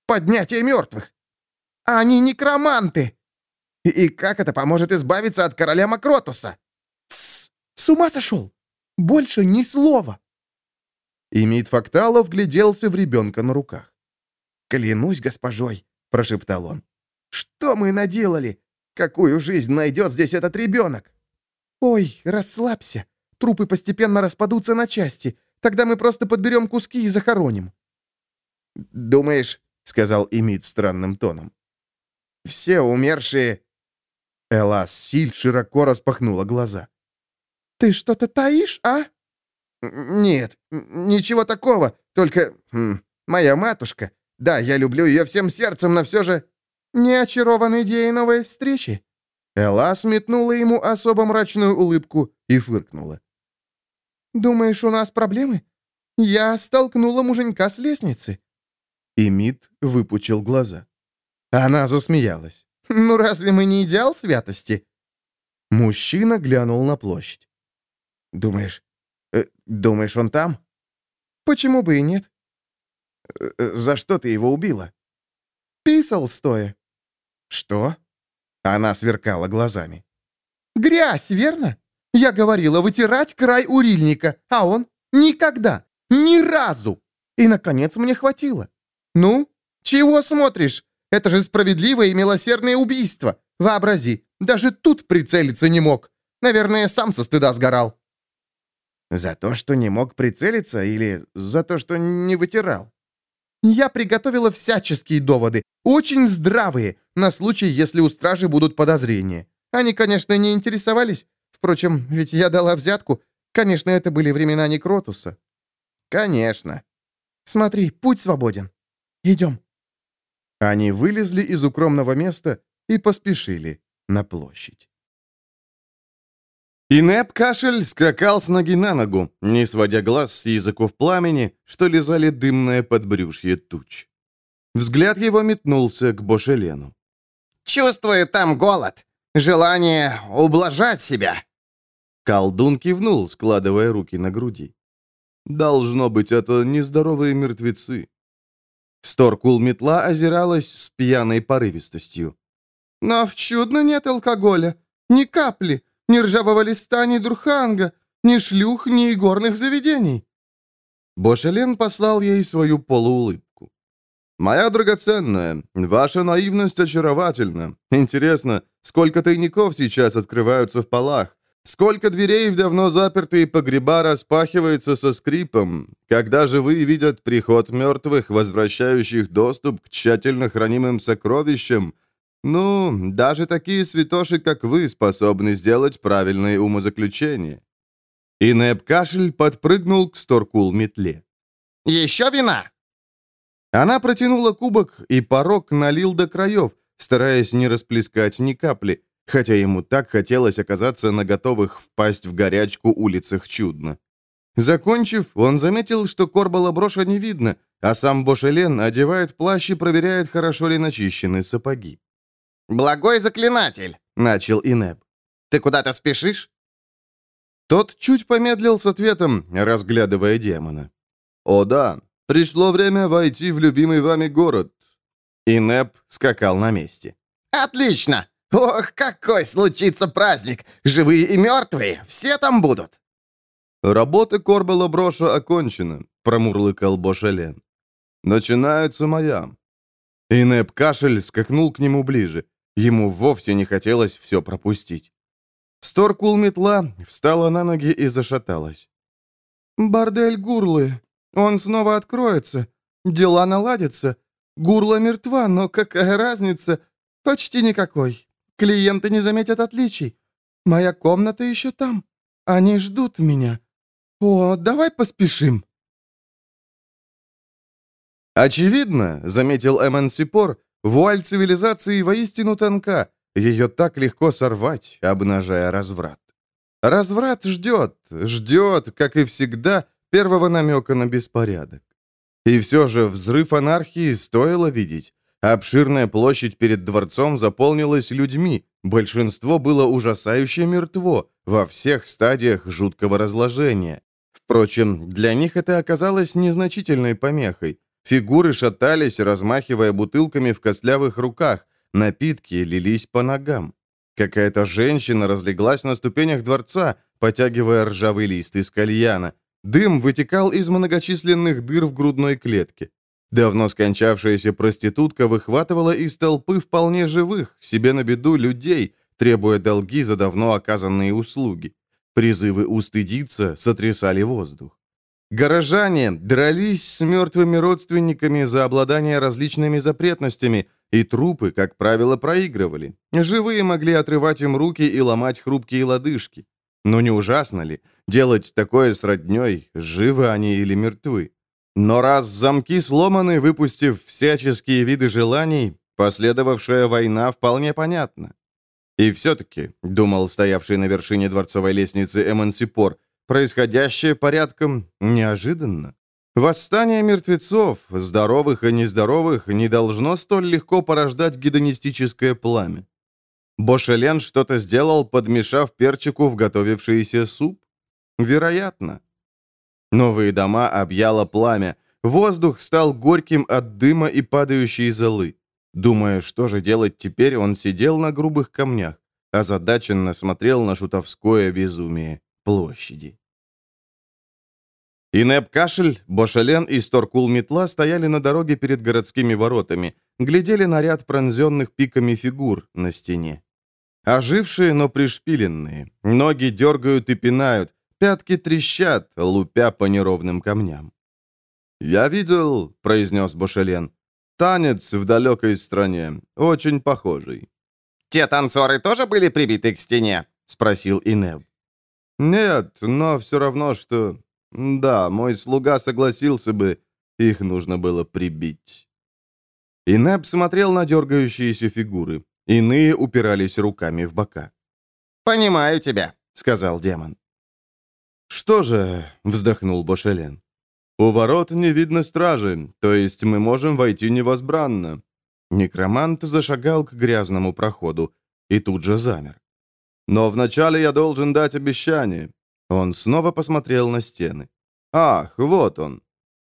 поднятия мертвых!» «Они некроманты!» и, «И как это поможет избавиться от короля Макротуса?» «Тссс! С ума сошел! Больше ни слова!» И Мит Факталов гляделся в ребенка на руках. «Клянусь госпожой!» — прошептал он. «Что мы наделали? Какую жизнь найдет здесь этот ребенок?» «Ой, расслабься. Трупы постепенно распадутся на части. Тогда мы просто подберем куски и захороним». «Думаешь?» — сказал Имид странным тоном. «Все умершие...» Элас Силь широко распахнула глаза. «Ты что-то таишь, а?» «Нет, ничего такого. Только... Хм, моя матушка. Да, я люблю ее всем сердцем, но все же...» «Не очарован идеей новой встречи?» Элла сметнула ему особо мрачную улыбку и фыркнула. «Думаешь, у нас проблемы? Я столкнула муженька с лестницы». И Мит выпучил глаза. Она засмеялась. «Ну разве мы не идеал святости?» Мужчина глянул на площадь. «Думаешь, э, думаешь, он там?» «Почему бы и нет?» э, э «За что ты его убила?» «Писал стоя». «Что?» Она сверкала глазами. «Грязь, верно? Я говорила вытирать край урильника, а он никогда, ни разу. И, наконец, мне хватило. Ну, чего смотришь? Это же справедливое и милосердное убийство. Вообрази, даже тут прицелиться не мог. Наверное, сам со стыда сгорал». «За то, что не мог прицелиться, или за то, что не вытирал?» Я приготовила всяческие доводы, очень здравые, на случай, если у стражи будут подозрения. Они, конечно, не интересовались. Впрочем, ведь я дала взятку. Конечно, это были времена Некротуса. Конечно. Смотри, путь свободен. Идем. Они вылезли из укромного места и поспешили на площадь. Инеп кашель скакал с ноги на ногу, не сводя глаз с языков пламени, что лизали дымное подбрюшье туч. Взгляд его метнулся к Бошелену. «Чувствую там голод, желание ублажать себя». Колдун кивнул, складывая руки на груди. «Должно быть, это нездоровые мертвецы». Сторкул метла озиралась с пьяной порывистостью. «Но в чудно нет алкоголя. Ни капли. Ни ржавого листа, ни дурханга, ни шлюх, ни игорных заведений». Бошелен послал ей свою полуулыбку. «Моя драгоценная, ваша наивность очаровательна. Интересно, сколько тайников сейчас открываются в полах? Сколько дверей в давно запертые погреба распахивается со скрипом? Когда живые видят приход мертвых, возвращающих доступ к тщательно хранимым сокровищам – ну, даже такие святоши, как вы, способны сделать правильные умозаключения. И Нэб Кашель подпрыгнул к Сторкул-метле. «Еще вина?» Она протянула кубок, и порог налил до краев, стараясь не расплескать ни капли, хотя ему так хотелось оказаться на готовых впасть в горячку улицах чудно. Закончив, он заметил, что Корбала броша не видно, а сам Бошелен одевает плащ и проверяет, хорошо ли начищены сапоги. «Благой заклинатель», — начал Инеб. «Ты куда-то спешишь?» Тот чуть помедлил с ответом, разглядывая демона. «О да, пришло время войти в любимый вами город». Инеб скакал на месте. «Отлично! Ох, какой случится праздник! Живые и мертвые, все там будут!» «Работа Корбела Броша окончена», — промурлыкал Бошален. «Начинается моя». Инеп кашель скакнул к нему ближе. Ему вовсе не хотелось все пропустить. Сторкул метла встала на ноги и зашаталась. «Бордель Гурлы. Он снова откроется. Дела наладятся. Гурла мертва, но какая разница? Почти никакой. Клиенты не заметят отличий. Моя комната еще там. Они ждут меня. О, давай поспешим». «Очевидно», — заметил Эмансипор, — «вуаль цивилизации воистину тонка. Ее так легко сорвать, обнажая разврат. Разврат ждет, ждет, как и всегда, первого намека на беспорядок. И все же взрыв анархии стоило видеть. Обширная площадь перед дворцом заполнилась людьми, большинство было ужасающе мертво во всех стадиях жуткого разложения. Впрочем, для них это оказалось незначительной помехой. Фигуры шатались, размахивая бутылками в костлявых руках, напитки лились по ногам. Какая-то женщина разлеглась на ступенях дворца, потягивая ржавый лист из кальяна. Дым вытекал из многочисленных дыр в грудной клетке. Давно скончавшаяся проститутка выхватывала из толпы вполне живых, себе на беду людей, требуя долги за давно оказанные услуги. Призывы устыдиться сотрясали воздух. Горожане дрались с мертвыми родственниками за обладание различными запретностями, и трупы, как правило, проигрывали. Живые могли отрывать им руки и ломать хрупкие лодыжки. Но не ужасно ли делать такое с роднёй, живы они или мертвы? Но раз замки сломаны, выпустив всяческие виды желаний, последовавшая война вполне понятна. И все-таки, думал стоявший на вершине дворцовой лестницы Эмансипор, происходящее порядком неожиданно. Восстание мертвецов, здоровых и нездоровых, не должно столь легко порождать гедонистическое пламя. Бошелен что-то сделал, подмешав перчику в готовившийся суп? Вероятно. Новые дома объяло пламя. Воздух стал горьким от дыма и падающей золы. Думая, что же делать теперь, он сидел на грубых камнях, озадаченно смотрел на шутовское безумие площади. Инеп Кашель, Бошален и Сторкул Метла стояли на дороге перед городскими воротами, глядели на ряд пронзенных пиками фигур на стене. Ожившие, но пришпиленные, ноги дергают и пинают, пятки трещат, лупя по неровным камням. «Я видел», — произнес Бошален, — «танец в далекой стране, очень похожий». «Те танцоры тоже были прибиты к стене?» — спросил Инеб. «Нет, но все равно, что да, мой слуга согласился бы, их нужно было прибить. Инеп смотрел на дергающиеся фигуры. Иные упирались руками в бока. «Понимаю тебя», — сказал демон. «Что же», — вздохнул Бошелен, — «у ворот не видно стражи, то есть мы можем войти невозбранно». Некромант зашагал к грязному проходу и тут же замер. «Но вначале я должен дать обещание. Он снова посмотрел на стены. «Ах, вот он!»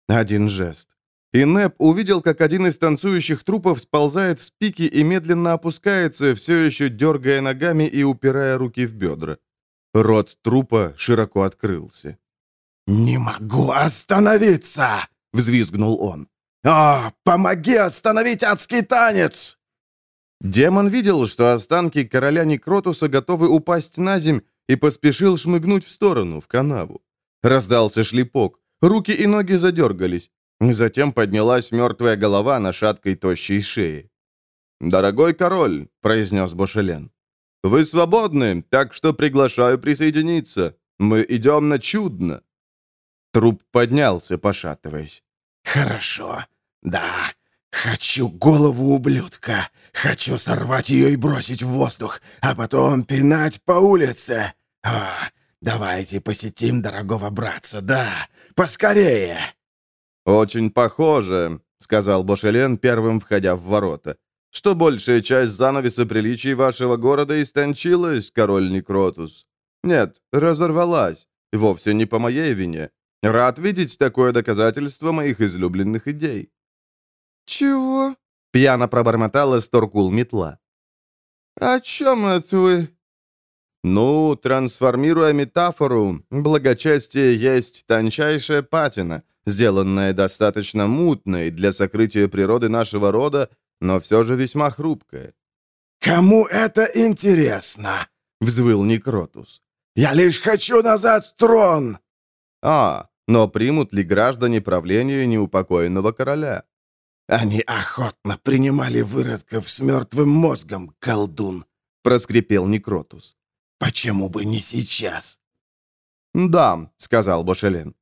Один жест. И Нэп увидел, как один из танцующих трупов сползает с пики и медленно опускается, все еще дергая ногами и упирая руки в бедра. Рот трупа широко открылся. «Не могу остановиться!» — взвизгнул он. «О, помоги остановить адский танец!» Демон видел, что останки короля Некротуса готовы упасть на земь, и поспешил шмыгнуть в сторону, в канаву. Раздался шлепок, руки и ноги задергались. Затем поднялась мертвая голова на шаткой тощей шее. «Дорогой король», — произнес Бошелен, — «вы свободны, так что приглашаю присоединиться. Мы идем на чудно». Труп поднялся, пошатываясь. «Хорошо, да, хочу голову ублюдка. Хочу сорвать ее и бросить в воздух, а потом пинать по улице. А, давайте посетим дорогого братца, да, поскорее!» «Очень похоже», — сказал Бошелен, первым входя в ворота, «что большая часть занавеса приличий вашего города истончилась, король Некротус. Нет, разорвалась, вовсе не по моей вине. Рад видеть такое доказательство моих излюбленных идей». «Чего?» Пьяно пробормотала Сторкул метла. «О чем это вы?» «Ну, трансформируя метафору, благочестие есть тончайшая патина, сделанная достаточно мутной для сокрытия природы нашего рода, но все же весьма хрупкая». «Кому это интересно?» — взвыл Некротус. «Я лишь хочу назад трон!» «А, но примут ли граждане правление неупокоенного короля?» «Они охотно принимали выродков с мертвым мозгом, колдун», — проскрипел Некротус. «Почему бы не сейчас?» «Да», — сказал Бошелен.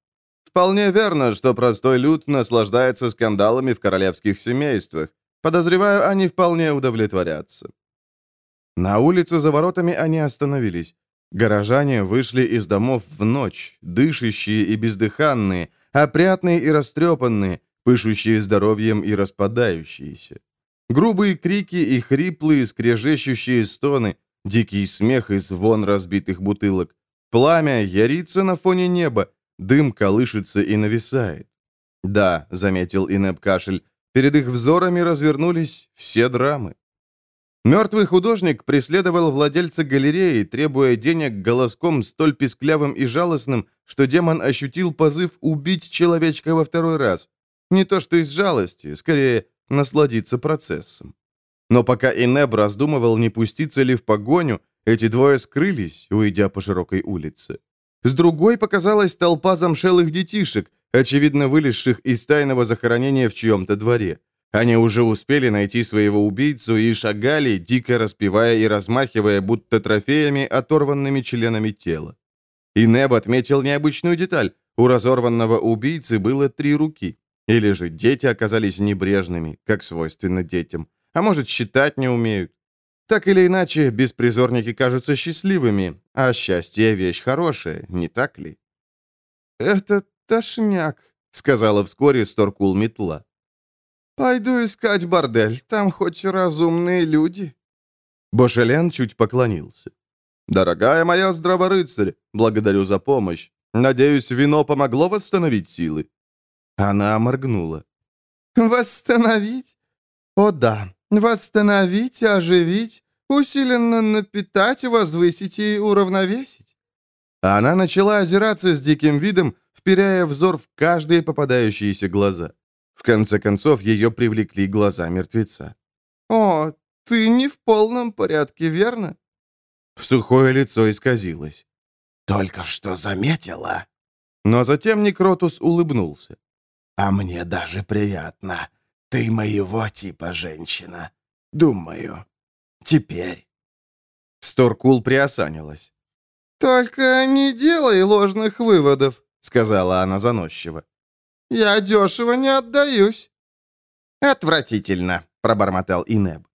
«Вполне верно, что простой люд наслаждается скандалами в королевских семействах. Подозреваю, они вполне удовлетворятся». На улице за воротами они остановились. Горожане вышли из домов в ночь, дышащие и бездыханные, опрятные и растрепанные, пышущие здоровьем и распадающиеся. Грубые крики и хриплые, скрежещущие стоны, дикий смех и звон разбитых бутылок. Пламя ярится на фоне неба, дым колышется и нависает. Да, заметил Инеп Кашель, перед их взорами развернулись все драмы. Мертвый художник преследовал владельца галереи, требуя денег голоском столь писклявым и жалостным, что демон ощутил позыв убить человечка во второй раз. Не то что из жалости, скорее, насладиться процессом. Но пока Инеб раздумывал, не пуститься ли в погоню, эти двое скрылись, уйдя по широкой улице. С другой показалась толпа замшелых детишек, очевидно вылезших из тайного захоронения в чьем-то дворе. Они уже успели найти своего убийцу и шагали, дико распевая и размахивая, будто трофеями, оторванными членами тела. И Неб отметил необычную деталь. У разорванного убийцы было три руки. Или же дети оказались небрежными, как свойственно детям. А может, считать не умеют. Так или иначе, беспризорники кажутся счастливыми, а счастье — вещь хорошая, не так ли? «Это тошняк», — сказала вскоре Сторкул Метла. «Пойду искать бордель, там хоть разумные люди». Бошелен чуть поклонился. «Дорогая моя здраворыцарь, благодарю за помощь. Надеюсь, вино помогло восстановить силы?» Она моргнула. «Восстановить? О да, восстановить, оживить, усиленно напитать, возвысить и уравновесить». Она начала озираться с диким видом, вперяя взор в каждые попадающиеся глаза. В конце концов, ее привлекли глаза мертвеца. «О, ты не в полном порядке, верно?» Сухое лицо исказилось. «Только что заметила?» Но затем Некротус улыбнулся. «А мне даже приятно. Ты моего типа женщина. Думаю. Теперь». Сторкул приосанилась. «Только не делай ложных выводов», — сказала она заносчиво. Я дешево не отдаюсь». «Отвратительно», — пробормотал Инеб.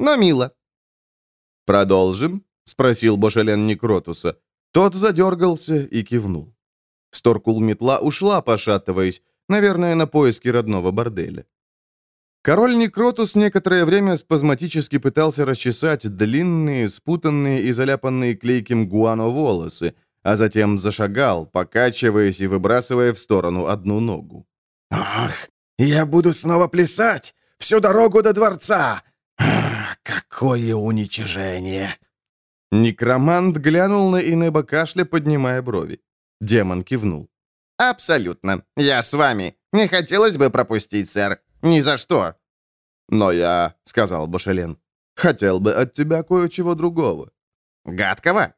«Но мило». «Продолжим?» — спросил Бошелен Некротуса. Тот задергался и кивнул. Сторкул метла ушла, пошатываясь, наверное, на поиски родного борделя. Король Некротус некоторое время спазматически пытался расчесать длинные, спутанные и заляпанные клейким гуано волосы, а затем зашагал, покачиваясь и выбрасывая в сторону одну ногу. «Ах, я буду снова плясать! Всю дорогу до дворца! Ах, какое уничижение!» Некромант глянул на Инеба кашля, поднимая брови. Демон кивнул. «Абсолютно. Я с вами. Не хотелось бы пропустить, сэр. Ни за что». «Но я», — сказал Башелен, — «хотел бы от тебя кое-чего другого». «Гадкого?»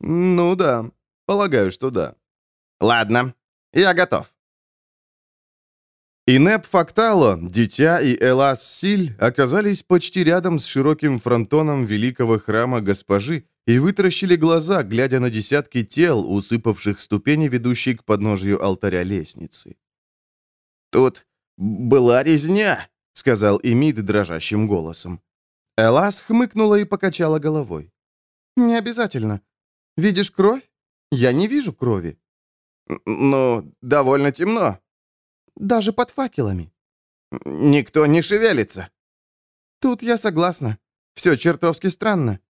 «Ну да, полагаю, что да». «Ладно, я готов». Инеп Фактало, Дитя и Элас Силь оказались почти рядом с широким фронтоном великого храма госпожи и вытаращили глаза, глядя на десятки тел, усыпавших ступени, ведущие к подножию алтаря лестницы. «Тут была резня», — сказал Эмид дрожащим голосом. Элас хмыкнула и покачала головой. «Не обязательно. Видишь кровь? Я не вижу крови». «Ну, довольно темно». «Даже под факелами». «Никто не шевелится». «Тут я согласна. Все чертовски странно.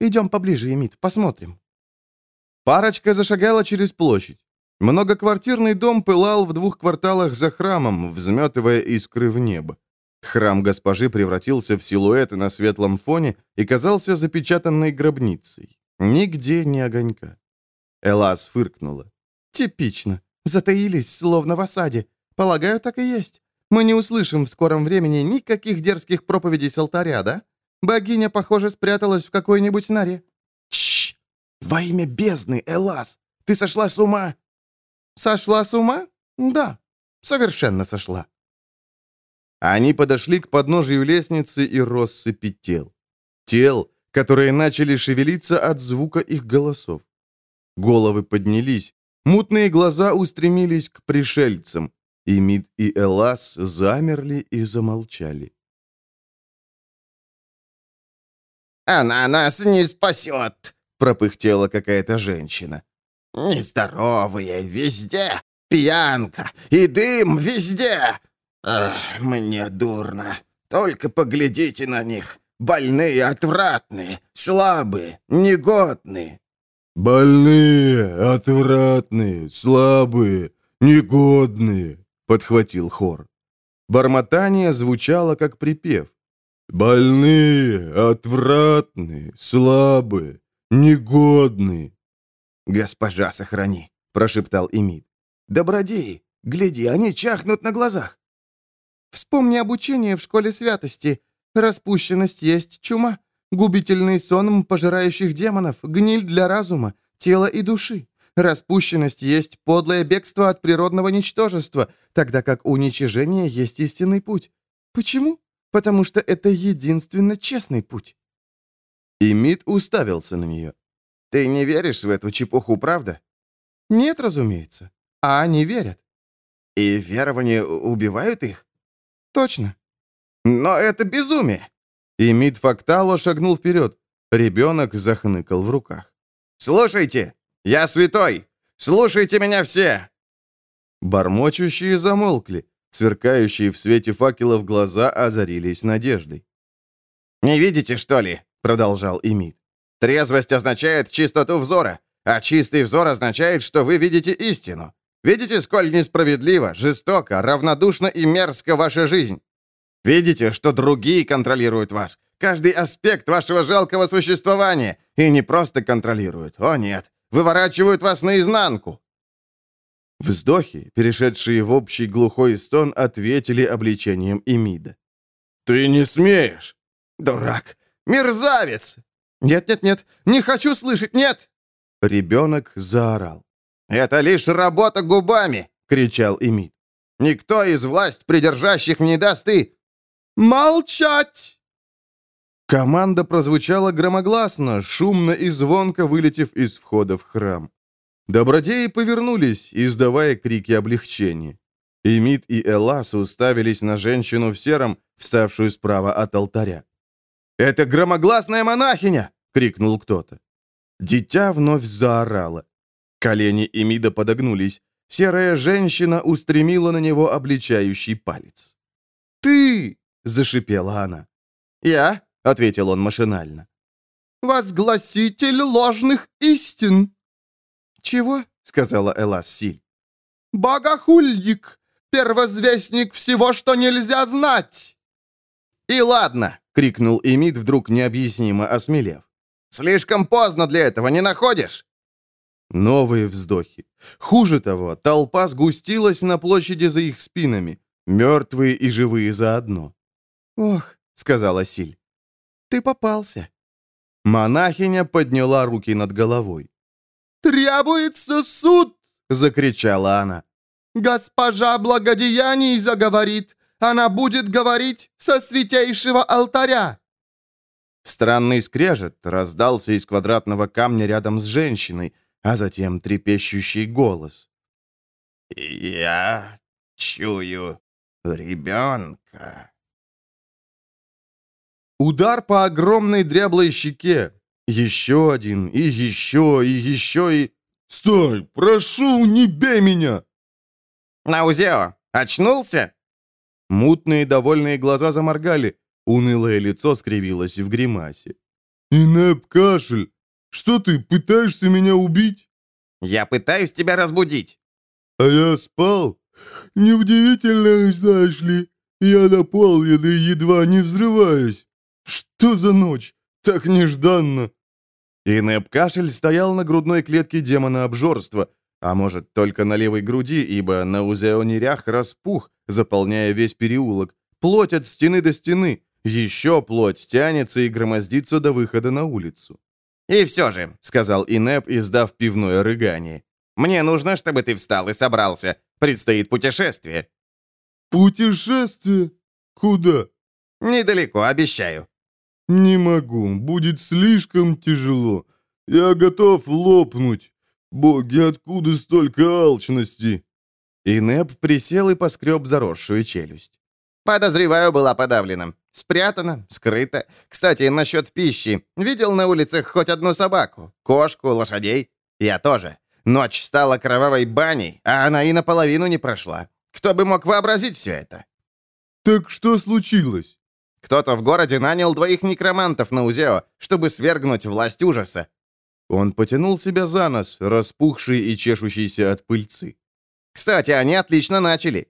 Идем поближе, Эмит, посмотрим». Парочка зашагала через площадь. Многоквартирный дом пылал в двух кварталах за храмом, взметывая искры в небо. Храм госпожи превратился в силуэт на светлом фоне и казался запечатанной гробницей. Нигде ни огонька. Элас фыркнула. «Типично. Затаились, словно в осаде. Полагаю, так и есть. Мы не услышим в скором времени никаких дерзких проповедей с алтаря, да? Богиня, похоже, спряталась в какой-нибудь норе». «Чш! Во имя бездны, Элас! Ты сошла с ума?» «Сошла с ума? Да, совершенно сошла». Они подошли к подножию лестницы и россыпи тел. Тел, которые начали шевелиться от звука их голосов. Головы поднялись, мутные глаза устремились к пришельцам, и Мид и Элас замерли и замолчали. «Она нас не спасет!» — пропыхтела какая-то женщина. «Нездоровые везде! Пьянка и дым везде! Ах, мне дурно. Только поглядите на них. Больные, отвратные, слабые, негодные». «Больные, отвратные, слабые, негодные», — подхватил хор. Бормотание звучало, как припев. «Больные, отвратные, слабые, негодные». «Госпожа, сохрани», — прошептал Эмид. «Добродеи, гляди, они чахнут на глазах». «Вспомни обучение в школе святости. Распущенность есть чума, губительный сон пожирающих демонов, гниль для разума, тела и души. Распущенность есть подлое бегство от природного ничтожества, тогда как уничижение есть истинный путь. Почему? Потому что это единственно честный путь». И Мид уставился на нее. «Ты не веришь в эту чепуху, правда?» «Нет, разумеется. А они верят». «И верования убивают их?» «Точно». «Но это безумие!» И Мид Фактало шагнул вперед. Ребенок захныкал в руках. «Слушайте! Я святой! Слушайте меня все!» Бормочущие замолкли. Сверкающие в свете факелов глаза озарились надеждой. «Не видите, что ли?» — продолжал Имид. «Трезвость означает чистоту взора, а чистый взор означает, что вы видите истину. Видите, сколь несправедливо, жестоко, равнодушно и мерзко ваша жизнь? Видите, что другие контролируют вас, каждый аспект вашего жалкого существования, и не просто контролируют, о нет, выворачивают вас наизнанку. Вздохи, перешедшие в общий глухой стон, ответили обличением Эмида. «Ты не смеешь!» «Дурак! Мерзавец!» «Нет-нет-нет! Не хочу слышать! Нет!» Ребенок заорал. «Это лишь работа губами!» — кричал Эмид. «Никто из власть придержащих не даст и...» «Молчать!» Команда прозвучала громогласно, шумно и звонко вылетев из входа в храм. Добродеи повернулись, издавая крики облегчения. Эмид и Элас уставились на женщину в сером, вставшую справа от алтаря. «Это громогласная монахиня!» — крикнул кто-то. Дитя вновь заорало. Колени Эмида подогнулись. Серая женщина устремила на него обличающий палец. «Ты!» — зашипела она. «Я?» — ответил он машинально. «Возгласитель ложных истин!» «Чего?» — сказала Элас Силь. «Богохульник! Первозвестник всего, что нельзя знать!» «И ладно!» — крикнул Эмид, вдруг необъяснимо осмелев. «Слишком поздно для этого, не находишь?» Новые вздохи. Хуже того, толпа сгустилась на площади за их спинами, мертвые и живые заодно. «Ох», — сказала Силь, — «ты попался». Монахиня подняла руки над головой. «Требуется суд!» — закричала она. «Госпожа благодеяний заговорит. Она будет говорить со святейшего алтаря». Странный скрежет раздался из квадратного камня рядом с женщиной, а затем трепещущий голос. «Я чую ребенка». Удар по огромной дряблой щеке. Еще один, и еще, и еще, и... «Стой! Прошу, не бей меня!» «Наузео, очнулся?» Мутные довольные глаза заморгали, унылое лицо скривилось в гримасе. «Инеп кашель, что ты, пытаешься меня убить?» «Я пытаюсь тебя разбудить». «А я спал? Неудивительно, знаешь ли. Я наполнен и едва не взрываюсь. Что за ночь? Так нежданно!» Инеп кашель стоял на грудной клетке демона обжорства, а может, только на левой груди, ибо на узеонерях распух, заполняя весь переулок. Плоть от стены до стены. Еще плоть тянется и громоздится до выхода на улицу. «И все же», — сказал Инеп, издав пивное рыгание, «мне нужно, чтобы ты встал и собрался. Предстоит путешествие». «Путешествие? Куда?» «Недалеко, обещаю». «Не могу, будет слишком тяжело. Я готов лопнуть. Боги, откуда столько алчности?» Инеп присел и поскреб заросшую челюсть. «Подозреваю, была подавлена. Спрятана, скрыта. Кстати, насчет пищи. Видел на улицах хоть одну собаку? Кошку, лошадей? Я тоже. Ночь стала кровавой баней, а она и наполовину не прошла. Кто бы мог вообразить все это?» «Так что случилось?» Кто-то в городе нанял двоих некромантов на Узео, чтобы свергнуть власть ужаса. Он потянул себя за нос, распухший и чешущийся от пыльцы. «Кстати, они отлично начали».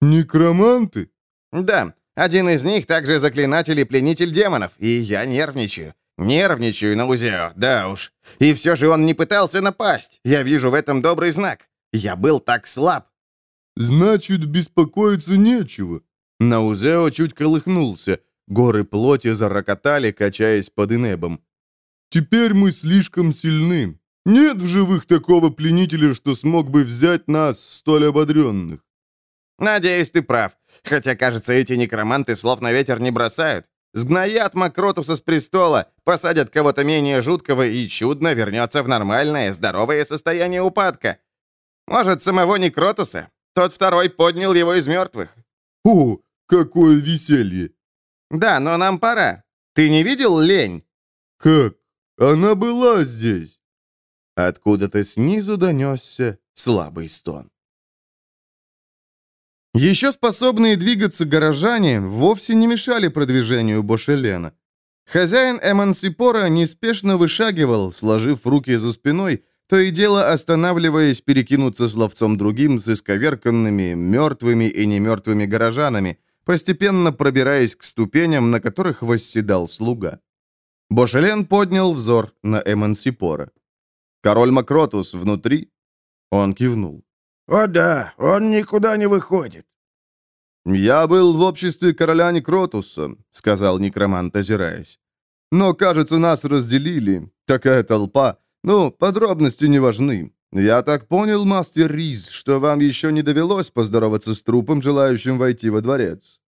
«Некроманты?» «Да, один из них также заклинатель и пленитель демонов, и я нервничаю. Нервничаю на Узео, да уж. И все же он не пытался напасть. Я вижу в этом добрый знак. Я был так слаб». «Значит, беспокоиться нечего». Наузео чуть колыхнулся. Горы плоти зарокотали, качаясь под инебом. «Теперь мы слишком сильны. Нет в живых такого пленителя, что смог бы взять нас, столь ободренных». «Надеюсь, ты прав. Хотя, кажется, эти некроманты слов на ветер не бросают. Сгноят Макротуса с престола, посадят кого-то менее жуткого и чудно вернется в нормальное, здоровое состояние упадка. Может, самого Некротуса? Тот второй поднял его из мертвых. «О, какое веселье!» «Да, но нам пора. Ты не видел лень?» «Как? Она была здесь!» Откуда-то снизу донесся слабый стон. Еще способные двигаться горожане вовсе не мешали продвижению Бошелена. Хозяин Эмансипора неспешно вышагивал, сложив руки за спиной, то и дело останавливаясь перекинуться словцом другим с исковерканными, мертвыми и немертвыми горожанами, постепенно пробираясь к ступеням, на которых восседал слуга. Бошелен поднял взор на Эмансипора. «Король Макротус внутри?» Он кивнул. «О да, он никуда не выходит». «Я был в обществе короля Некротуса», — сказал некромант, озираясь. «Но, кажется, нас разделили. Такая толпа. Ну, подробности не важны. Я так понял, мастер Риз, что вам еще не довелось поздороваться с трупом, желающим войти во дворец».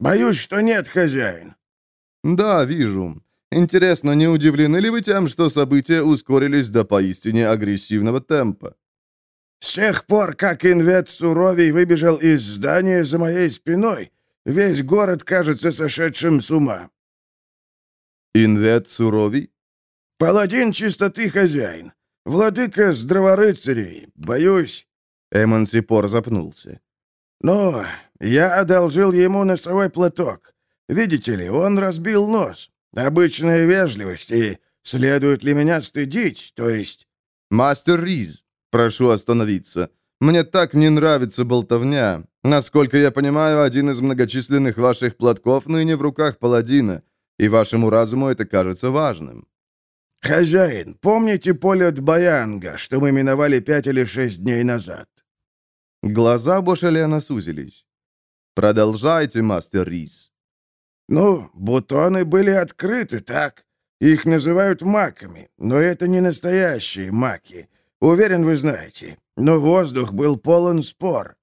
«Боюсь, что нет, хозяин». «Да, вижу. Интересно, не удивлены ли вы тем, что события ускорились до поистине агрессивного темпа?» С тех пор, как Инвет Суровий выбежал из здания за моей спиной, весь город кажется сошедшим с ума. Инвет Суровий? Паладин чистоты хозяин. Владыка здраворыцарей. Боюсь. Эмансипор запнулся. Но я одолжил ему носовой платок. Видите ли, он разбил нос. Обычная вежливость, и следует ли меня стыдить, то есть... Мастер Риз, Прошу остановиться. Мне так не нравится болтовня. Насколько я понимаю, один из многочисленных ваших платков ныне в руках паладина, и вашему разуму это кажется важным. «Хозяин, помните поле Баянга, что мы миновали пять или шесть дней назад?» Глаза Бошелена сузились. «Продолжайте, мастер Рис». «Ну, бутоны были открыты, так? Их называют маками, но это не настоящие маки. Уверен, вы знаете. Но воздух был полон спор».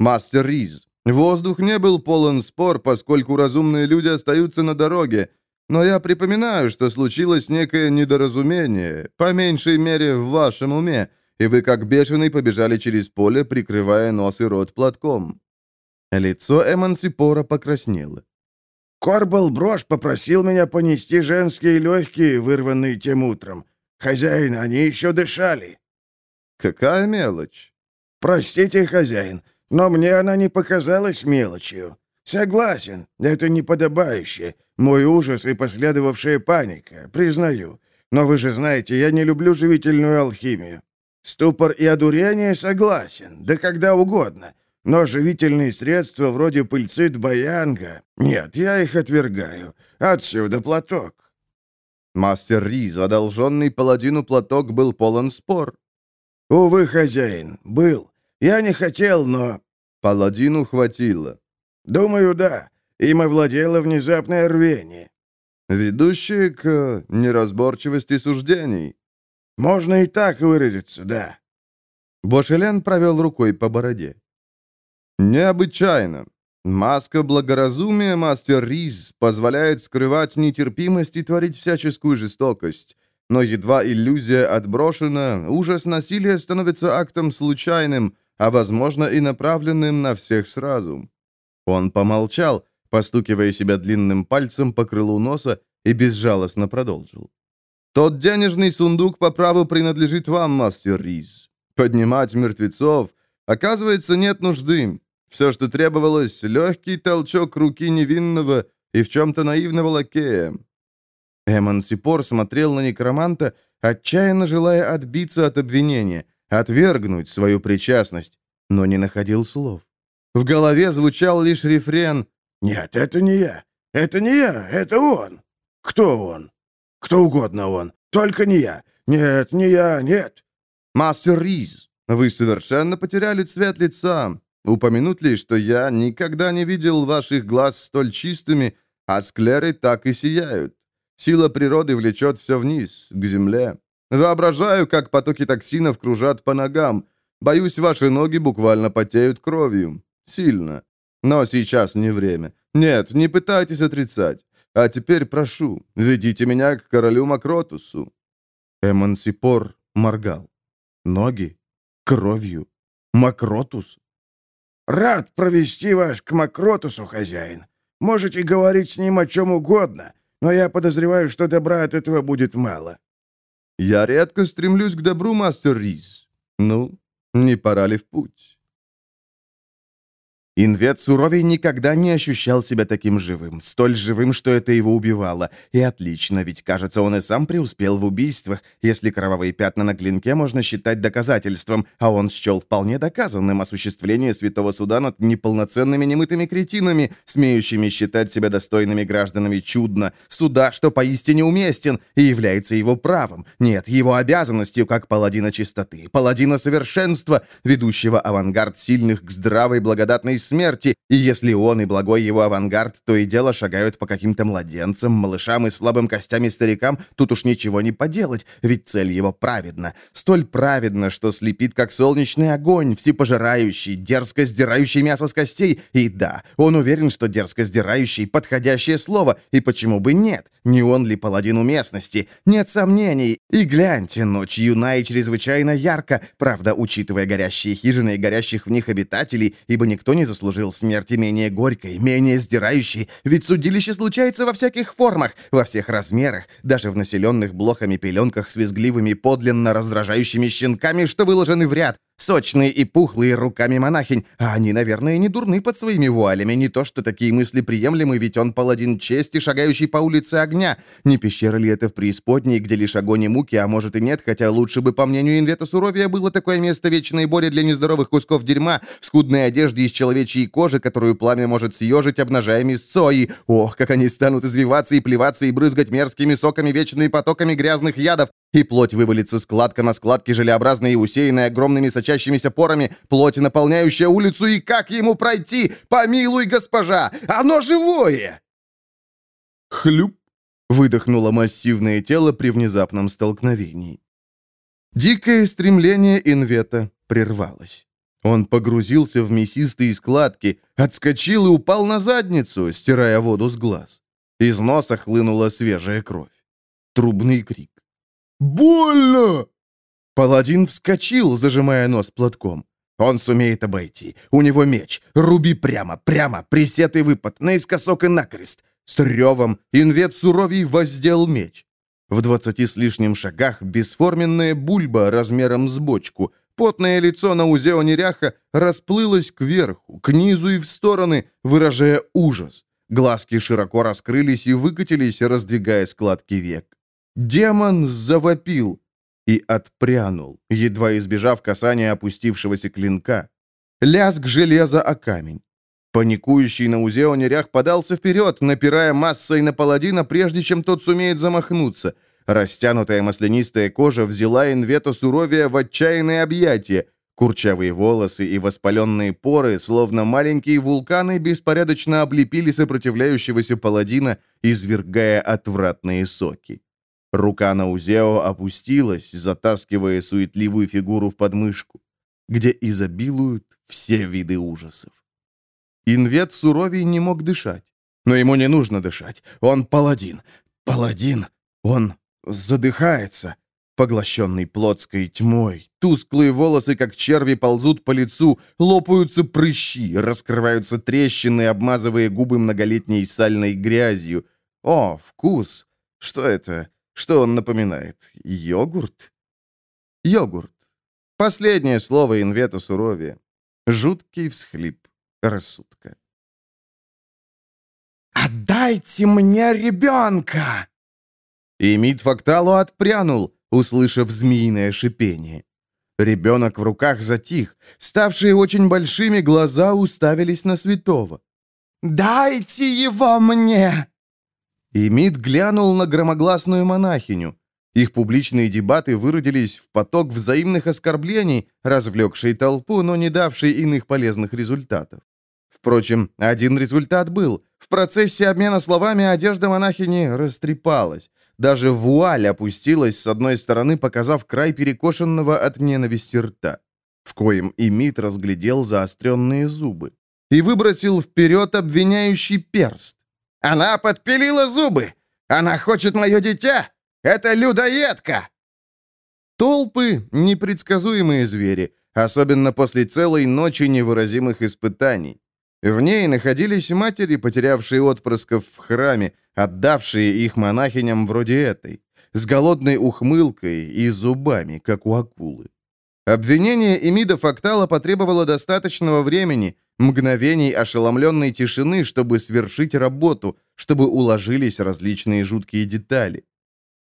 «Мастер Риз, воздух не был полон спор, поскольку разумные люди остаются на дороге. Но я припоминаю, что случилось некое недоразумение, по меньшей мере в вашем уме, и вы как бешеный побежали через поле, прикрывая нос и рот платком». Лицо Эмансипора покраснело. «Корбал Брош попросил меня понести женские легкие, вырванные тем утром. Хозяин, они еще дышали». «Какая мелочь?» «Простите, хозяин, но мне она не показалась мелочью. Согласен, это неподобающе. Мой ужас и последовавшая паника, признаю. Но вы же знаете, я не люблю живительную алхимию. Ступор и одурение согласен, да когда угодно. но живительные средства вроде пыльцы Баянга... Нет, я их отвергаю. Отсюда платок». Мастер Риз, одолженный паладину платок, был полон спор. «Увы, хозяин, был. Я не хотел, но...» Паладину хватило. «Думаю, да. Им овладело внезапное рвение». «Ведущее к неразборчивости суждений». «Можно и так выразиться, да». Бошелен провел рукой по бороде. «Необычайно. Маска благоразумия, мастер Риз, позволяет скрывать нетерпимость и творить всяческую жестокость. Но едва иллюзия отброшена, ужас насилия становится актом случайным, а, возможно, и направленным на всех сразу». Он помолчал, постукивая себя длинным пальцем по крылу носа, и безжалостно продолжил. «Тот денежный сундук по праву принадлежит вам, мастер Риз. Поднимать мертвецов, оказывается, нет нужды. Все, что требовалось, легкий толчок руки невинного и в чем-то наивного лакея. Эмансипор смотрел на некроманта, отчаянно желая отбиться от обвинения, отвергнуть свою причастность, но не находил слов. В голове звучал лишь рефрен «Нет, это не я. Это не я. Это он. Кто он? Кто угодно он. Только не я. Нет, не я, нет». «Мастер Риз, вы совершенно потеряли цвет лица. Упомянуть ли, что я никогда не видел ваших глаз столь чистыми, а склеры так и сияют. Сила природы влечет все вниз, к земле. Воображаю, как потоки токсинов кружат по ногам. Боюсь, ваши ноги буквально потеют кровью. Сильно. Но сейчас не время. Нет, не пытайтесь отрицать. А теперь прошу, ведите меня к королю Макротусу». Эмансипор моргал. Ноги? Кровью? Макротус? «Рад провести вас к Макротусу, хозяин. Можете говорить с ним о чем угодно, но я подозреваю, что добра от этого будет мало». «Я редко стремлюсь к добру, мастер Риз. Ну, не пора ли в путь?» Инвет Суровий никогда не ощущал себя таким живым, столь живым, что это его убивало. И отлично, ведь, кажется, он и сам преуспел в убийствах, если кровавые пятна на клинке можно считать доказательством, а он счел вполне доказанным осуществление святого суда над неполноценными немытыми кретинами, смеющими считать себя достойными гражданами. Чудно, суда, что поистине уместен и является его правом, нет, его обязанностью как паладина чистоты, паладина совершенства, ведущего авангард сильных к здравой благодатной смерти, и если он и благой его авангард то и дело шагают по каким-то младенцам, малышам и слабым костями старикам, тут уж ничего не поделать, ведь цель его праведна. Столь праведна, что слепит, как солнечный огонь, всепожирающий, дерзко сдирающий мясо с костей. И да, он уверен, что дерзко сдирающий — подходящее слово, и почему бы нет? Не он ли паладин уместности? Нет сомнений. И гляньте, ночь юна и чрезвычайно ярко, правда, учитывая горящие хижины и горящих в них обитателей, ибо никто не заслужил смерти менее горькой, менее сдирающей, ведь судилище случается во всяких формах, во всех размерах, даже в населенных блохами пеленках с визгливыми подлинно раздражающими щенками, что выложены в ряд, Сочные и пухлые руками монахинь, а они, наверное, не дурны под своими вуалями, не то что такие мысли приемлемы, ведь он паладин чести, шагающий по улице огня. Не пещера ли это в преисподней, где лишь огонь и муки, а может и нет, хотя лучше бы, по мнению Инвета Суровия, было такое место вечной боли для нездоровых кусков дерьма, в скудной одежде из человечьей кожи, которую пламя может съежить, обнажая мясцо, и... Ох, как они станут извиваться и плеваться и брызгать мерзкими соками вечными потоками грязных ядов, и плоть вывалится складка на складке, желеобразной и усеянной огромными сочащимися порами, плоть, наполняющая улицу, и как ему пройти? Помилуй, госпожа! Оно живое!» Хлюп! Выдохнуло массивное тело при внезапном столкновении. Дикое стремление Инвета прервалось. Он погрузился в мясистые складки, отскочил и упал на задницу, стирая воду с глаз. Из носа хлынула свежая кровь. Трубный крик. «Больно!» Паладин вскочил, зажимая нос платком. Он сумеет обойти. У него меч. Руби прямо, прямо, присед и выпад, наискосок и накрест. С ревом инвет суровий воздел меч. В двадцати с лишним шагах бесформенная бульба размером с бочку. Потное лицо на узе неряха расплылось кверху, к низу и в стороны, выражая ужас. Глазки широко раскрылись и выкатились, раздвигая складки век. Демон завопил и отпрянул, едва избежав касания опустившегося клинка. лязг железа о камень. Паникующий на Узео нерях подался вперед, напирая массой на паладина, прежде чем тот сумеет замахнуться. Растянутая маслянистая кожа взяла инвето суровия в отчаянное объятие. Курчавые волосы и воспаленные поры, словно маленькие вулканы, беспорядочно облепили сопротивляющегося паладина, извергая отвратные соки. Рука на Узео опустилась, затаскивая суетливую фигуру в подмышку, где изобилуют все виды ужасов. Инвет суровей не мог дышать. Но ему не нужно дышать. Он паладин. Паладин. Он задыхается. Поглощенный плотской тьмой, тусклые волосы, как черви, ползут по лицу, лопаются прыщи, раскрываются трещины, обмазывая губы многолетней сальной грязью. О, вкус! Что это? Что он напоминает? Йогурт? Йогурт. Последнее слово инвета суровее. Жуткий всхлип рассудка. «Отдайте мне ребенка!» И Мид Факталу отпрянул, услышав змеиное шипение. Ребенок в руках затих, ставшие очень большими глаза уставились на святого. «Дайте его мне!» И Мид глянул на громогласную монахиню. Их публичные дебаты выродились в поток взаимных оскорблений, развлекший толпу, но не давший иных полезных результатов. Впрочем, один результат был. В процессе обмена словами одежда монахини растрепалась. Даже вуаль опустилась с одной стороны, показав край перекошенного от ненависти рта, в коем и Мит разглядел заостренные зубы, и выбросил вперед обвиняющий перст. «Она подпилила зубы! Она хочет мое дитя! Это людоедка!» Толпы — непредсказуемые звери, особенно после целой ночи невыразимых испытаний. В ней находились матери, потерявшие отпрысков в храме, отдавшие их монахиням вроде этой, с голодной ухмылкой и зубами, как у акулы. Обвинение Эмида Фактала потребовало достаточного времени, мгновений ошеломленной тишины, чтобы свершить работу, чтобы уложились различные жуткие детали.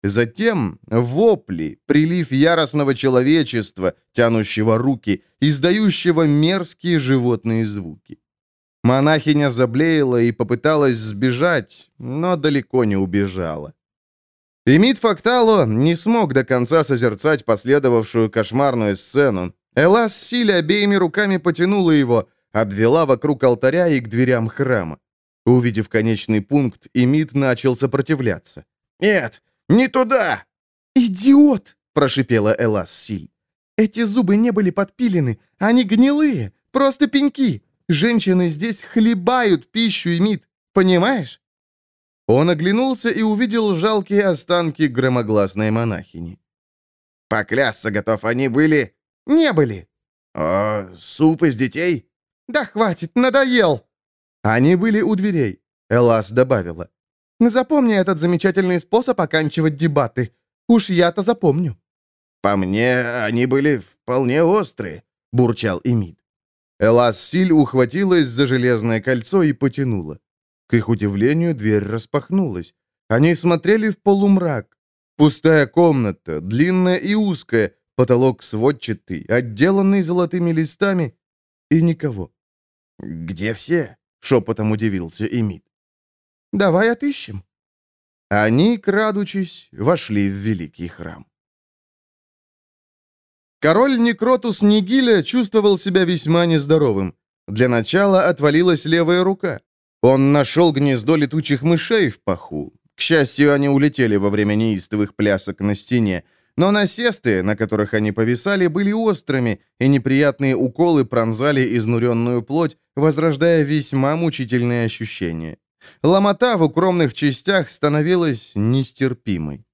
Затем вопли, прилив яростного человечества, тянущего руки, издающего мерзкие животные звуки. Монахиня заблеяла и попыталась сбежать, но далеко не убежала. Эмит Фактало не смог до конца созерцать последовавшую кошмарную сцену. Элас Силь обеими руками потянула его, обвела вокруг алтаря и к дверям храма. Увидев конечный пункт, Эмит начал сопротивляться. «Нет, не туда!» «Идиот!» – прошипела Элас Силь. «Эти зубы не были подпилены, они гнилые, просто пеньки. Женщины здесь хлебают пищу и мид, понимаешь?» Он оглянулся и увидел жалкие останки громогласной монахини. «Поклясться готов, они были...» «Не были». «О, суп из детей?» «Да хватит, надоел!» Они были у дверей. Элас добавила. «Запомни этот замечательный способ оканчивать дебаты. Уж я-то запомню». «По мне, они были вполне острые», — бурчал Эмид. Элас-Силь ухватилась за железное кольцо и потянула. К их удивлению, дверь распахнулась. Они смотрели в полумрак. Пустая комната, длинная и узкая, потолок сводчатый, отделанный золотыми листами, и никого. «Где все?» — шепотом удивился Эмит. «Давай отыщем». Они, крадучись, вошли в великий храм. Король Некротус Нигиля чувствовал себя весьма нездоровым. Для начала отвалилась левая рука. Он нашел гнездо летучих мышей в паху. К счастью, они улетели во время неистовых плясок на стене. Но насесты, на которых они повисали, были острыми, и неприятные уколы пронзали изнуренную плоть, возрождая весьма мучительные ощущения. Ломота в укромных частях становилась нестерпимой.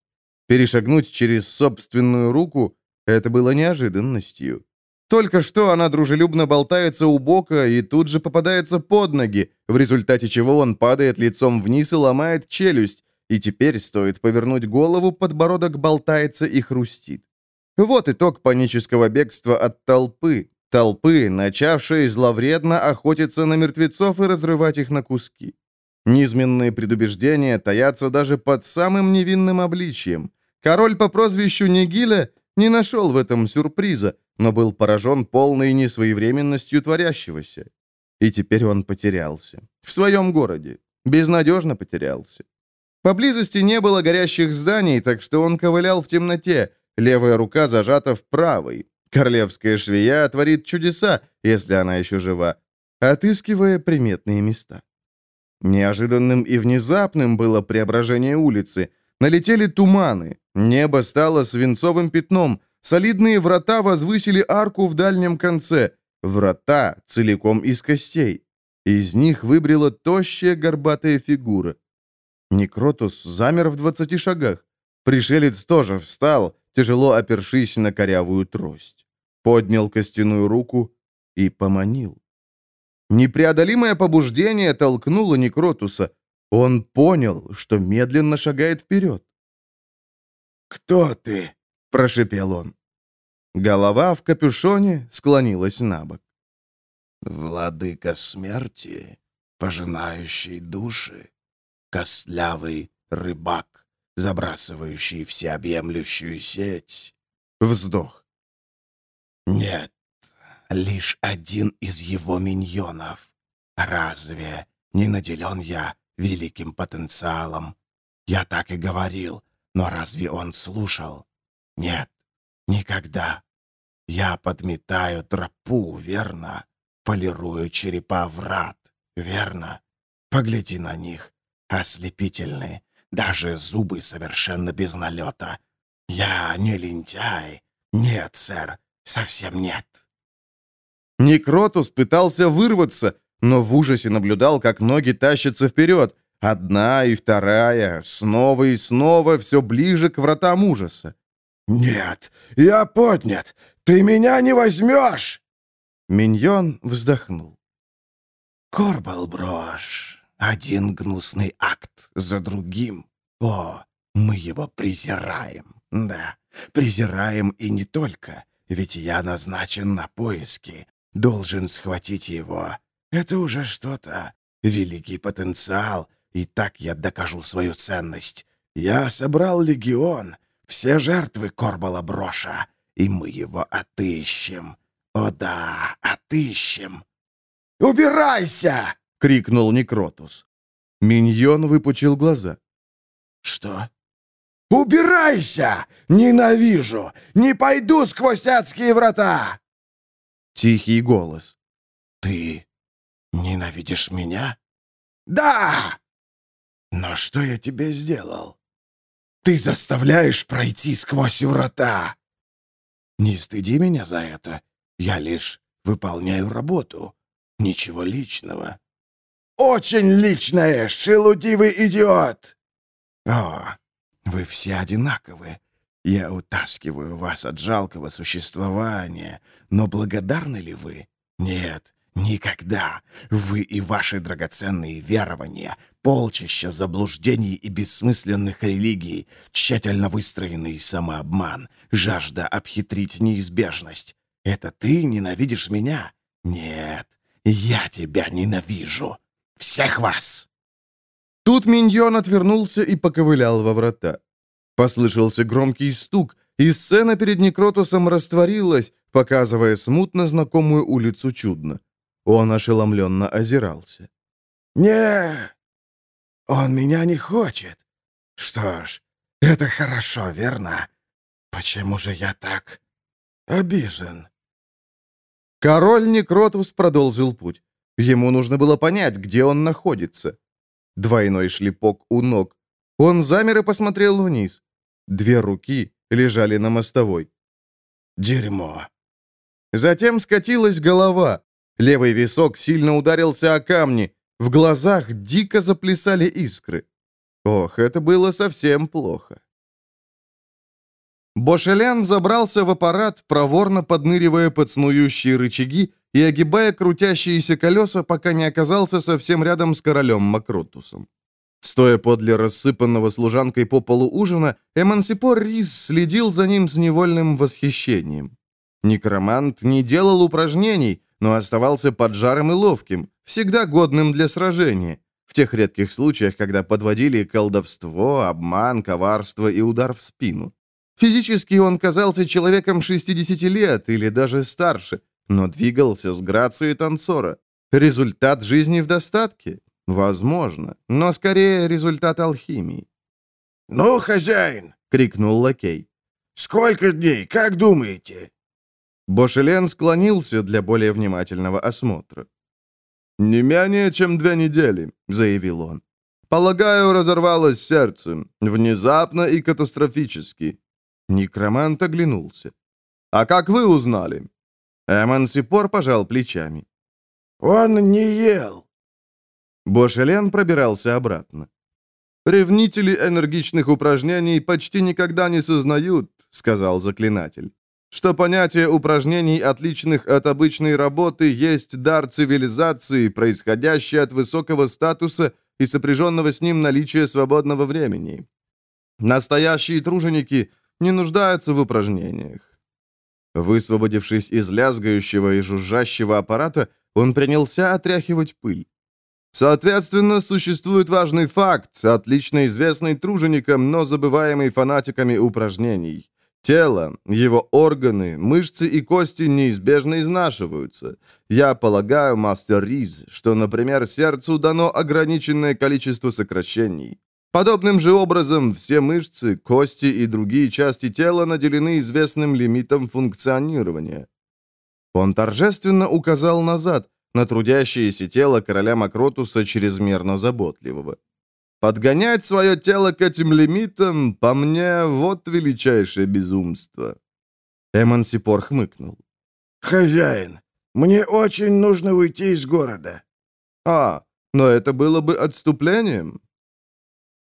Перешагнуть через собственную руку это было неожиданностью. Только что она дружелюбно болтается у бока и тут же попадается под ноги, в результате чего он падает лицом вниз и ломает челюсть, и теперь стоит повернуть голову, подбородок болтается и хрустит. Вот итог панического бегства от толпы, толпы, начавшей зловредно охотиться на мертвецов и разрывать их на куски. Низменные предубеждения таятся даже под самым невинным обличием. Король по прозвищу Нигиля не нашел в этом сюрприза, но был поражен полной несвоевременностью творящегося. И теперь он потерялся. В своем городе. Безнадежно потерялся. Поблизости не было горящих зданий, так что он ковылял в темноте, левая рука зажата в правой. Королевская швея творит чудеса, если она еще жива, отыскивая приметные места. Неожиданным и внезапным было преображение улицы. Налетели туманы, небо стало свинцовым пятном, солидные врата возвысили арку в дальнем конце, врата целиком из костей. Из них выбрела тощая горбатая фигура. Некротус замер в двадцати шагах. Пришелец тоже встал, тяжело опершись на корявую трость. Поднял костяную руку и поманил. Непреодолимое побуждение толкнуло Некротуса. Он понял, что медленно шагает вперед. «Кто ты?» — прошепел он. Голова в капюшоне склонилась на бок. «Владыка смерти, пожинающий души, костлявый рыбак, забрасывающий всеобъемлющую сеть». Вздох. «Нет, лишь один из его миньонов. Разве не наделен я великим потенциалом? Я так и говорил, но разве он слушал? Нет, никогда. Я подметаю тропу, верно? Полирую черепа врат, верно? Погляди на них, ослепительные, даже зубы совершенно без налета. Я не лентяй. Нет, сэр, совсем нет. Некротус пытался вырваться, но в ужасе наблюдал, как ноги тащатся вперед. Одна и вторая, снова и снова, все ближе к вратам ужаса. «Нет, я поднят! Ты меня не возьмешь!» Миньон вздохнул. «Корбал брошь, один гнусный акт за другим. О, мы его презираем, да, презираем и не только, ведь я назначен на поиски, Должен схватить его. Это уже что-то. Великий потенциал. И так я докажу свою ценность. Я собрал легион. Все жертвы Корбала Броша. И мы его отыщем. О да, отыщем. «Убирайся!» — крикнул Некротус. Миньон выпучил глаза. «Что?» «Убирайся! Ненавижу! Не пойду сквозь адские врата!» Тихий голос. «Ты ненавидишь меня?» «Да!» «Но что я тебе сделал? Ты заставляешь пройти сквозь врата!» «Не стыди меня за это. Я лишь выполняю работу. Ничего личного». «Очень личное, шелудивый идиот!» «О, вы все одинаковы. Я утаскиваю вас от жалкого существования, но благодарны ли вы? Нет, никогда. Вы и ваши драгоценные верования, полчища заблуждений и бессмысленных религий, тщательно выстроенный самообман, жажда обхитрить неизбежность. Это ты ненавидишь меня? Нет, я тебя ненавижу. Всех вас!» Тут Миньон отвернулся и поковылял во врата. Послышался громкий стук, и сцена перед Некротусом растворилась, показывая смутно знакомую улицу чудно. Он ошеломленно озирался. «Не, он меня не хочет. Что ж, это хорошо, верно? Почему же я так обижен?» Король Некротус продолжил путь. Ему нужно было понять, где он находится. Двойной шлепок у ног. Он замер и посмотрел вниз. Две руки лежали на мостовой. «Дерьмо!» Затем скатилась голова. Левый висок сильно ударился о камни. В глазах дико заплясали искры. Ох, это было совсем плохо. Бошелян забрался в аппарат, проворно подныривая под снующие рычаги и огибая крутящиеся колеса, пока не оказался совсем рядом с королем Макротусом. Стоя подле рассыпанного служанкой по полу ужина, Эмансипор Рис следил за ним с невольным восхищением. Некромант не делал упражнений, но оставался поджарым и ловким, всегда годным для сражения, в тех редких случаях, когда подводили колдовство, обман, коварство и удар в спину. Физически он казался человеком 60 лет или даже старше, но двигался с грацией танцора. Результат жизни в достатке? Возможно, но скорее результат алхимии. «Ну, хозяин!» — крикнул лакей. «Сколько дней, как думаете?» Бошелен склонился для более внимательного осмотра. «Не менее, чем две недели», — заявил он. «Полагаю, разорвалось сердце. Внезапно и катастрофически». Некромант оглянулся. «А как вы узнали?» Эмансипор пожал плечами. «Он не ел». Бошелен пробирался обратно. «Ревнители энергичных упражнений почти никогда не сознают», — сказал заклинатель, «что понятие упражнений, отличных от обычной работы, есть дар цивилизации, происходящий от высокого статуса и сопряженного с ним наличия свободного времени. Настоящие труженики не нуждаются в упражнениях. Высвободившись из лязгающего и жужжащего аппарата, он принялся отряхивать пыль. Соответственно, существует важный факт, отлично известный труженикам, но забываемый фанатиками упражнений. Тело, его органы, мышцы и кости неизбежно изнашиваются. Я полагаю, мастер Риз, что, например, сердцу дано ограниченное количество сокращений. Подобным же образом все мышцы, кости и другие части тела наделены известным лимитом функционирования. Он торжественно указал назад, на трудящееся тело короля Макротуса чрезмерно заботливого. Подгонять свое тело к этим лимитам, по мне, вот величайшее безумство. Эмансипор хмыкнул. «Хозяин, мне очень нужно уйти из города». «А, но это было бы отступлением».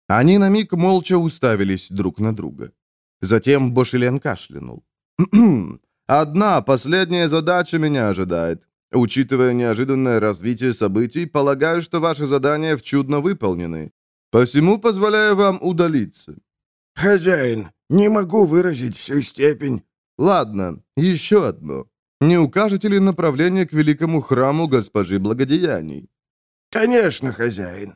Они на миг молча уставились друг на друга. Затем Бошелен кашлянул. «Одна, последняя задача меня ожидает. Учитывая неожиданное развитие событий, полагаю, что ваши задания в чудно выполнены. Посему позволяю вам удалиться». «Хозяин, не могу выразить всю степень». «Ладно, еще одно. Не укажете ли направление к великому храму госпожи благодеяний?» «Конечно, хозяин».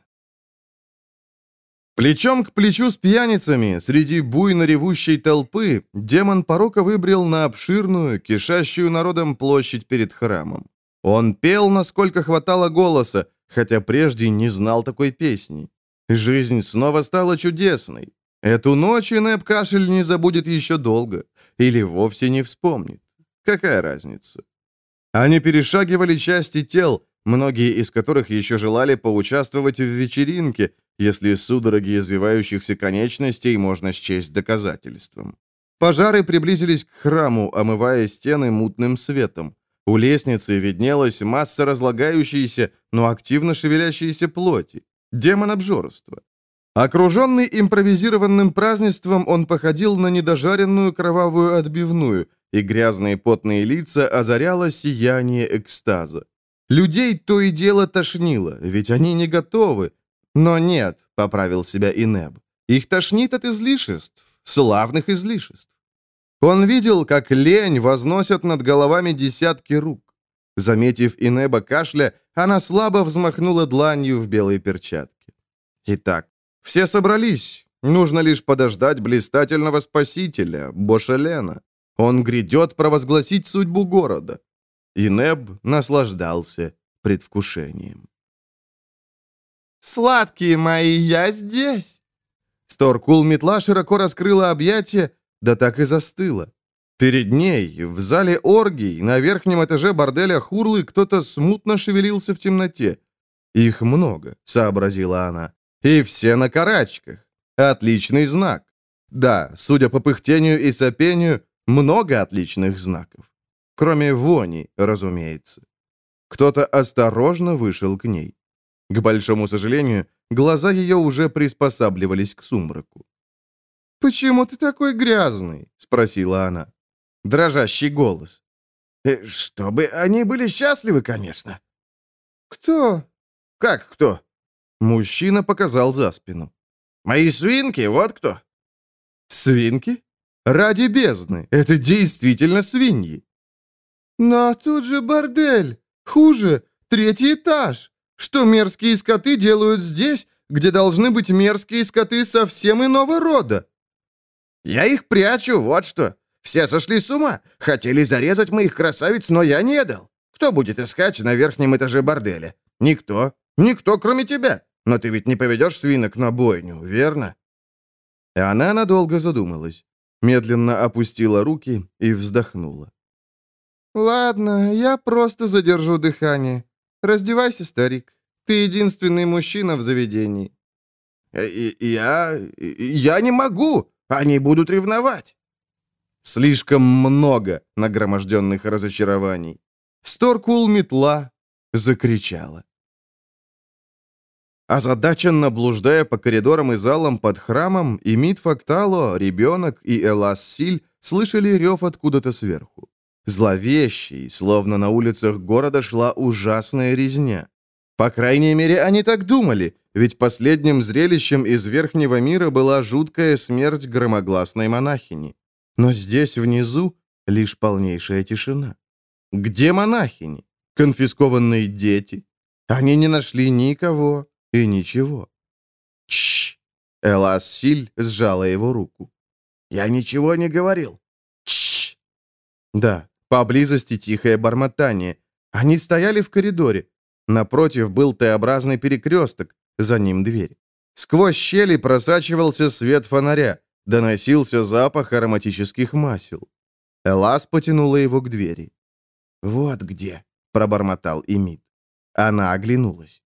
Плечом к плечу с пьяницами, среди буйно ревущей толпы, демон порока выбрел на обширную, кишащую народом площадь перед храмом. Он пел, насколько хватало голоса, хотя прежде не знал такой песни. Жизнь снова стала чудесной. Эту ночь Инеп Кашель не забудет еще долго. Или вовсе не вспомнит. Какая разница? Они перешагивали части тел, многие из которых еще желали поучаствовать в вечеринке, если судороги извивающихся конечностей можно счесть доказательством. Пожары приблизились к храму, омывая стены мутным светом. У лестницы виднелась масса разлагающейся, но активно шевелящейся плоти. Демон обжорства. Окруженный импровизированным празднеством, он походил на недожаренную кровавую отбивную, и грязные потные лица озаряло сияние экстаза. Людей то и дело тошнило, ведь они не готовы, но нет, поправил себя Инеб. Их тошнит от излишеств, славных излишеств. Он видел, как лень возносят над головами десятки рук. Заметив Инеба кашля, она слабо взмахнула дланью в белой перчатке. Итак, все собрались. Нужно лишь подождать блистательного спасителя, Бошелена. Он грядет провозгласить судьбу города. Инеб наслаждался предвкушением. «Сладкие мои, я здесь!» Сторкул метла широко раскрыла объятия, да так и застыла. Перед ней, в зале оргий, на верхнем этаже борделя Хурлы, кто-то смутно шевелился в темноте. «Их много», — сообразила она. «И все на карачках. Отличный знак. Да, судя по пыхтению и сопению, много отличных знаков. Кроме вони, разумеется. Кто-то осторожно вышел к ней. К большому сожалению, глаза ее уже приспосабливались к сумраку. «Почему ты такой грязный?» — спросила она. Дрожащий голос. «Э, «Чтобы они были счастливы, конечно». «Кто?» «Как кто?» Мужчина показал за спину. «Мои свинки, вот кто». «Свинки? Ради бездны, это действительно свиньи». «Но тут же бордель. Хуже, третий этаж. Что мерзкие скоты делают здесь, где должны быть мерзкие скоты совсем иного рода?» Я их прячу, вот что. Все сошли с ума. Хотели зарезать моих красавиц, но я не дал. Кто будет искать на верхнем этаже борделя? Никто. Никто, кроме тебя. Но ты ведь не поведешь свинок на бойню, верно?» И она надолго задумалась, медленно опустила руки и вздохнула. «Ладно, я просто задержу дыхание. Раздевайся, старик. Ты единственный мужчина в заведении». Э, «Я... я не могу. Они будут ревновать». Слишком много нагроможденных разочарований. Сторкул метла закричала. Озадаченно блуждая по коридорам и залам под храмом, и Митфактало, ребенок и Элас Силь слышали рев откуда-то сверху. Зловещий, словно на улицах города шла ужасная резня. По крайней мере, они так думали, ведь последним зрелищем из верхнего мира была жуткая смерть громогласной монахини. Но здесь, внизу, лишь полнейшая тишина. Где монахини? Конфискованные дети? Они не нашли никого и ничего. Чш! Элас Силь сжала его руку. «Я ничего не говорил». Чш! Да, поблизости тихое бормотание. Они стояли в коридоре. Напротив был Т-образный перекресток, за ним дверь. Сквозь щели просачивался свет фонаря. Доносился запах ароматических масел. Элас потянула его к двери. «Вот где», — пробормотал Имид. Она оглянулась.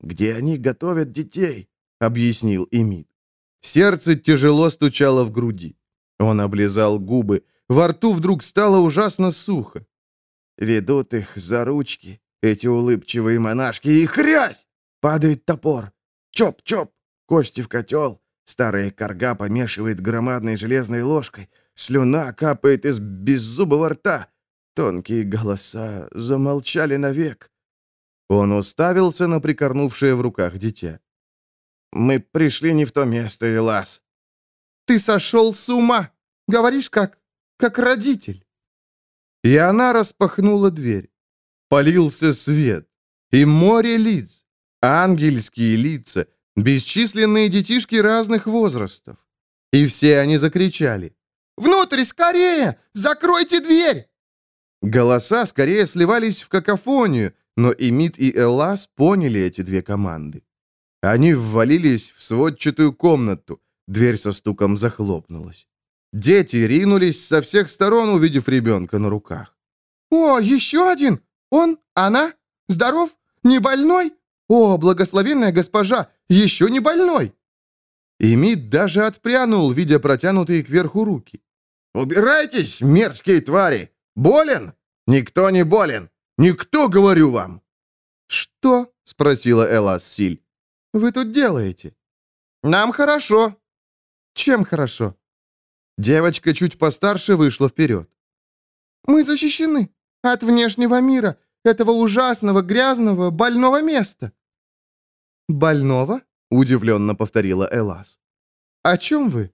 «Где они готовят детей?» — объяснил Имид. Сердце тяжело стучало в груди. Он облизал губы. Во рту вдруг стало ужасно сухо. «Ведут их за ручки, эти улыбчивые монашки, и хрясь! Падает топор. Чоп-чоп! Кости в котел, Старая корга помешивает громадной железной ложкой. Слюна капает из беззубого рта. Тонкие голоса замолчали навек. Он уставился на прикорнувшее в руках дитя. «Мы пришли не в то место, Элас». «Ты сошел с ума! Говоришь, как... как родитель!» И она распахнула дверь. Полился свет. И море лиц. Ангельские лица — Бесчисленные детишки разных возрастов. И все они закричали. «Внутрь, скорее! Закройте дверь!» Голоса скорее сливались в какофонию, но и Мит, и Эллас поняли эти две команды. Они ввалились в сводчатую комнату. Дверь со стуком захлопнулась. Дети ринулись со всех сторон, увидев ребенка на руках. «О, еще один! Он? Она? Здоров? Не больной? «О, благословенная госпожа, еще не больной!» И Мид даже отпрянул, видя протянутые кверху руки. «Убирайтесь, мерзкие твари! Болен? Никто не болен! Никто, говорю вам!» «Что?» — спросила Элас Силь. «Вы тут делаете?» «Нам хорошо». «Чем хорошо?» Девочка чуть постарше вышла вперед. «Мы защищены от внешнего мира, этого ужасного, грязного, больного места». «Больного?» — удивленно повторила Элас. «О чем вы?»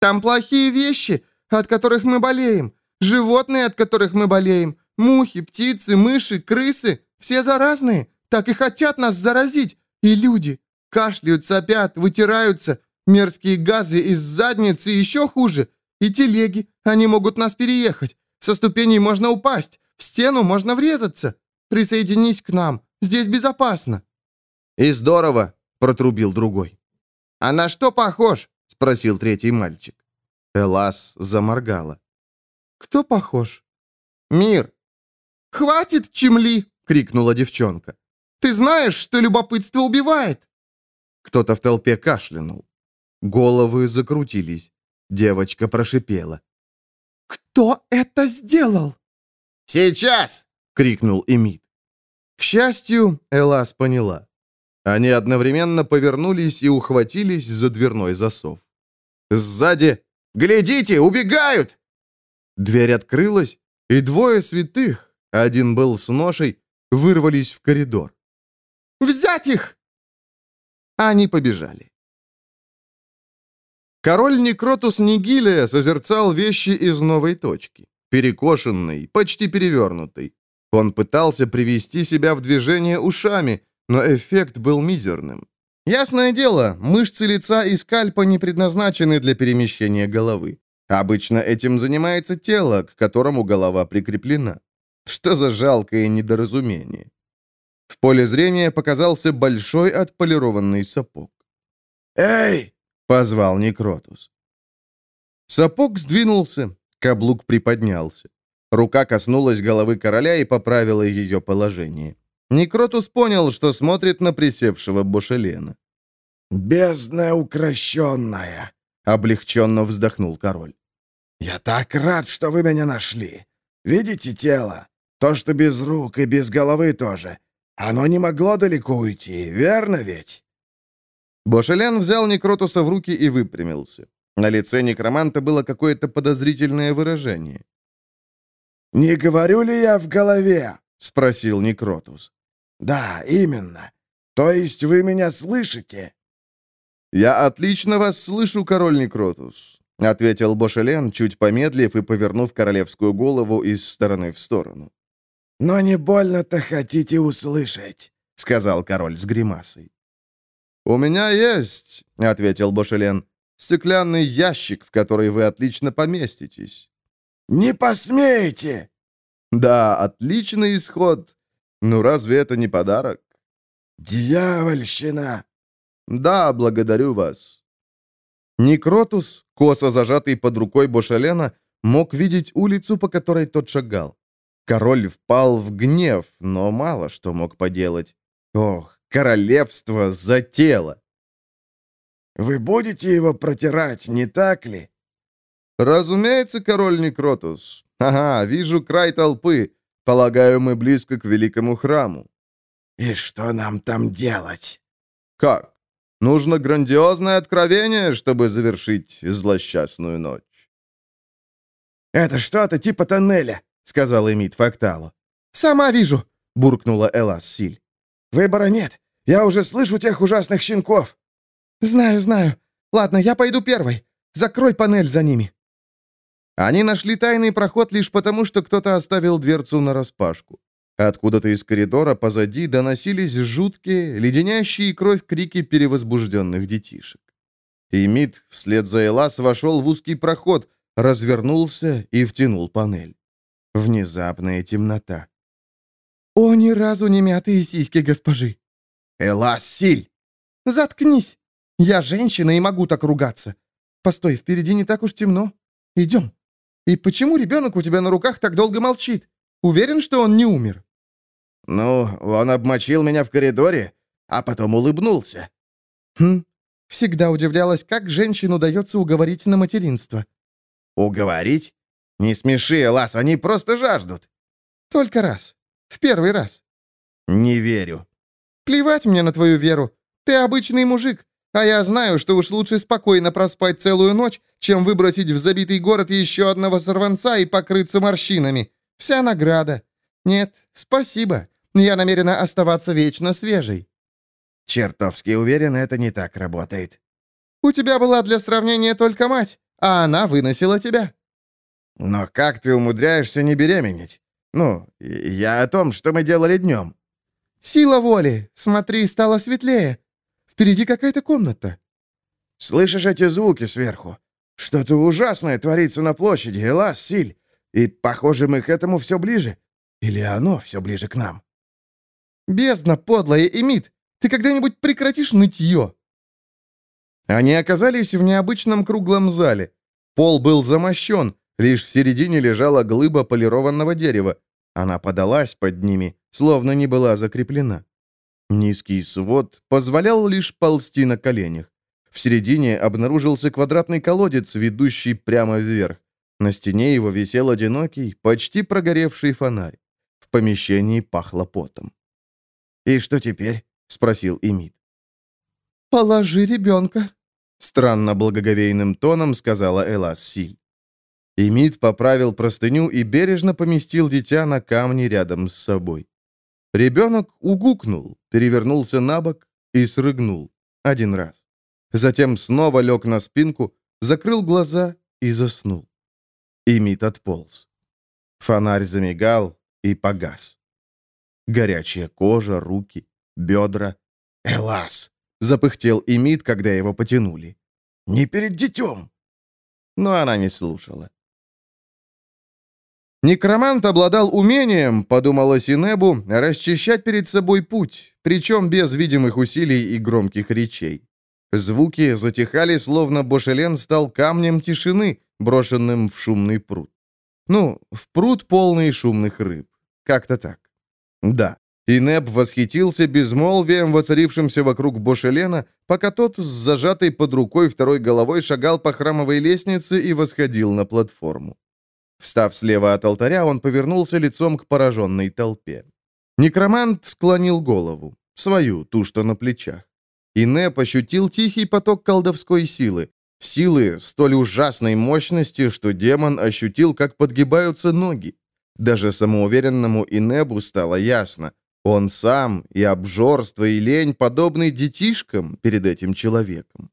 «Там плохие вещи, от которых мы болеем, животные, от которых мы болеем, мухи, птицы, мыши, крысы, все заразные, так и хотят нас заразить, и люди кашляют, сопят, вытираются, мерзкие газы из задницы еще хуже, и телеги, они могут нас переехать, со ступеней можно упасть, в стену можно врезаться. Присоединись к нам. Здесь безопасно». «И здорово», — протрубил другой. «А на что похож?» — спросил третий мальчик. Элас заморгала. «Кто похож?» «Мир». «Хватит, Чемли!» — крикнула девчонка. «Ты знаешь, что любопытство убивает!» Кто-то в толпе кашлянул. Головы закрутились. Девочка прошипела. «Кто это сделал?» «Сейчас!» — крикнул Эмит. К счастью, Элас поняла. Они одновременно повернулись и ухватились за дверной засов. Сзади «Глядите, убегают!» Дверь открылась, и двое святых, один был с ношей, вырвались в коридор. «Взять их!» Они побежали. Король Некротус Нигилия созерцал вещи из новой точки перекошенный, почти перевернутый. Он пытался привести себя в движение ушами, но эффект был мизерным. Ясное дело, мышцы лица и скальпа не предназначены для перемещения головы. Обычно этим занимается тело, к которому голова прикреплена. Что за жалкое недоразумение? В поле зрения показался большой отполированный сапог. «Эй!» — позвал Некротус. Сапог сдвинулся, каблук приподнялся. Рука коснулась головы короля и поправила ее положение. Некротус понял, что смотрит на присевшего Бошелена. «Бездна укращенная!» — облегченно вздохнул король. «Я так рад, что вы меня нашли. Видите тело? То, что без рук и без головы тоже. Оно не могло далеко уйти, верно ведь?» Бошелен взял Некротуса в руки и выпрямился. На лице некроманта было какое-то подозрительное выражение. «Не говорю ли я в голове?» — спросил Некротус. «Да, именно. То есть вы меня слышите?» «Я отлично вас слышу, король Некротус», — ответил Бошелен, чуть помедлив и повернув королевскую голову из стороны в сторону. «Но не больно-то хотите услышать», — сказал король с гримасой. «У меня есть», — ответил Бошелен, — «стеклянный ящик, в который вы отлично поместитесь». «Не посмеете!» «Да, отличный исход. Ну разве это не подарок?» «Дьявольщина!» «Да, благодарю вас». Некротус, косо зажатый под рукой Бошалена, мог видеть улицу, по которой тот шагал. Король впал в гнев, но мало что мог поделать. Ох, королевство за тело! «Вы будете его протирать, не так ли?» «Разумеется, король Некротус. Ага, вижу край толпы. Полагаю, мы близко к великому храму». «И что нам там делать?» «Как? Нужно грандиозное откровение, чтобы завершить злосчастную ночь». «Это что-то типа тоннеля», — сказал Эмит Фактало. «Сама вижу», — буркнула Элас Силь. «Выбора нет. Я уже слышу тех ужасных щенков». «Знаю, знаю. Ладно, я пойду первой. Закрой панель за ними». Они нашли тайный проход лишь потому, что кто-то оставил дверцу нараспашку. Откуда-то из коридора позади доносились жуткие, леденящие кровь крики перевозбужденных детишек. И Мид вслед за Элас вошел в узкий проход, развернулся и втянул панель. Внезапная темнота. «О, ни разу не мятые сиськи госпожи!» «Элас, Силь!» «Заткнись! Я женщина и могу так ругаться. Постой, впереди не так уж темно. Идем!» И почему ребенок у тебя на руках так долго молчит? Уверен, что он не умер?» «Ну, он обмочил меня в коридоре, а потом улыбнулся». «Хм, всегда удивлялась, как женщину удается уговорить на материнство». «Уговорить? Не смеши, Лас, они просто жаждут». «Только раз. В первый раз». «Не верю». «Плевать мне на твою веру. Ты обычный мужик. А я знаю, что уж лучше спокойно проспать целую ночь, чем выбросить в забитый город еще одного сорванца и покрыться морщинами. Вся награда. Нет, спасибо. Я намерена оставаться вечно свежей». «Чертовски уверен, это не так работает». «У тебя была для сравнения только мать, а она выносила тебя». «Но как ты умудряешься не беременеть? Ну, я о том, что мы делали днем». «Сила воли. Смотри, стало светлее. Впереди какая-то комната». «Слышишь эти звуки сверху? Что-то ужасное творится на площади, Элас, Силь. И, похоже, мы к этому все ближе. Или оно все ближе к нам?» «Бездна подлая, Эмит! Ты когда-нибудь прекратишь нытье?» Они оказались в необычном круглом зале. Пол был замощен, лишь в середине лежала глыба полированного дерева. Она подалась под ними, словно не была закреплена. Низкий свод позволял лишь ползти на коленях. В середине обнаружился квадратный колодец, ведущий прямо вверх. На стене его висел одинокий, почти прогоревший фонарь. В помещении пахло потом. «И что теперь?» — спросил Имит. «Положи ребенка», — странно благоговейным тоном сказала Элас Силь. Имит поправил простыню и бережно поместил дитя на камни рядом с собой. Ребенок угукнул, перевернулся на бок и срыгнул. Один раз. Затем снова лег на спинку, закрыл глаза и заснул. Имит отполз. Фонарь замигал и погас. Горячая кожа, руки, бедра. «Элас! — запыхтел Имид, когда его потянули. «Не перед детем!» Но она не слушала. Некромант обладал умением, подумала Синебу, расчищать перед собой путь, причем без видимых усилий и громких речей. Звуки затихали, словно Бошелен стал камнем тишины, брошенным в шумный пруд. Ну, в пруд полный шумных рыб. Как-то так. Да. И Неб восхитился безмолвием, воцарившимся вокруг Бошелена, пока тот с зажатой под рукой второй головой шагал по храмовой лестнице и восходил на платформу. Встав слева от алтаря, он повернулся лицом к пораженной толпе. Некромант склонил голову, свою, ту, что на плечах. И Неп ощутил тихий поток колдовской силы, силы столь ужасной мощности, что демон ощутил, как подгибаются ноги. Даже самоуверенному Инебу стало ясно. Он сам и обжорство, и лень подобны детишкам перед этим человеком.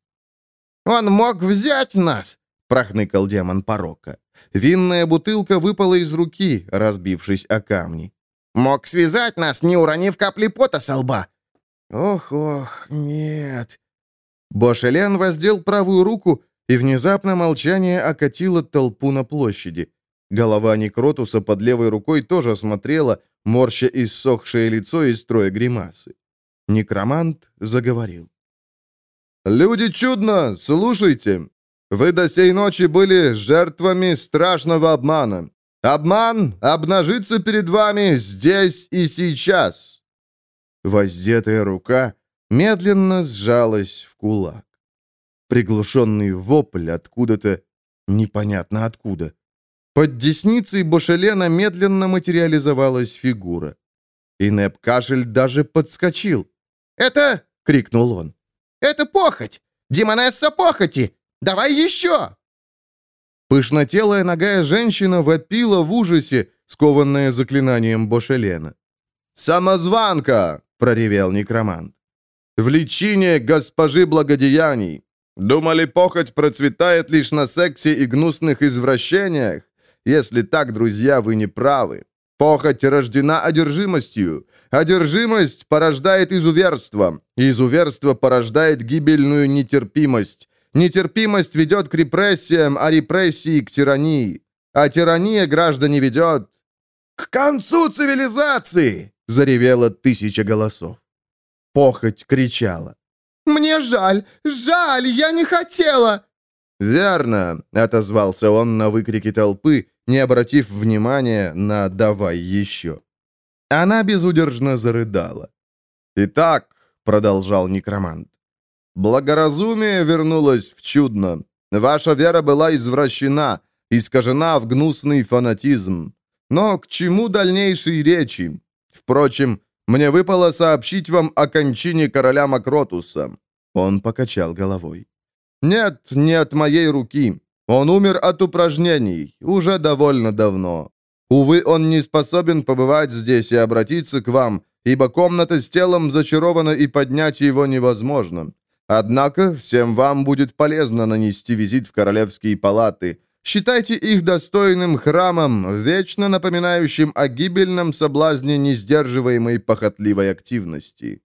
«Он мог взять нас!» — прохныкал демон порока. Винная бутылка выпала из руки, разбившись о камни. «Мог связать нас, не уронив капли пота со лба!» «Ох-ох, нет!» Бошелен воздел правую руку, и внезапно молчание окатило толпу на площади. Голова Некротуса под левой рукой тоже смотрела, морща иссохшее лицо и строя гримасы. Некромант заговорил. «Люди чудно, слушайте. Вы до сей ночи были жертвами страшного обмана. Обман обнажится перед вами здесь и сейчас». Воздетая рука медленно сжалась в кулак. Приглушенный вопль откуда-то, непонятно откуда. Под десницей Бошелена медленно материализовалась фигура. И Неп Кашель даже подскочил. «Это...» — крикнул он. «Это похоть! Демонесса похоти! Давай еще!» Пышнотелая ногая женщина вопила в ужасе, скованная заклинанием Бошелена. «Самозванка!» — проревел некромант. «В личине госпожи благодеяний! Думали, похоть процветает лишь на сексе и гнусных извращениях? Если так, друзья, вы не правы. Похоть рождена одержимостью. Одержимость порождает изуверство. Изуверство порождает гибельную нетерпимость. Нетерпимость ведет к репрессиям, а репрессии к тирании. А тирания, граждане, ведет... «К концу цивилизации!» — заревело тысяча голосов. Похоть кричала. «Мне жаль! Жаль! Я не хотела!» «Верно!» — отозвался он на выкрики толпы, не обратив внимания на «давай еще». Она безудержно зарыдала. «Итак», — продолжал некромант, — «благоразумие вернулось в чудно. Ваша вера была извращена, искажена в гнусный фанатизм. Но к чему дальнейшие речи? Впрочем, мне выпало сообщить вам о кончине короля Макротуса». Он покачал головой. «Нет, не от моей руки. Он умер от упражнений, уже довольно давно. Увы, он не способен побывать здесь и обратиться к вам, ибо комната с телом зачарована и поднять его невозможно. Однако всем вам будет полезно нанести визит в королевские палаты. Считайте их достойным храмом, вечно напоминающим о гибельном соблазне несдерживаемой похотливой активности».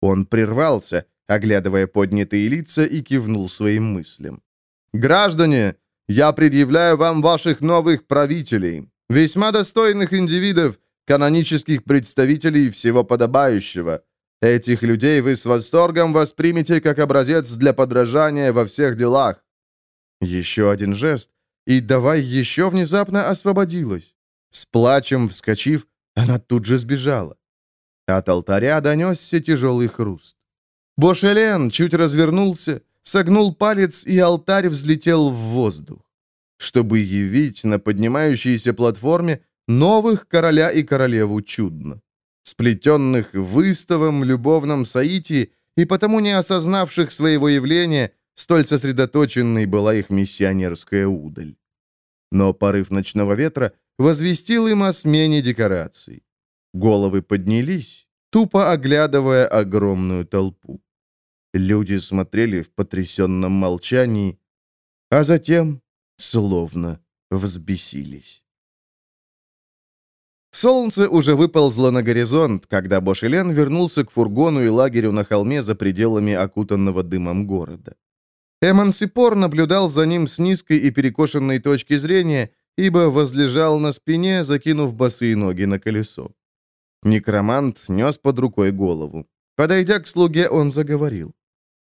Он прервался, оглядывая поднятые лица, и кивнул своим мыслям. «Граждане, я предъявляю вам ваших новых правителей, весьма достойных индивидов, канонических представителей всего подобающего. Этих людей вы с восторгом воспримете как образец для подражания во всех делах». Еще один жест, и давай еще внезапно освободилась. С плачем вскочив, она тут же сбежала. От алтаря донесся тяжелый хруст. Бошелен чуть развернулся, согнул палец, и алтарь взлетел в воздух, чтобы явить на поднимающейся платформе новых короля и королеву чудно, сплетенных выставом любовном соитии и потому не осознавших своего явления, столь сосредоточенной была их миссионерская удаль. Но порыв ночного ветра возвестил им о смене декораций. Головы поднялись, тупо оглядывая огромную толпу. Люди смотрели в потрясенном молчании, а затем словно взбесились. Солнце уже выползло на горизонт, когда Бошелен вернулся к фургону и лагерю на холме за пределами окутанного дымом города. Эмансипор наблюдал за ним с низкой и перекошенной точки зрения, ибо возлежал на спине, закинув босые ноги на колесо. Некромант нес под рукой голову. Подойдя к слуге, он заговорил.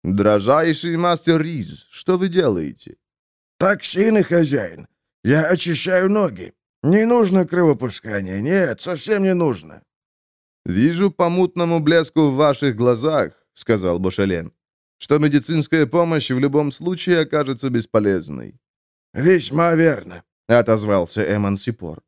«Дрожайший мастер Риз, что вы делаете?» «Токсины, хозяин. Я очищаю ноги. Не нужно кровопускания. Нет, совсем не нужно». «Вижу по мутному блеску в ваших глазах», — сказал Бошален, «что медицинская помощь в любом случае окажется бесполезной». «Весьма верно», — отозвался Эмансипор.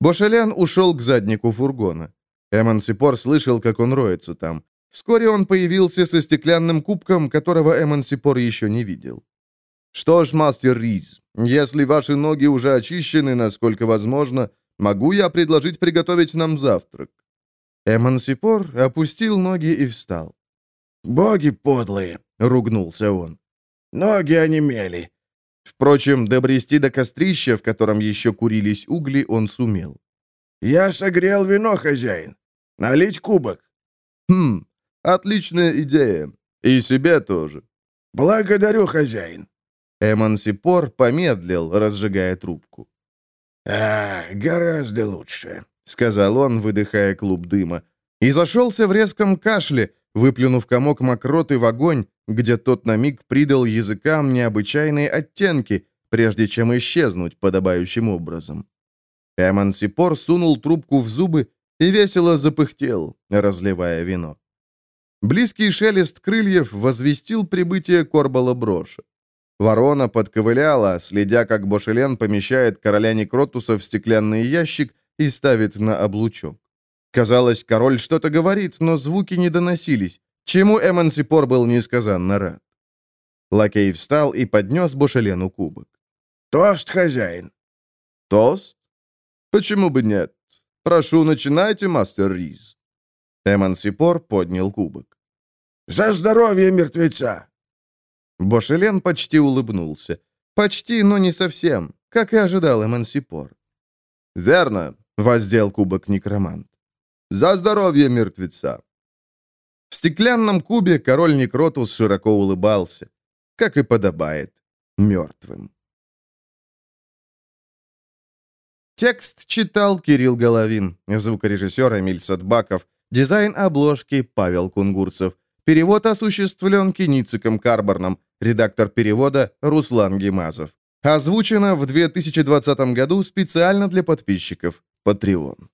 Бошален ушел к заднику фургона. Эмансипор слышал, как он роется там. Вскоре он появился со стеклянным кубком, которого Эмансипор еще не видел. «Что ж, мастер Риз, если ваши ноги уже очищены, насколько возможно, могу я предложить приготовить нам завтрак?» Эмансипор опустил ноги и встал. «Боги подлые!» — ругнулся он. «Ноги онемели!» Впрочем, добрести до кострища, в котором еще курились угли, он сумел. «Я согрел вино, хозяин. Налить кубок?» «Хм, отличная идея. И себе тоже». «Благодарю, хозяин». Эмансипор помедлил, разжигая трубку. «А, гораздо лучше», — сказал он, выдыхая клуб дыма, и зашелся в резком кашле, выплюнув комок мокроты в огонь, где тот на миг придал языкам необычайные оттенки, прежде чем исчезнуть подобающим образом. Эмансипор сунул трубку в зубы и весело запыхтел, разливая вино. Близкий шелест крыльев возвестил прибытие Корбала Броша. Ворона подковыляла, следя, как Бошелен помещает короля Некротуса в стеклянный ящик и ставит на облучок. Казалось, король что-то говорит, но звуки не доносились, чему Эмансипор был несказанно рад. Лакей встал и поднес Бошелену кубок. «Тост, хозяин!» «Тост? Почему бы нет? Прошу, начинайте, мастер Риз». Эмансипор поднял кубок. «За здоровье мертвеца!» Бошелен почти улыбнулся. Почти, но не совсем, как и ожидал Эмансипор. «Верно», — воздел кубок некромант. «За здоровье мертвеца!» В стеклянном кубе король Некротус широко улыбался, как и подобает мертвым. Текст читал Кирилл Головин, звукорежиссер Эмиль Садбаков, дизайн обложки Павел Кунгурцев, перевод осуществлен Кенициком Карборном, редактор перевода Руслан Гемазов. Озвучено в 2020 году специально для подписчиков Patreon.